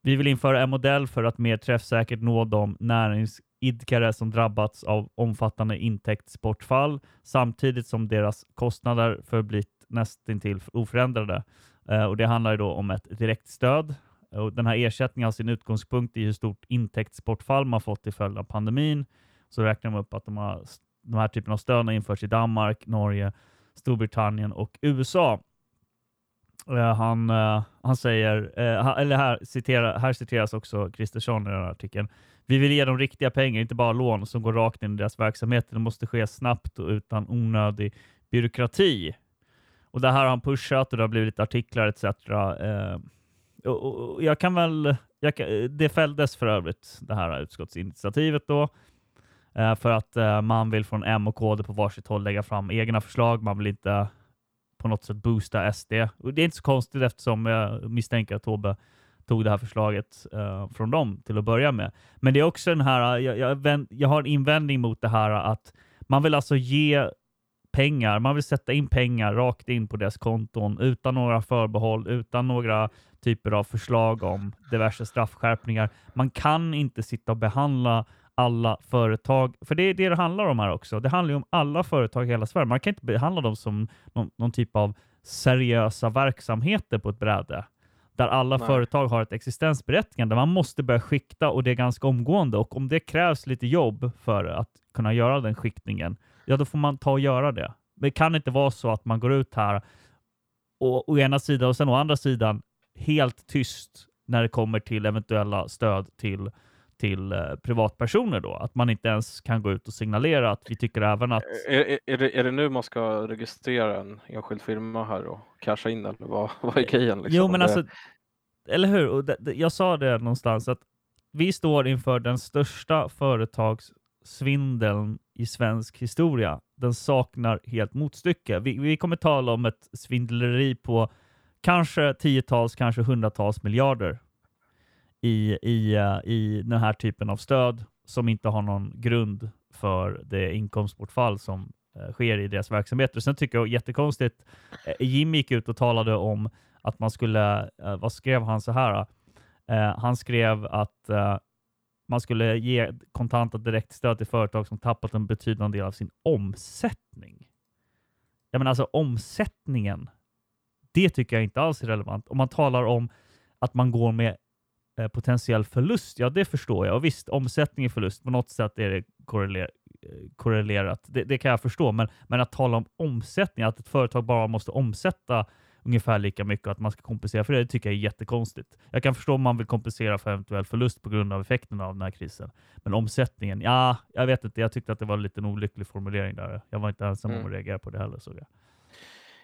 Vi vill införa en modell för att mer träffsäkert nå de närings idkare som drabbats av omfattande intäktsbortfall samtidigt som deras kostnader förblivit nästintill oförändrade. Eh, Och det handlar ju då om ett direktstöd. Och den här ersättningen har sin utgångspunkt i hur stort intäktsbortfall man fått till följd av pandemin. Så räknar man upp att de, har, de här typen av stöd har införts i Danmark, Norge, Storbritannien och USA. Eh, han, eh, han säger, eh, eller här, citerar, här citeras också Kristersson i den här artikeln. Vi vill ge dem riktiga pengar, inte bara lån som går rakt in i deras verksamhet. Det måste ske snabbt och utan onödig byråkrati. Och det här har han pushat och det har blivit artiklar etc. Eh, och, och, jag kan väl, jag kan, det fälldes för övrigt, det här utskottsinitiativet då. Eh, för att eh, man vill från M och KD på varsitt håll lägga fram egna förslag. Man vill inte på något sätt boosta SD. Och det är inte så konstigt eftersom jag misstänker att Tobbe tog det här förslaget uh, från dem till att börja med. Men det är också den här, jag, jag, jag har en invändning mot det här att man vill alltså ge pengar, man vill sätta in pengar rakt in på deras konton utan några förbehåll, utan några typer av förslag om diverse straffskärpningar. Man kan inte sitta och behandla alla företag, för det är det det handlar om här också. Det handlar ju om alla företag i hela Sverige. Man kan inte behandla dem som någon, någon typ av seriösa verksamheter på ett bräde där alla Nej. företag har ett existensberättigande. Man måste börja skikta och det är ganska omgående och om det krävs lite jobb för att kunna göra den skiktningen, ja då får man ta och göra det. Det kan inte vara så att man går ut här och å ena sidan och sen å andra sidan helt tyst när det kommer till eventuella stöd till, till eh, privatpersoner då. Att man inte ens kan gå ut och signalera att vi tycker även att Är, är, det, är det nu man ska registrera en enskild firma här och casha in eller vad, vad är grejen? Liksom? Jo, men Det- alltså, eller hur? Och det, det, jag sa det någonstans att vi står inför den största företagssvindeln i svensk historia. Den saknar helt motstycke. Vi, vi kommer tala om ett svindleri på kanske tiotals, kanske hundratals miljarder i, i, eh, i den här typen av stöd som inte har någon grund för det inkomstbortfall som eh, sker i deras verksamheter. Sen tycker jag jättekonstigt, uh, Jim gick ut och talade om att man skulle, vad skrev han så här? han skrev att man skulle ge kontanta direktstöd till företag som tappat en betydande del av sin omsättning. Jag menar alltså omsättningen, det tycker jag inte alls är relevant. Om man talar om att man går med potentiell förlust, ja det förstår jag. Och visst, omsättning är förlust, på något sätt är det korreler eh, korrelerat. Det, det, kan jag förstå, men, men att tala om omsättning, att ett företag bara måste omsätta ungefär lika mycket och att man ska kompensera för det, det tycker jag är jättekonstigt. Jag kan förstå om man vill kompensera för eventuell förlust på grund av effekterna av den här krisen. Men omsättningen, ja, jag vet inte. Jag tyckte att det var en liten olycklig formulering där. Jag var inte ensam mm. om att reagera på det heller. Såg jag.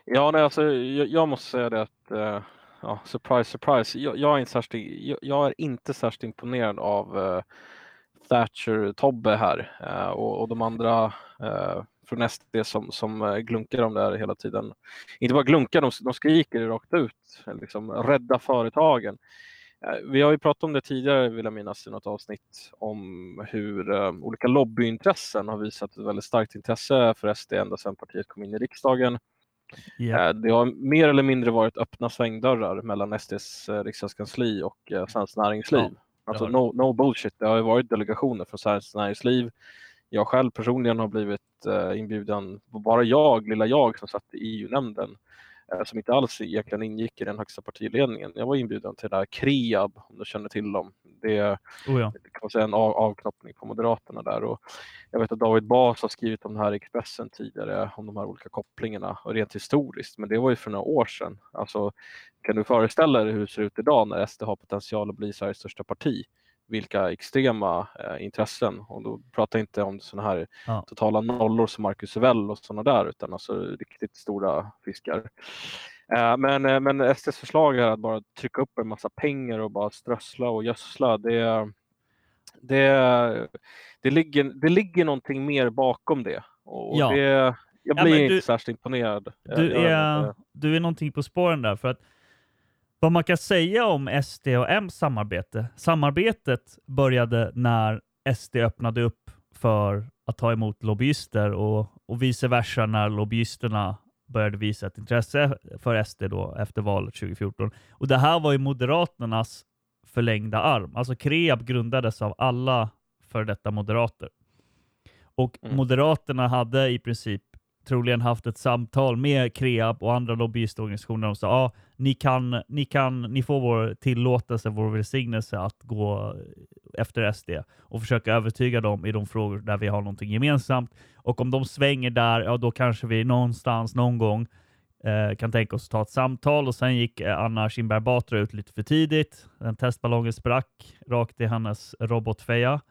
Ja, nej, alltså, jag, jag måste säga det att uh, ja, surprise, surprise. Jag, jag, är inte särskilt, jag, jag, är inte särskilt imponerad av eh, uh, Thatcher-Tobbe här uh, och, och, de andra eh, från SD som, som glunkar om det här hela tiden. Inte bara glunkar, de, de skriker det rakt ut. Liksom, rädda företagen. Vi har ju pratat om det tidigare, vill jag minnas, i något avsnitt om hur uh, olika lobbyintressen har visat ett väldigt starkt intresse för SD ända sedan partiet kom in i riksdagen. Yeah. Det har mer eller mindre varit öppna svängdörrar mellan SDs uh, riksdagskansli och uh, Svenskt Näringsliv. Ja, alltså no, no bullshit, det har ju varit delegationer från Svenskt Näringsliv, jag själv personligen har blivit eh, inbjuden, bara jag, lilla jag som satt i EU-nämnden, eh, som inte alls egentligen ingick i den högsta partiledningen. Jag var inbjuden till det här KREAB, om du känner till dem. Det är oh ja. kan man säga, en av, avknoppning på Moderaterna där. Och jag vet att David Bas har skrivit om det här i Expressen tidigare, om de här olika kopplingarna, och rent historiskt, men det var ju för några år sedan. Alltså, kan du föreställa dig hur det ser ut idag när SD har potential att bli Sveriges största parti? Vilka extrema eh, intressen. Och då pratar jag inte om sådana här ja. totala nollor som Marcus Sevell och sådana där, utan alltså riktigt stora fiskar. Eh, men, eh, men SDs förslag är att bara trycka upp en massa pengar och bara strössla och gödsla. Det, det, det, ligger, det ligger någonting mer bakom det. Och ja. det jag blir ja, du, inte särskilt imponerad. Du är, du är någonting på spåren där. för att vad man kan säga om SD och M's samarbete. Samarbetet började när SD öppnade upp för att ta emot lobbyister och, och vice versa när lobbyisterna började visa ett intresse för SD då efter valet 2014. Och det här var ju Moderaternas förlängda arm. Alltså Kreab grundades av alla för detta moderater. Och mm. Moderaterna hade i princip troligen haft ett samtal med Kreab och andra lobbyistorganisationer och sa ah, ni, kan, ni, kan, ni får vår tillåtelse, vår välsignelse att gå efter SD och försöka övertyga dem i de frågor där vi har någonting gemensamt. Och om de svänger där, ja då kanske vi någonstans någon gång eh, kan tänka oss att ta ett samtal. Och sen gick eh, Anna Kinberg Batra ut lite för tidigt. Den testballongen sprack rakt i hennes robotfeja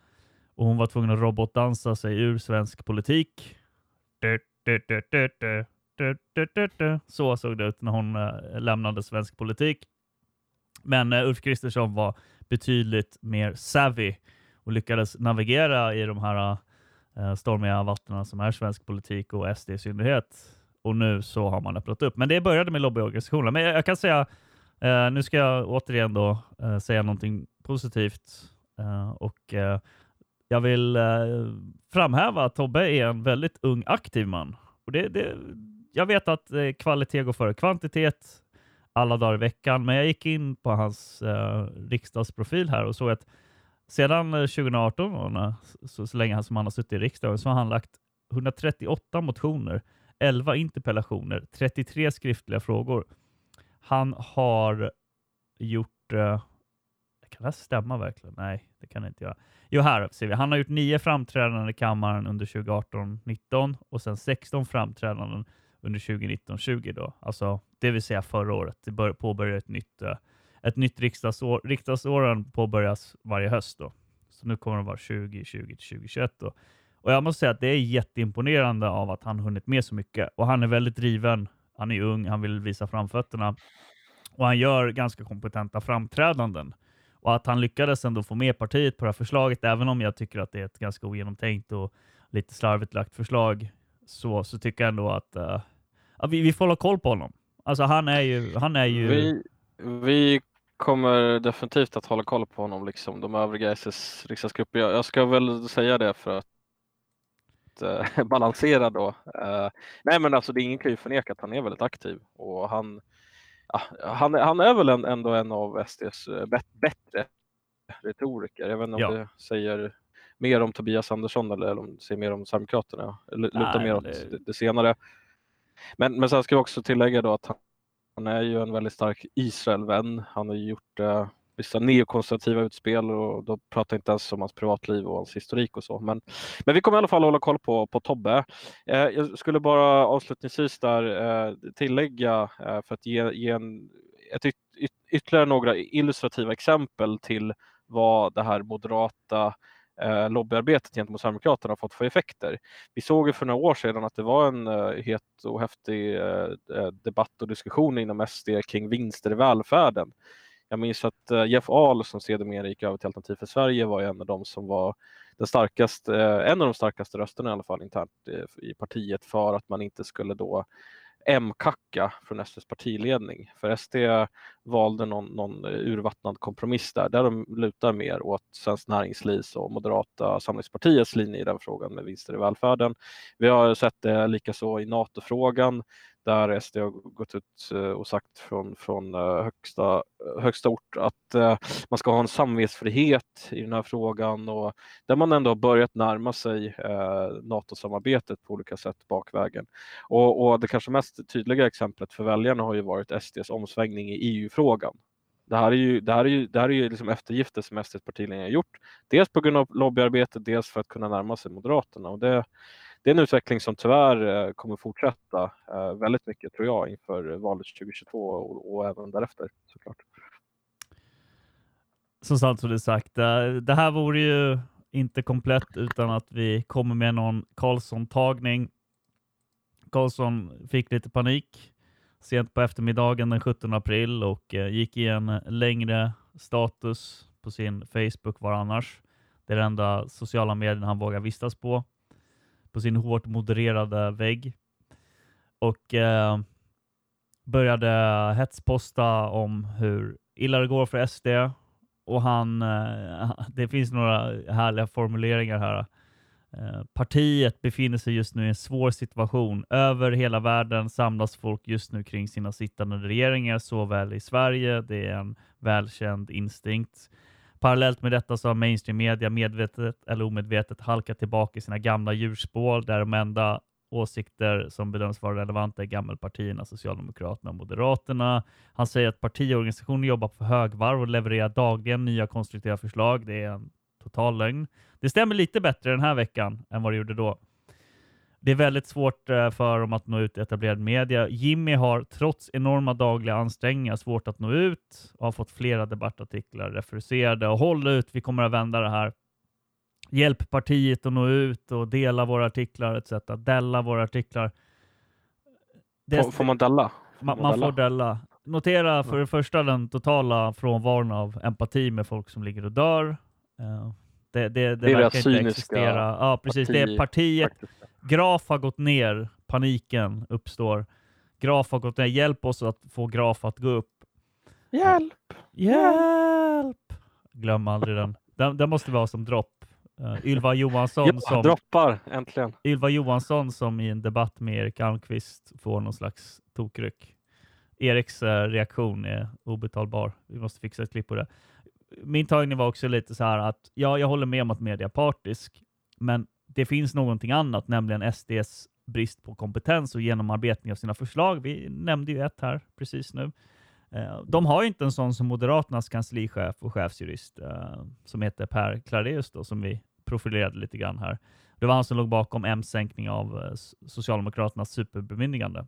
och hon var tvungen att robotdansa sig ur svensk politik. Så såg det ut när hon eh, lämnade svensk politik. Men eh, Ulf Kristersson var betydligt mer savvy och lyckades navigera i de här eh, stormiga vattnen som är svensk politik och SD i synnerhet. Och nu så har man öppnat upp. Men det började med lobbyorganisationerna. Men jag kan säga, nu ska jag återigen då säga någonting positivt. och jag vill eh, framhäva att Tobbe är en väldigt ung aktiv man. Och det, det, jag vet att eh, kvalitet går före kvantitet alla dagar i veckan, men jag gick in på hans eh, riksdagsprofil här och såg att sedan eh, 2018, när, så, så länge som han har suttit i riksdagen, så har han lagt 138 motioner, 11 interpellationer, 33 skriftliga frågor. Han har gjort... Eh, kan det stämma verkligen? Nej, det kan det inte göra. Jo, här ser vi. Han har gjort nio framträdanden i kammaren under 2018-19 och sen 16 framträdanden under 2019-20 då. Alltså, det vill säga förra året. Det bör, påbörjar ett nytt, eh, ett nytt riksdagsår. Riksdagsåren påbörjas varje höst då. Så nu kommer det vara 2020 till 2021 då. Och jag måste säga att det är jätteimponerande av att han hunnit med så mycket och han är väldigt driven. Han är ung, han vill visa framfötterna Och han gör ganska kompetenta framträdanden. Och att han lyckades ändå få med partiet på det här förslaget, även om jag tycker att det är ett ganska ogenomtänkt och lite slarvigt lagt förslag, så, så tycker jag ändå att, eh, uh, att vi, vi får hålla koll på honom. Alltså han är ju... Han är ju... Vi, vi kommer definitivt att hålla koll på honom, liksom de övriga SS riksdagsgrupper. Jag, jag ska väl säga det för att eh, balansera då. Uh, nej men alltså det är ingen kan ju förneka att han är väldigt aktiv och han, han, han är väl en, ändå en av SDs bet, bättre retoriker. Jag vet inte om Ja. det säger mer om Tobias Andersson eller om det säger mer om Sverigedemokraterna. Lutar mer åt det- det, det senare. Men, men sen ska jag också tillägga då att han, han är ju en väldigt stark Israelvän. Han har gjort eh, vissa neokonservativa utspel och då pratar jag inte ens om hans privatliv och hans historik och så. Men, men vi kommer i alla fall hålla koll på, på Tobbe. Eh, jag skulle bara avslutningsvis där eh, tillägga eh, för att ge, ge en, ett yt, yt, ytterligare några illustrativa exempel till vad det här moderata eh, lobbyarbetet gentemot Sverigedemokraterna har fått för effekter. Vi såg ju för några år sedan att det var en eh, het och häftig eh, eh debatt och diskussion inom SD kring vinster i välfärden. Jag minns att eh, Jeff Ahl som sedermera gick över till Alternativ för Sverige var en av de som var den starkaste, eh, en av de starkaste rösterna i alla fall internt eh, i partiet för att man inte skulle då M-kacka från SDs partiledning. För SD valde någon, någon urvattnad kompromiss där, där de lutar mer åt Svenskt Näringslivs och Moderata samlingspartiets linje i den frågan med vinster i välfärden. Vi har sett det likaså i NATO-frågan där SD har gått ut eh, och sagt från, från eh, högsta, eh, högsta ort att man ska ha en samvetsfrihet i den här frågan och där man ändå har börjat närma sig NATO-samarbetet på olika sätt bakvägen. Och, och det kanske mest tydliga exemplet för väljarna har ju varit SDs omsvängning i EU-frågan. Det här är ju, det här är ju, det här är ju liksom eftergifter som SDs partiledning har gjort. Dels på grund av lobbyarbete, dels för att kunna närma sig Moderaterna. Och det, det är en utveckling som tyvärr eh, kommer fortsätta eh, väldigt mycket tror jag inför valet 2022 och, och även därefter såklart. som statsrådet sagt, eh, det här vore ju inte komplett utan att vi kommer med någon Karlsson-tagning. Karlsson fick lite panik sent på eftermiddagen den 17 april och gick i en längre status på sin Facebook var annars. Det är det enda sociala medier han vågar vistas på. På sin hårt modererade vägg. Och eh, började hetsposta om hur illa det går för SD och han, eh, det finns några härliga formuleringar här. Eh, Partiet befinner sig just nu i en svår situation. Över hela världen samlas folk just nu kring sina sittande regeringar, såväl i Sverige, det är en välkänd instinkt. Parallellt med detta så har mainstream media medvetet eller omedvetet halkat tillbaka i sina gamla djurspår där de enda åsikter som bedöms vara relevanta är gammelpartierna Socialdemokraterna och Moderaterna. Han säger att partiorganisationer jobbar på högvarv och levererar dagligen nya konstruktiva förslag. Det är en total lögn. Det stämmer lite bättre den här veckan än vad det gjorde då. Det är väldigt svårt eh, för dem att nå ut i etablerad media. Jimmy har trots enorma dagliga ansträngningar svårt att nå ut och har fått flera debattartiklar refuserade. Och håll ut, vi kommer att vända det här. Hjälp partiet att nå ut och dela våra artiklar etc. Della våra artiklar. Det- Får, får man della? man, man får della. Notera för det första den totala frånvaron av empati med folk som ligger och dör. Det, det, det, Det är verkar inte existera. Ja, precis. det är parti- partiet. Graf har gått ner. Paniken uppstår. Graf har gått ner. Hjälp oss att få Graf att gå upp. Hjälp! Hjälp! Glöm aldrig den. Den, den måste vara som dropp. Uh, Ylva Johansson Ja, som... droppar, äntligen. Ylva Johansson som i en debatt med Erik Almqvist får någon slags tokryck. Eriks eh, reaktion är obetalbar. Vi måste fixa ett klipp på det. Min tagning var också lite så här att ja, jag håller med om att media är partisk, men det finns någonting annat, nämligen SDs brist på kompetens och genomarbetning av sina förslag. Vi nämnde ju ett här precis nu. Eh, de har ju inte en sån som Moderaternas kanslichef och chefsjurist eh, som heter Per Clareus då, som vi profilerade lite grann här. Det var han som låg bakom M-sänkning av eh, Socialdemokraternas superbemyndigande.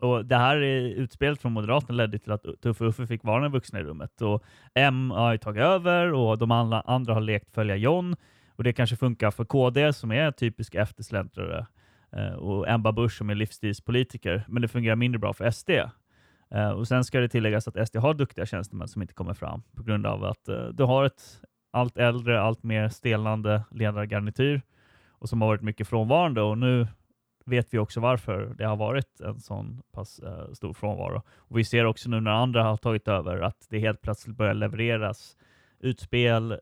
Och det här utspelet från Moderaterna ledde till att Tuffe Uffe fick vara den vuxna i rummet. Och M har ju tagit över och de andra, andra har lekt följa John. Och det kanske funkar för KD som är typisk eftersläntrare eh, och Ebba Busch som är livsstilspolitiker. Men det fungerar mindre bra för SD. Eh, och Sen ska det tilläggas att SD har duktiga tjänstemän som inte kommer fram på grund av att eh, du har ett allt äldre, allt mer stelnande ledargarnityr och som har varit mycket frånvarande och nu vet vi också varför det har varit en sån pass eh, stor frånvaro. Och vi ser också nu när andra har tagit över att det helt plötsligt börjar levereras utspel, eh,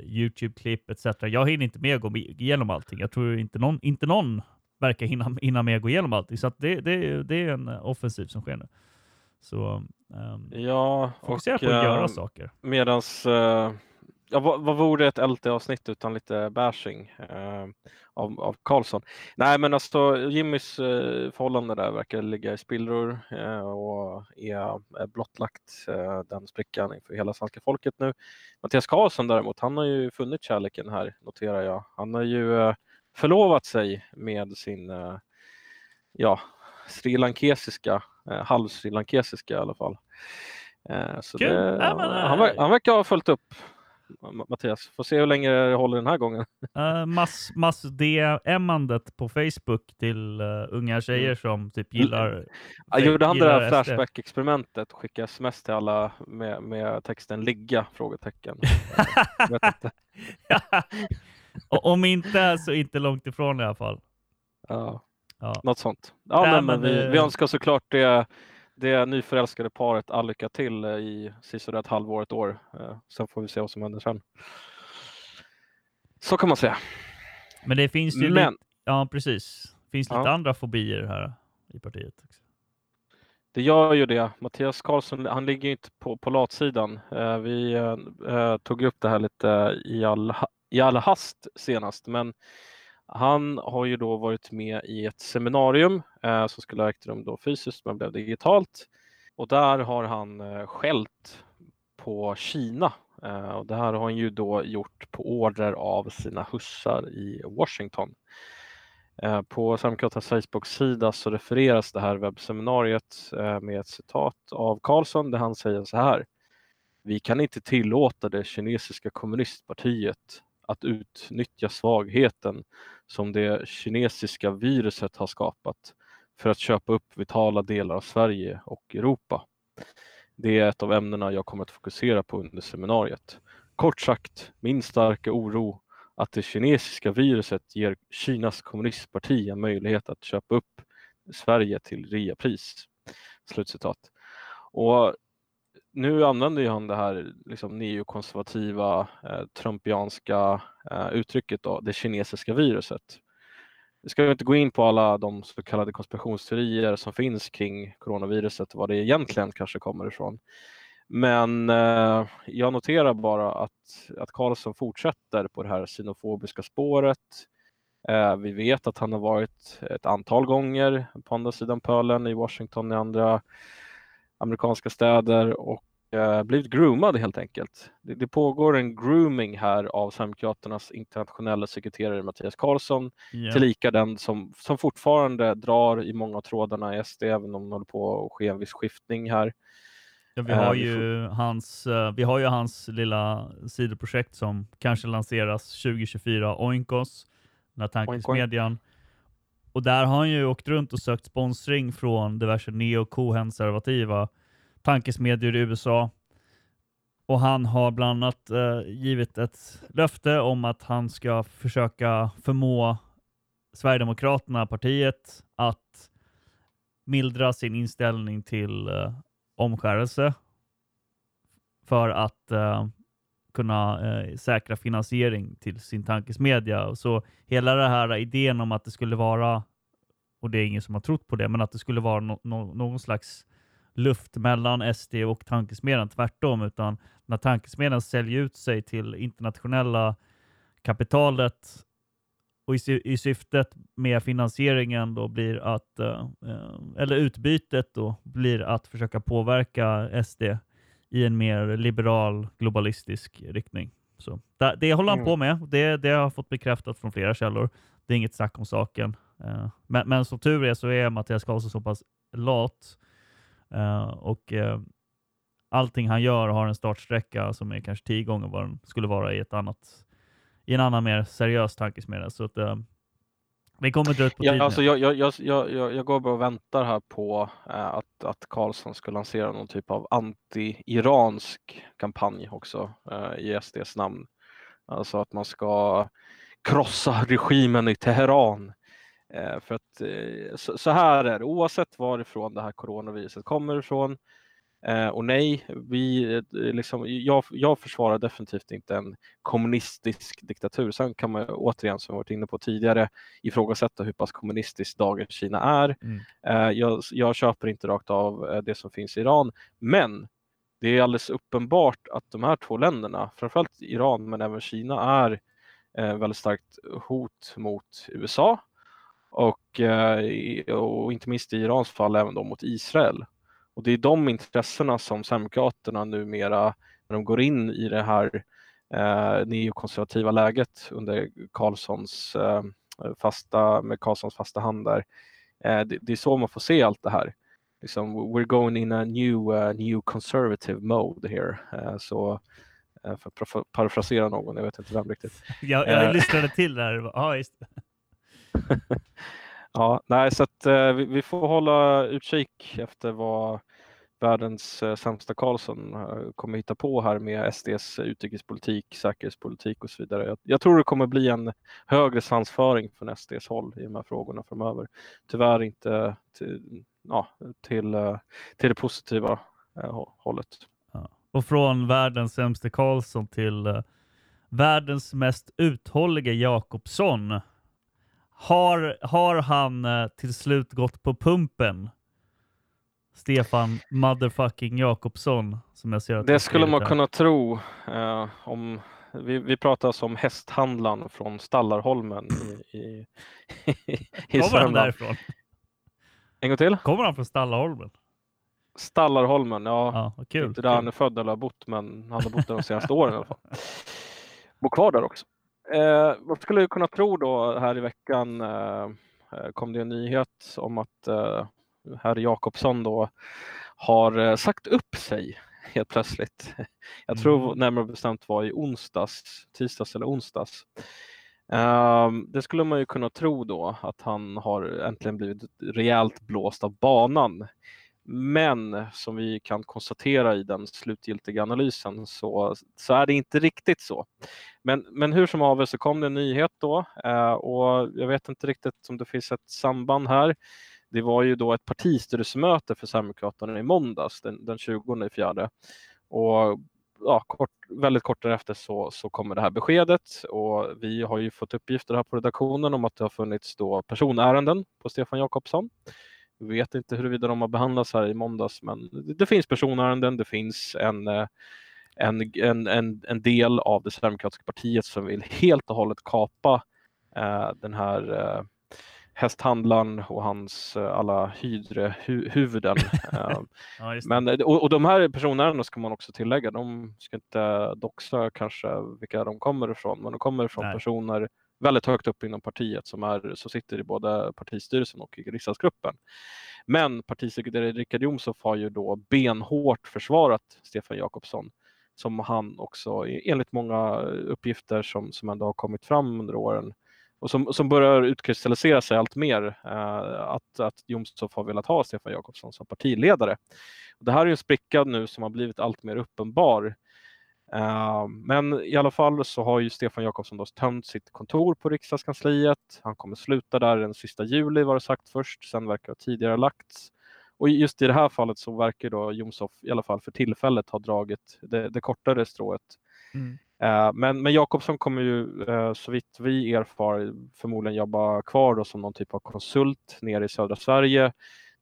Youtube-klipp etc. Jag hinner inte med att gå igenom allting. Jag tror inte någon, inte någon verkar hinna, hinna med att gå igenom allting. Så det, det, det är en offensiv som sker nu. Så um, ja, fokusera och, på att göra saker. Medans uh ja, vad, vad vore ett LT-avsnitt utan lite bashing eh, av, av Karlsson? Nej, men alltså Jimmys eh, förhållande där verkar ligga i spillror eh, och är, är blottlagt eh, den sprickan inför hela svenska folket nu. Mattias Karlsson däremot, han har ju funnit kärleken här, noterar jag. Han har ju eh, förlovat sig med sin eh, ja, srilankesiska, eh, halvsrilankesiska i alla fall. Eh, så det, han, han verkar ha följt upp Mattias. Får se hur länge det håller den här gången. Uh, mass, mass DMandet på Facebook till uh, unga tjejer mm. som typ gillar... Jag gjorde han det där Flashback-experimentet och skickade sms till alla med, med texten ligga? frågetecken. Om inte så inte långt ifrån i alla fall. Ja, ja. något sånt. Ja, Nej, men, men vi, vi önskar såklart det det nyförälskade paret all lycka till eh, i sisådär ett halvår, ett år. Eh, sen får vi se vad som händer sen. Så kan man säga. Men det finns ju Men, lite, ja precis. finns lite ja. andra fobier här i partiet. Också. Det gör ju det. Mattias Karlsson, han ligger inte på, på latsidan. Eh, vi tog upp det här lite i all, i all hast senast, men han har ju då varit med i ett seminarium eh, som skulle ha ägt rum då fysiskt men blev digitalt. Och där har han eh, skällt på Kina. Eh, och det här har han ju då gjort på order av sina hussar i Washington. Eh, på Sverigedemokraternas Facebook-sida så refereras det här webbseminariet eh, med ett citat av Karlsson där han säger så här. Vi kan inte tillåta det kinesiska kommunistpartiet att utnyttja svagheten som det kinesiska viruset har skapat för att köpa upp vitala delar av Sverige och Europa. Det är ett av ämnena jag kommer att fokusera på under seminariet. Kort sagt, min starka oro att det kinesiska viruset ger Kinas kommunistparti en möjlighet att köpa upp Sverige till reapris. Slutcitat. Och nu använder han det här liksom neokonservativa, eh, trumpianska eh, uttrycket då, det kinesiska viruset. Vi ska inte gå in på alla de så kallade konspirationsteorier som finns kring coronaviruset, och vad det egentligen kanske kommer ifrån. Men eh, jag noterar bara att, att Karlsson fortsätter på det här xenofobiska spåret. Eh, vi vet att han har varit ett antal gånger på andra sidan pölen i Washington i andra amerikanska städer och eh, blivit groomad helt enkelt. Det, det, pågår en grooming här av Sverigedemokraternas internationella sekreterare Mattias Karlsson, yeah. tillika den som, som fortfarande drar i många av trådarna i SD, även om det håller på att ske en viss skiftning här. Ja, vi, har uh, ju hans, uh, vi har ju hans lilla sidoprojekt som kanske lanseras 2024, Oinkos, den här. Och där har han ju åkt runt och sökt sponsring från diverse neo-konservativa tankesmedjor i USA. Och han har bland annat eh, givit ett löfte om att han ska försöka förmå Sverigedemokraterna, partiet, att mildra sin inställning till eh, omskärelse för att eh, kunna eh, säkra finansiering till sin tankesmedja. Så hela den här idén om att det skulle vara, och det är ingen som har trott på det, men att det skulle vara no no någon slags luft mellan SD och tankesmedjan, tvärtom, utan när tankesmedjan säljer ut sig till internationella kapitalet och i, i syftet med finansieringen då blir att, uh, eller utbytet då blir att försöka påverka SD i en mer liberal globalistisk riktning. Så det, det håller han mm. på med. Det, det har jag fått bekräftat från flera källor. Det är inget snack om saken. Uh, men, men som tur är så är Mattias Karlsson så pass lat och uh, allting han gör har en startsträcka som är kanske tio gånger vad den skulle vara i ett annat i en annan mer seriös tankesmedja. Så att, uh, Vi kommer dra ut på Ja, tiden. alltså jag, jag, jag, jag, jag jag går bara och väntar här på eh, att, att Karlsson ska lansera någon typ av anti-iransk kampanj också eh, i SDs namn. Alltså att man ska krossa regimen i Teheran. Eh, för att eh, så, här är det, oavsett varifrån det här coronaviruset kommer ifrån. Eh, och nej, vi, liksom, jag, jag försvarar definitivt inte en kommunistisk diktatur. Sen kan man återigen, som vi varit inne på tidigare, ifrågasätta hur pass kommunistiskt dagens Kina är. Mm. Jag, jag köper inte rakt av det som finns i Iran, men det är alldeles uppenbart att de här två länderna, framförallt Iran men även Kina, är väldigt starkt hot mot USA och, eh, och inte minst i Irans fall även då mot Israel. Och det är de intressena som Sverigedemokraterna numera, när de går in i det här eh, neokonservativa läget under Karlssons eh, fasta, med Karlssons fasta hand där, eh, det, det är så man får se allt det här. Liksom, we're going in a new, uh, new conservative mode here. Eh, så eh, för att paraf- parafrasera någon, jag vet inte vem riktigt. Jag, jag lyssnade till det här. Ja, just. Ja, nej, så att eh, vi, vi får hålla utkik efter vad världens eh, sämsta Karlsson eh, kommer hitta på här med SDs utrikespolitik, säkerhetspolitik och så vidare. Jag, jag tror det kommer bli en högre svansföring från SDs håll i de här frågorna framöver. Tyvärr inte till, ja, till, eh, till det positiva eh, hå- hållet. Och från världens sämste Karlsson till eh, världens mest uthålliga Jakobsson. Har, har han eh, till slut gått på pumpen? Stefan motherfucking Jakobsson, som jag ser att Det skulle man kunna tro. Eh, om, vi, vi pratar alltså om hästhandlaren från Stallarholmen i, i, i Kommer han därifrån? En gång till? Kommer han från Stallaholmen? Stallarholmen, ja. Ja, kul. Inte där han är född eller har bott, men han har bott där de senaste åren i alla fall. Bor kvar där också. Eh, vad skulle jag kunna tro då här i veckan eh, eh, kom det en nyhet om att eh, herr Jakobsson då har eh, sagt upp sig helt plötsligt. Jag tror Mm. närmare bestämt var i onsdags, tisdags eller onsdags. Ehm, det skulle man ju kunna tro då att han har äntligen blivit rejält blåst av banan. Men som vi kan konstatera i den slutgiltiga analysen så, så är det inte riktigt så. Men, men hur som haver så kom det en nyhet då eh, och jag vet inte riktigt om det finns ett samband här. Det var ju då ett partistyrelsemöte för Sverigedemokraterna i måndags den, den 20 fjärde. Och ja, kort, väldigt kort därefter så, så kommer det här beskedet och vi har ju fått uppgifter här på redaktionen om att det har funnits då personärenden på Stefan Jakobsson. Vet inte huruvida de har behandlats här i måndags men det, finns personärenden, det finns en, eh, en, en, en, en del av det Sverigedemokratiska partiet som vill helt och hållet kapa eh, den här eh, hästhandlaren och hans eh, alla hydrehuvuden. Eh, Ja, men, och, och de här personerna ska man också tillägga, de ska inte doxa kanske vilka de kommer ifrån, men de kommer ifrån Nej. personer väldigt högt upp inom partiet som, är, som sitter i både partistyrelsen och i riksdagsgruppen. Men partisekreterare Richard Jomshof har ju då benhårt försvarat Stefan Jakobsson som han också enligt många uppgifter som, som ändå har kommit fram under åren och som, som börjar utkristallisera sig allt mer eh, att, att Jomshof har velat ha Stefan Jakobsson som partiledare. Och det här är ju en spricka nu som har blivit allt mer uppenbar. Eh, men i alla fall så har ju Stefan Jakobsson då tömt sitt kontor på riksdagskansliet. Han kommer sluta där den sista juli var det sagt först, sen verkar det tidigare lagts. Och just i det här fallet så verkar då Jomshof i alla fall för tillfället ha dragit det, det kortare strået. Mm. Eh, Men, men Jakobsson kommer ju eh, så vitt vi erfar förmodligen jobba kvar då som någon typ av konsult nere i södra Sverige.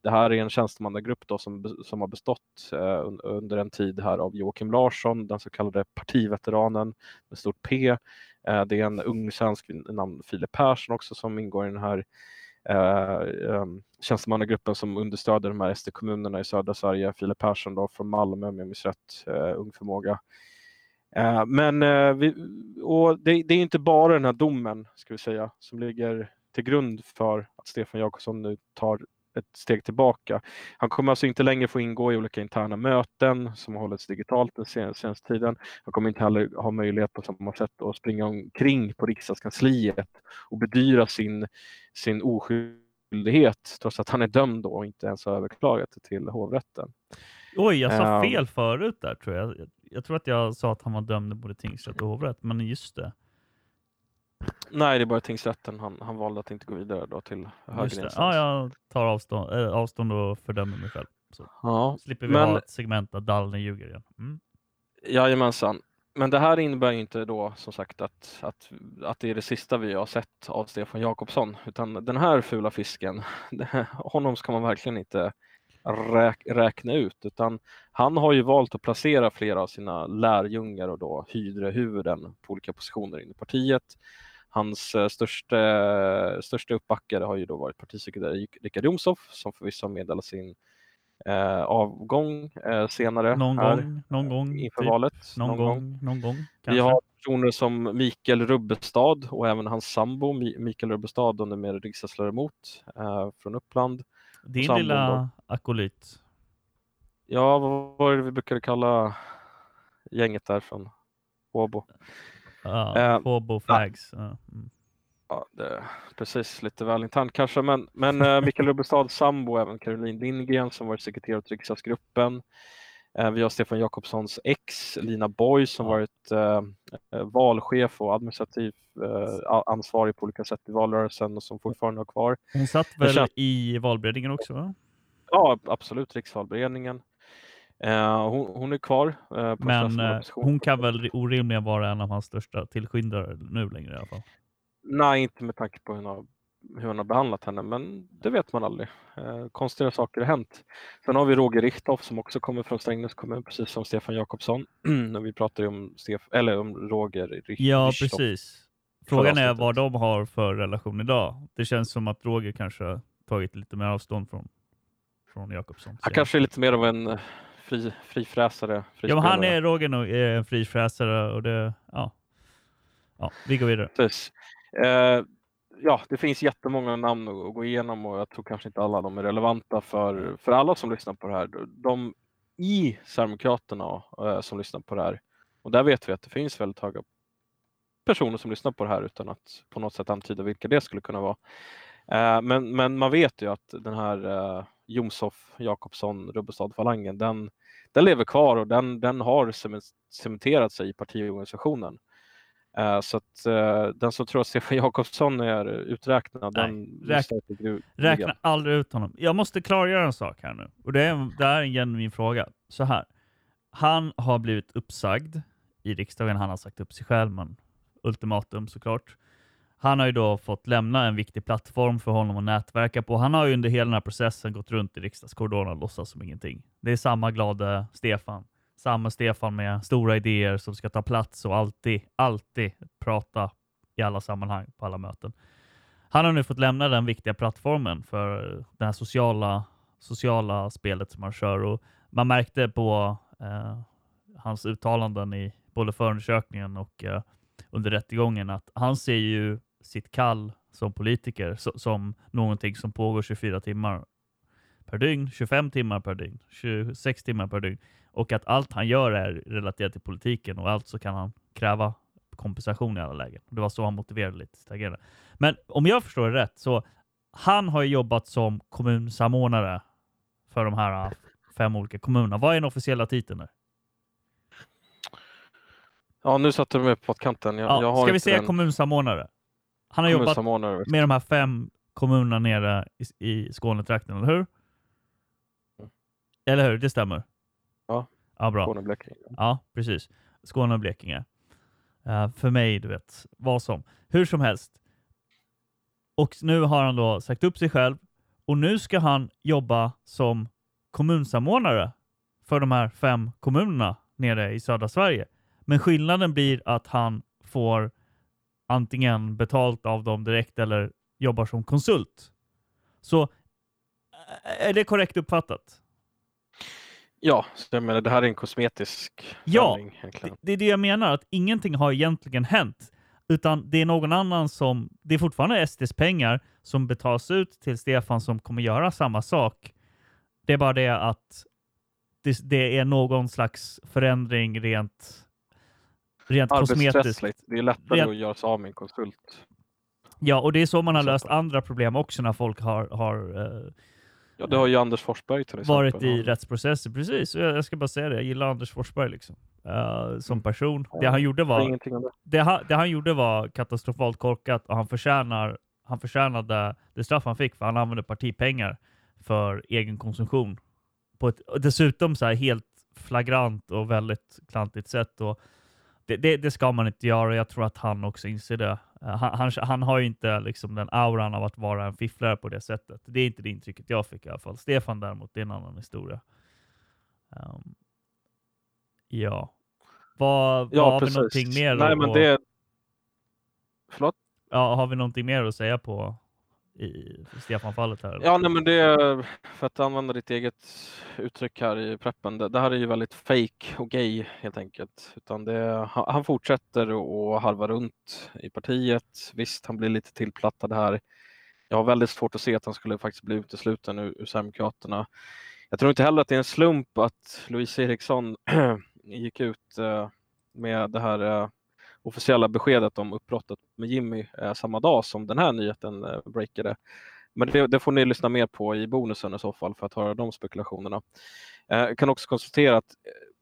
Det här är en tjänstemannagrupp då som, som har bestått eh, under en tid här av Joakim Larsson, den så kallade partiveteranen med stort P. Eh, Det är en ung svensk vid namn Filip Persson också som ingår i den här eh, tjänstemannagruppen som understöder de här SD-kommunerna i södra Sverige. Filip Persson då från Malmö om jag minns rätt, eh, Ung Förmåga. Eh, Men eh, vi, och det, det är inte bara den här domen ska vi säga, som ligger till grund för att Stefan Jakobsson nu tar ett steg tillbaka. Han kommer alltså inte längre få ingå i olika interna möten som har hållits digitalt den senaste tiden. Han kommer inte heller ha möjlighet på samma sätt att springa omkring på riksdagskansliet och bedyra sin, sin oskyldighet trots att han är dömd och inte ens har överklagat till hovrätten. Oj, jag sa Um, fel förut där tror jag. Jag- Jag tror att jag sa att han var dömd i både tingsrätt och hovrätt, men just det. Nej, det är bara tingsrätten. Han, han valde att inte gå vidare då till högre instans. Ja, jag tar avstånd, äh, avstånd och fördömer mig själv. Så Ja, slipper vi men- ha ett segment där Dallner ljuger igen. Mm. Jajamensan. Men det här innebär ju inte då som sagt att, att, att det är det sista vi har sett av Stefan Jakobsson, utan den här fula fisken, honom ska man verkligen inte räk, räkna ut, utan han har ju valt att placera flera av sina lärjungar och då hydrehuvuden på olika positioner inom partiet. Hans eh, största, största uppbackare har ju då varit partisekreterare Richard Jomshof som förvisso har meddelat sin eh, avgång eh, senare Någon här, gång, någon gång. inför typ. valet. Någon, gång, någon gång. Vi har personer som Mikael Rubbestad och även hans sambo Mi- Mikael Rubbestad, och numera riksdagsledamot eh, från Uppland. Din lilla akolyt. Ja, vad var det vi brukade kalla gänget där från Åbo? Ja, Eh, Hobo Fags. Ja. Mm. Ja, precis lite väl internt kanske, men, men eh, Mikael Rubbestads sambo även Caroline Lindgren som varit sekreterare åt riksdagsgruppen. Eh, vi har Stefan Jakobssons ex Lina Borg som varit eh, eh, valchef och administrativ eh, ansvarig på olika sätt i valrörelsen och som fortfarande har kvar. Hon satt väl känns- i valberedningen också? Va? Ja, absolut, riksvalberedningen. Eh, hon, hon är kvar. Eh, på Men eh, hon kan väl orimligen vara en av hans största tillskyndare nu längre i alla fall. Nej, inte med tanke på hur hon har, hur hon har behandlat henne, men det vet man aldrig. Eh, konstiga saker har hänt. Sen har vi Roger Richthoff som också kommer från Strängnäs kommun, precis som Stefan Jakobsson. När vi pratar ju om, Stef eller om Roger Rich- Ja, precis. Frågan är vad de har för relation idag. Det känns som att Roger kanske har tagit lite mer avstånd från, från Jakobsson. Han kanske är lite mer av en eh, fri, frifräsare. Ja, men han är Roger nog är en frifräsare och det, ja. Ja, vi går vidare. Precis. Eh, ja, det finns jättemånga namn att gå igenom och jag tror kanske inte alla de är relevanta för, för alla som lyssnar på det här. De i Sverigedemokraterna eh, som lyssnar på det här, och där vet vi att det finns väldigt höga personer som lyssnar på det här utan att på något sätt antyda vilka det skulle kunna vara. Eh, men, men man vet ju att den här eh, Jomshof, Jakobsson, Rubbestad-falangen, den, den lever kvar och den, den har cementerat sig i partiorganisationen. Eh, Så att eh, den som tror att Stefan Jakobsson är uträknad, Nej, den räk- missar till gru- Räkna aldrig ut honom. Jag måste klargöra en sak här nu. Och det är, det är en genuin fråga. Så här. Han har blivit uppsagd i riksdagen. Han har sagt upp sig själv, men ultimatum såklart. Han har ju då fått lämna en viktig plattform för honom att nätverka på. Han har ju under hela den här processen gått runt i riksdagskorridorerna och låtsas som ingenting. Det är samma glada Stefan. Samma Stefan med stora idéer som ska ta plats och alltid, alltid prata i alla sammanhang på alla möten. Han har nu fått lämna den viktiga plattformen för det här sociala, sociala spelet som han kör. Och man märkte på eh, hans uttalanden i både förundersökningen och eh, under rättegången att han ser ju sitt kall som politiker so som någonting som pågår 24 timmar per dygn, 25 timmar per dygn, 26 timmar per dygn och att allt han gör är relaterat till politiken och alltså kan han kräva kompensation i alla lägen. Det var så han motiverade lite sitt agerande. Men om jag förstår det rätt så han har ju jobbat som kommunsamordnare för de här äh, fem olika kommunerna. Vad är den officiella titeln där? Ja, nu satte du mig på pottkanten. Jag, Ja, jag ska vi säga den kommunsamordnare? Han har jobbat med de här fem kommunerna nere i, i Skånetrakten, eller hur? Eller hur? Det stämmer? Ja. Bra. Skåne och Blekinge. Ja, precis. Skåne och Blekinge. Eh, för mig, du vet, vad som. Hur som helst. Och nu har han då sagt upp sig själv och nu ska han jobba som kommunsamordnare för de här fem kommunerna nere i södra Sverige. Men skillnaden blir att han får antingen betalt av dem direkt eller jobbar som konsult. Så är det korrekt uppfattat? Ja, så jag menar, det här är en kosmetisk Ja, förändring egentligen. Det är det jag menar, att ingenting har egentligen hänt. Utan det är någon annan som, det är fortfarande SDs pengar som betalas ut till Stefan som kommer göra samma sak. Det är bara det att det, det är någon slags förändring rent, rent kosmetiskt. Det är lättare Rent- att göra sig av med en konsult. Ja, och det är så man har löst andra problem också när folk har, har eh, Ja, det har ju Anders Forsberg till exempel. varit i rättsprocesser. Precis, jag, jag ska bara säga det. Jag gillar Anders Forsberg liksom. Eh, som person. Det han gjorde var... Mm. det. Det, han- det han gjorde var katastrofalt korkat och han, förtjänar, han förtjänade det straff han fick för han använde partipengar för egen konsumtion. På ett, dessutom så här helt flagrant och väldigt klantigt sätt. Och det, det, det ska man inte göra. Jag tror att han också inser det. Eh, Han, han, han har ju inte liksom den auran av att vara en fifflare på det sättet. Det är inte det intrycket jag fick i alla fall. Stefan däremot, det är en annan historia. Ehm, ja. Vad, Ja, vad har precis. vi någonting mer? Nej, men det... Förlåt? Ja, har vi någonting mer att säga på i Stefan-fallet här? eller? Ja, nej, men det är för att använda ditt eget uttryck här i preppen. Det, det här är ju väldigt fake och gay helt enkelt. Utan det, han, han fortsätter att harva runt i partiet. Visst, han blir lite tillplattad här. Jag har väldigt svårt att se att han skulle faktiskt bli utesluten ur, ur Sverigedemokraterna. Jag tror inte heller att det är en slump att Louise Eriksson gick ut eh, med det här eh, officiella beskedet om uppbrottet med Jimmy eh, samma dag som den här nyheten eh, breakade. Men det, det får ni lyssna mer på i bonusen i så fall för att höra de spekulationerna. Eh, Jag kan också konstatera att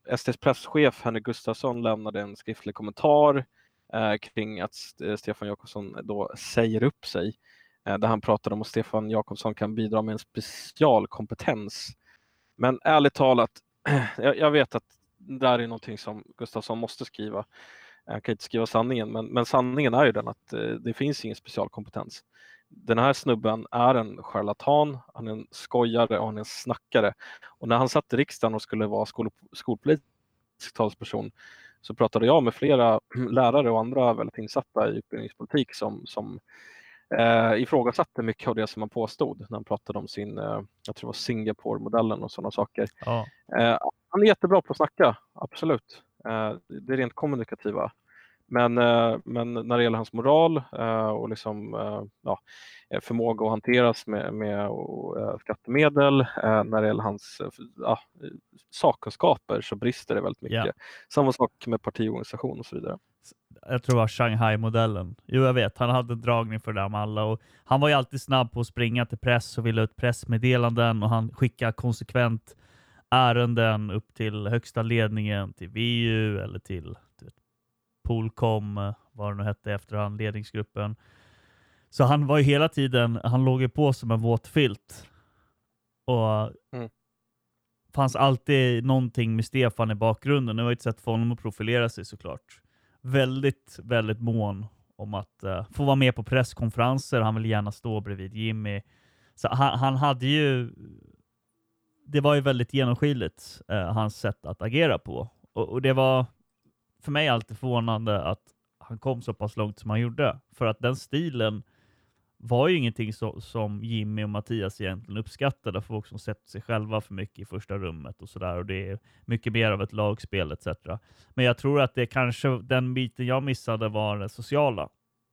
eh, STs SDs presschef Henrik Gustafsson lämnade en skriftlig kommentar eh, kring att eh, Stefan Jakobsson då säger upp sig. Eh, där han pratade om att Stefan Jakobsson kan bidra med en specialkompetens. Men ärligt talat, jag, jag vet att det där är någonting som Gustafsson måste skriva. Jag kan inte skriva sanningen, men, men sanningen är ju den att eh, det finns ingen specialkompetens. Den här snubben är en charlatan, han är en skojare och han är en snackare. Och när han satt i riksdagen och skulle vara skol, skolpolitisk talesperson så pratade jag med flera lärare och andra väldigt insatta i utbildningspolitik som, som eh, ifrågasatte mycket av det som han påstod när han pratade om sin, eh, jag tror det var Singapore-modellen och sådana saker. Ja. Eh, han är jättebra på att snacka, absolut. Eh, det är rent kommunikativa. Men, eh, men när det gäller hans moral eh, och liksom, ja, förmåga att hanteras med, med skattemedel, när det gäller hans ja, sakkunskaper så brister det väldigt mycket. Ja. Samma sak med partiorganisation och så vidare. Jag tror det var Shanghai-modellen. Jo, jag vet. Han hade en dragning för det där med alla. Och han var ju alltid snabb på att springa till press och ville ut pressmeddelanden och han skickade konsekvent ärenden upp till högsta ledningen, till VU eller till vet, Polcom, vad det nu hette efterhand, ledningsgruppen. Så han var ju hela tiden, han låg ju på som en våt filt. Och Mm. fanns alltid någonting med Stefan i bakgrunden. Det var ju ett sätt för honom att profilera sig såklart. Väldigt, väldigt mån om att eh, få vara med på presskonferenser. Han ville gärna stå bredvid Jimmy. Så han, han hade ju... Det var ju väldigt genomskinligt, eh, hans sätt att agera på. Och, och det var för mig alltid förvånande att han kom så pass långt som han gjorde. För att den stilen var ju ingenting så, som Jimmy och Mattias egentligen uppskattade. för Folk som sätter sig själva för mycket i första rummet och sådär. Och det är mycket mer av ett lagspel etc. Men jag tror att det kanske, den biten jag missade var det sociala.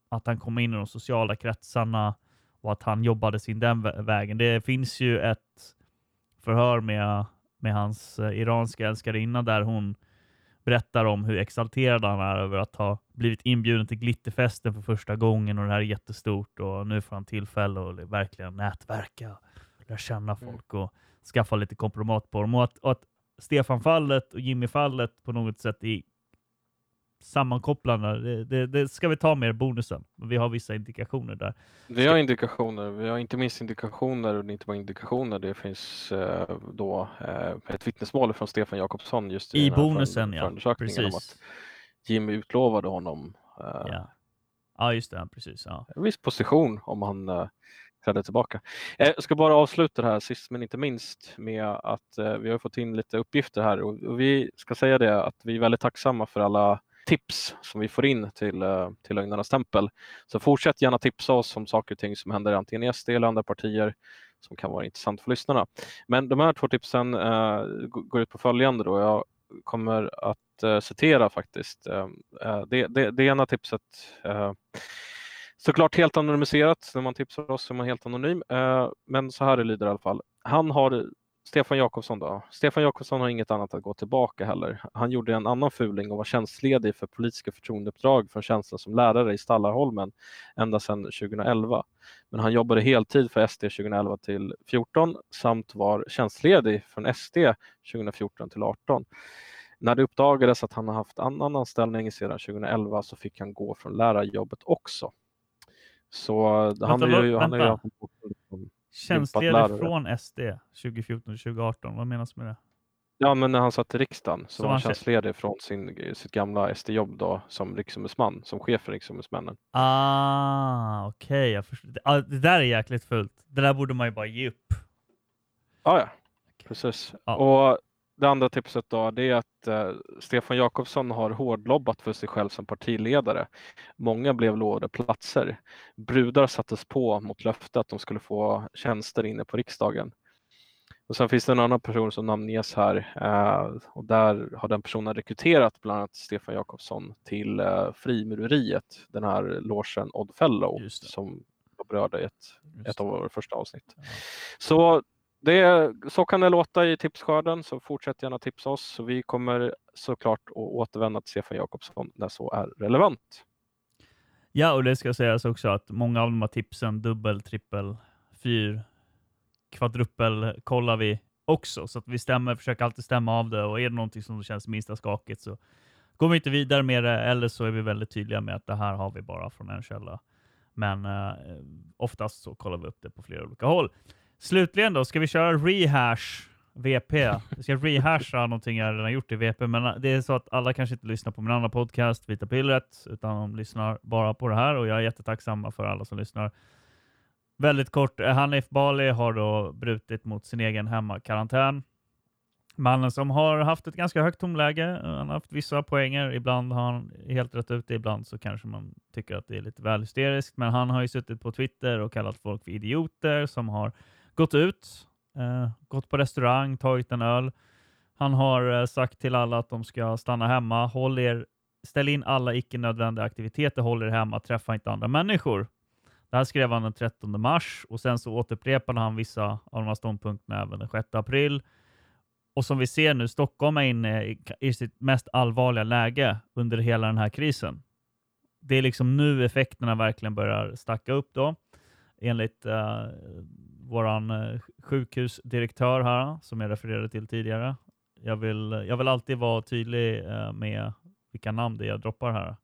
Att han kom in i de sociala kretsarna och att han jobbade sin den vägen. Det finns ju ett förhör med, med hans eh, iranska älskarinna där hon berättar om hur exalterad han är över att ha blivit inbjuden till glitterfesten för första gången och det här är jättestort och nu får han tillfälle att verkligen nätverka, lära känna folk och skaffa lite kompromat på dem. Och att, och att Stefan-fallet och Jimmy-fallet på något sätt är sammankopplande, det, det, det ska vi ta med i bonusen. Vi har vissa indikationer där. Vi har indikationer, vi har inte minst indikationer och inte bara indikationer, det finns eh, då eh, ett vittnesmål från Stefan Jakobsson just I här bonusen, förun- ja. förundersökningen om Precis. att Jimmy utlovade honom eh, Ja, ja just det. Precis. Ja. en viss position om han eh, trädde tillbaka. Eh, jag ska bara avsluta det här sist men inte minst med att eh, vi har fått in lite uppgifter här och, och vi ska säga det att vi är väldigt tacksamma för alla tips som vi får in till, eh, till Lögnarnas tempel. Så fortsätt gärna tipsa oss om saker och ting som händer antingen i SD eller andra partier som kan vara intressant för lyssnarna. Men de här två tipsen eh, går ut på följande. Då. Jag kommer att eh, citera faktiskt. Eh, eh, det, det, det ena tipset eh, Såklart helt anonymiserat. När man tipsar oss är man helt anonym. Eh, men så här det lyder i alla fall. Han har Stefan Jakobsson då. Stefan Jakobsson har inget annat att gå tillbaka heller. Han gjorde en annan fuling och var tjänstledig för politiska förtroendeuppdrag från tjänsten som lärare i Stallarholmen ända sedan 2011. Men han jobbade heltid för SD 2011 till 14 samt var tjänstledig från SD 2014 till 18. När det uppdagades att han har haft annan anställning sedan 2011 så fick han gå från lärarjobbet också. Så han Vänta, är ju, han är ju. Tjänstledig från SD 2014 2018. Vad menas med det? Ja, men när han satt i riksdagen så Så var han han tjä- tjänstledig från sin, sitt gamla SD-jobb då som riksombudsman, som chef för riksombudsmännen. Ah, okej. jag förstår. Ah, det där är jäkligt fult. Det där borde man ju bara ge upp. Ja, ja, precis. Och det andra tipset då, det är att eh, Stefan Jakobsson har hårdlobbat för sig själv som partiledare. Många blev lovade platser. Brudar sattes på mot löfte att de skulle få tjänster inne på riksdagen. Och sen finns det en annan person som namnges här eh, och där har den personen rekryterat bland annat Stefan Jakobsson till eh, Frimureriet, den här logen Odd Fellow som jag berörde i ett, ett av våra första avsnitt. Så det, så kan det låta i tipsskörden, så fortsätt gärna tipsa oss. Så vi kommer såklart att återvända till Stefan Jakobsson när så är relevant. Ja, och det ska sägas också att många av de här tipsen, dubbel, trippel, fyr, kvadruppel kollar vi också. Så att vi stämmer, försöker alltid stämma av det och är det någonting som känns minsta skakigt så går vi inte vidare med det eller så är vi väldigt tydliga med att det här har vi bara från en källa. Men eh, oftast så kollar vi upp det på flera olika håll. Slutligen då, ska vi köra rehash VP? Vi ska rehasha någonting jag redan gjort i VP, men det är så att alla kanske inte lyssnar på min andra podcast, Vita pillret, utan de lyssnar bara på det här och jag är jättetacksam för alla som lyssnar. Väldigt kort, eh, Hanif Bali har då brutit mot sin egen hemmakarantän. Mannen som har haft ett ganska högt tonläge, eh, han har haft vissa poänger, ibland har han helt rätt ut det, ibland så kanske man tycker att det är lite väl hysteriskt, men han har ju suttit på Twitter och kallat folk för idioter som har gått ut, eh, gått på restaurang, tagit en öl. Han har eh, sagt till alla att de ska stanna hemma, håll er, ställ in alla icke nödvändiga aktiviteter, håll er hemma, träffa inte andra människor. Det här skrev han den 13 mars och sen så återprepade han vissa av de här ståndpunkterna även den 6 april. Och som vi ser nu, Stockholm är inne i, i sitt mest allvarliga läge under hela den här krisen. Det är liksom nu effekterna verkligen börjar stacka upp då. Enligt uh, våran uh, sjukhusdirektör här, som jag refererade till tidigare. Jag vill, jag vill alltid vara tydlig uh, med vilka namn det är jag droppar här.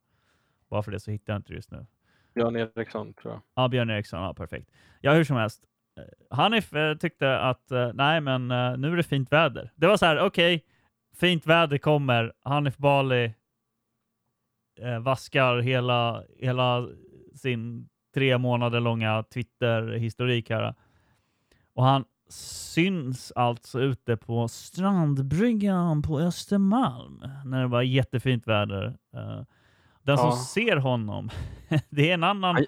Bara för det så hittar jag inte just nu. Björn Eriksson tror jag. Ja, Björn Eriksson, ja perfekt. Ja, hur som helst. Eh, Hanif eh, tyckte att eh, nej, men eh, nu är det fint väder. Det var så här, okej, fint väder kommer. Hanif Bali eh, vaskar hela, hela sin tre månader långa Twitter-historik här. Och han syns alltså ute på strandbryggan på Östermalm när det var jättefint väder. Eh, den som Ja. ser honom, det är en annan...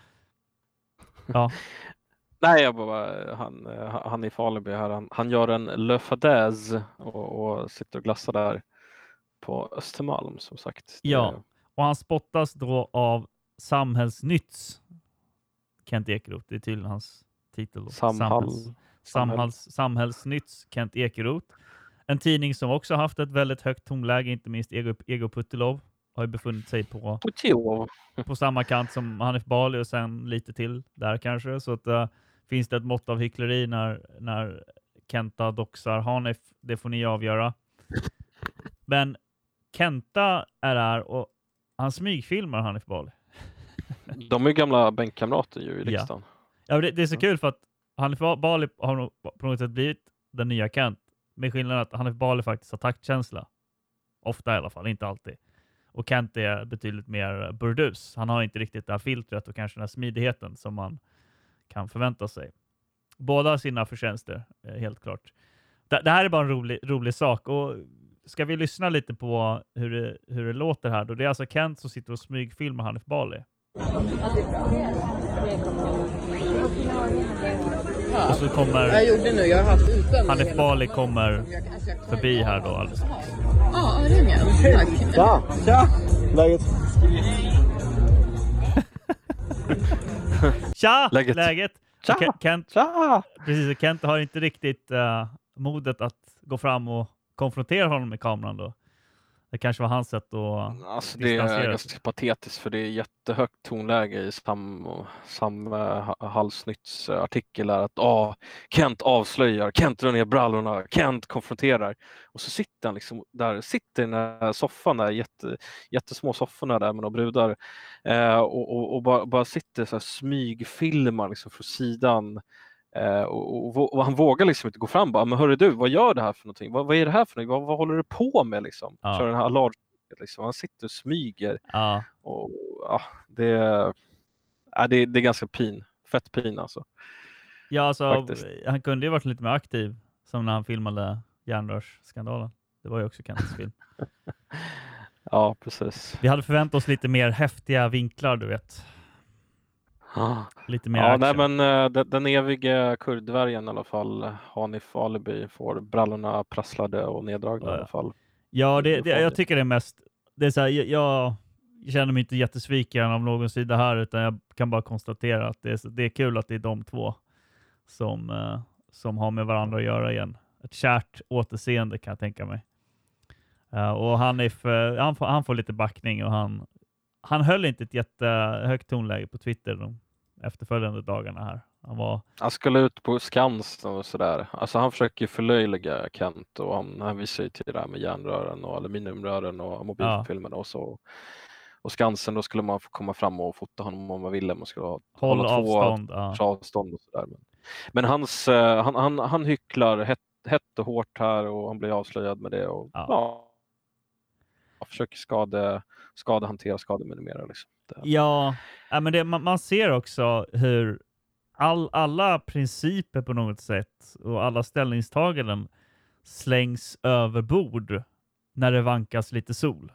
Ja. Nej, jag bara, han, eh, han i Falunby här, han, han gör en Le Fadaise och, och sitter och glassar där på Östermalm som sagt. Ja, och han spottas då av Samhällsnytts Kent Ekeroth. Det är tydligen hans titel. Samhall- Samhälls, Samhälls, Samhällsnytts Kent Ekeroth. En tidning som också haft ett väldigt högt tonläge, inte minst Ego, Ego Putilov har ju befunnit sig på, Putilov. på samma kant som Hanif Bali och sen lite till där kanske. Så att, eh, finns det ett mått av hyckleri när, när Kenta doxar Hanif, det får ni avgöra. Men Kenta är där och han smygfilmar Hanif Bali. De är gamla bänkkamrater ju i Ja. riksdagen. Ja, men det, det är så kul för att Hanif Bali har nog på något sätt blivit den nya Kent. Med skillnaden att Hanif Bali faktiskt har taktkänsla. Ofta i alla fall, inte alltid. Och Kent är betydligt mer burdus. Han har inte riktigt det här filtret och kanske den här smidigheten som man kan förvänta sig. Båda har sina förtjänster, eh, helt klart. Det, det här är bara en rolig, rolig sak. Och ska vi lyssna lite på hur det, hur det låter här? Då? Det är alltså Kent som sitter och smygfilmar Hanif Bali. Och så kommer Jag gjorde nu, jag har haft utan Hanif Bali kommer förbi här då alldeles strax. Ja, örhängen. Tack. Tja! Tja! Läget? Tja! Läget? Läget? Tja! Kent, Tja! Precis, Kent har inte riktigt uh, modet att gå fram och konfrontera honom med kameran då. Det kanske var hans sätt att Alltså det är ganska patetiskt för det är jättehögt tonläge i Sam, Sam Hallsnytts artikel är att ah, Kent avslöjar, Kent drar ner brallorna, Kent konfronterar. Och så sitter han liksom där, sitter i den här soffan, där, jätte, jättesmå sofforna där med några brudar eh, och, och, och bara, bara sitter så här smygfilmar liksom från sidan. Eh, och, och, och han vågar liksom inte gå fram och bara, men hörru du, vad gör det här för någonting? Vad, vad är det här för någonting? Vad, vad håller du på med liksom? Ja. Kör den här alarm liksom. Han sitter och smyger. Ja. Och, ja, det, ja, det, det är ganska pin. Fett pin alltså. Ja, alltså, Faktiskt. han kunde ju varit lite mer aktiv som när han filmade järnrörsskandalen. Det var ju också Kents film. Ja, precis. Vi hade förväntat oss lite mer häftiga vinklar, du vet. Lite mer Ja, action. nej, men eh, den, den evige kurddvärgen i alla fall, Hanif Alibi, får brallorna prasslade och neddragna i alla fall. Ja, det, det, jag tycker det är mest... Det är så här, jag, jag känner mig inte jättesviken av någon sida här, utan jag kan bara konstatera att det är, det är kul att det är de två som, eh, som har med varandra att göra igen. Ett kärt återseende kan jag tänka mig. Eh, och Hanif, uh, han, får, han får lite backning och han, han höll inte ett jättehögt tonläge på Twitter de efterföljande dagarna här. Han var... Han skulle ut på Skansen och sådär. Alltså han försöker förlöjliga Kent och han, han visar ju till det här med järnrören och aluminiumrören och mobilfilmerna och så. Och Skansen, då skulle man få komma fram och fota honom om man ville. Man skulle ha, Håll hålla avstånd, två ja. avstånd och sådär. Men, men hans, eh, han, han, han hycklar hett, hett och hårt här och han blir avslöjad med det. Och, ja. Försöker skade, skadehantera, skademinimera. Liksom. Det- Ja, ja men det, man, man ser också hur all, alla principer på något sätt och alla ställningstaganden slängs över bord när det vankas lite sol.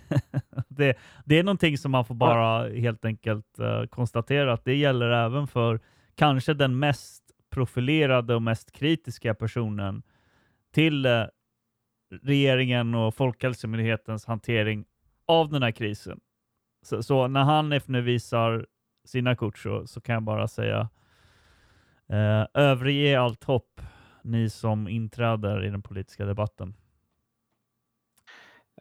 det, det är någonting som man får bara helt enkelt eh, konstatera att det gäller även för kanske den mest profilerade och mest kritiska personen till eh, regeringen och Folkhälsomyndighetens hantering av den här krisen. Så, så när han nu visar sina kort så, så kan jag bara säga eh, överge allt hopp, ni som inträder i den politiska debatten.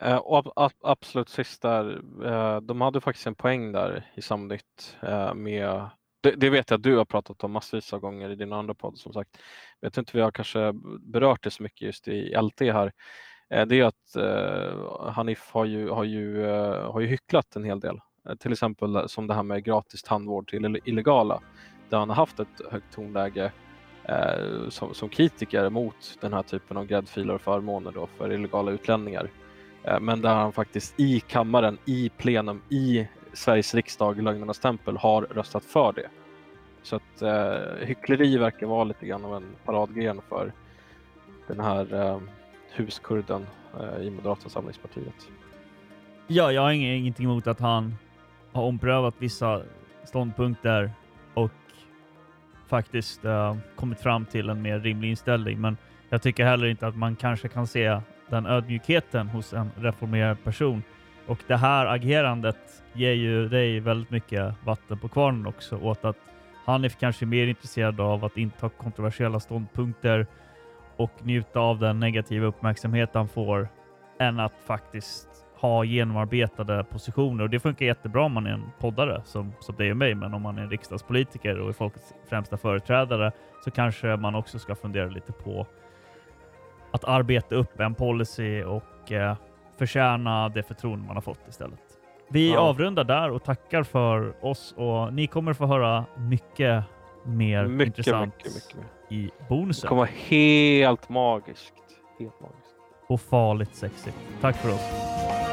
Eh, och ab- ab- absolut sist där, eh, de hade faktiskt en poäng där i Samnytt eh, med det, det vet jag att du har pratat om massvis av gånger i din andra podd som sagt. Jag tror inte vi har kanske berört det så mycket just i LT här. Eh, det är att eh, Hanif har ju, har, ju, eh, har ju hycklat en hel del. Eh, till exempel som det här med gratis tandvård till illegala. Där han har haft ett högt tonläge eh, som, som kritiker mot den här typen av gräddfiler och förmåner då för illegala utlänningar. Eh, Men där han faktiskt i kammaren, i plenum, i Sveriges riksdag, Lögnernas tempel, har röstat för det. Så att eh, hyckleri verkar vara lite grann av en paradgren för den här eh, huskurden eh, i Moderata samlingspartiet. Ja, jag har ingenting emot att han har omprövat vissa ståndpunkter och faktiskt eh, kommit fram till en mer rimlig inställning. Men jag tycker heller inte att man kanske kan se den ödmjukheten hos en reformerad person. Och det här agerandet ger ju dig väldigt mycket vatten på kvarnen också åt att Hanif kanske är mer intresserad av att inta kontroversiella ståndpunkter och njuta av den negativa uppmärksamhet han får än att faktiskt ha genomarbetade positioner. Och det funkar jättebra om man är en poddare som, som dig och mig, men om man är en riksdagspolitiker och är folkets främsta företrädare så kanske man också ska fundera lite på att arbeta upp en policy och eh, förtjäna det förtroende man har fått istället. Vi Ja. avrundar där och tackar för oss och ni kommer få höra mycket mer Mycket, intressant mycket, mycket i Det bonusen. kommer vara helt magiskt. Helt magiskt. Och farligt sexigt. Tack för oss.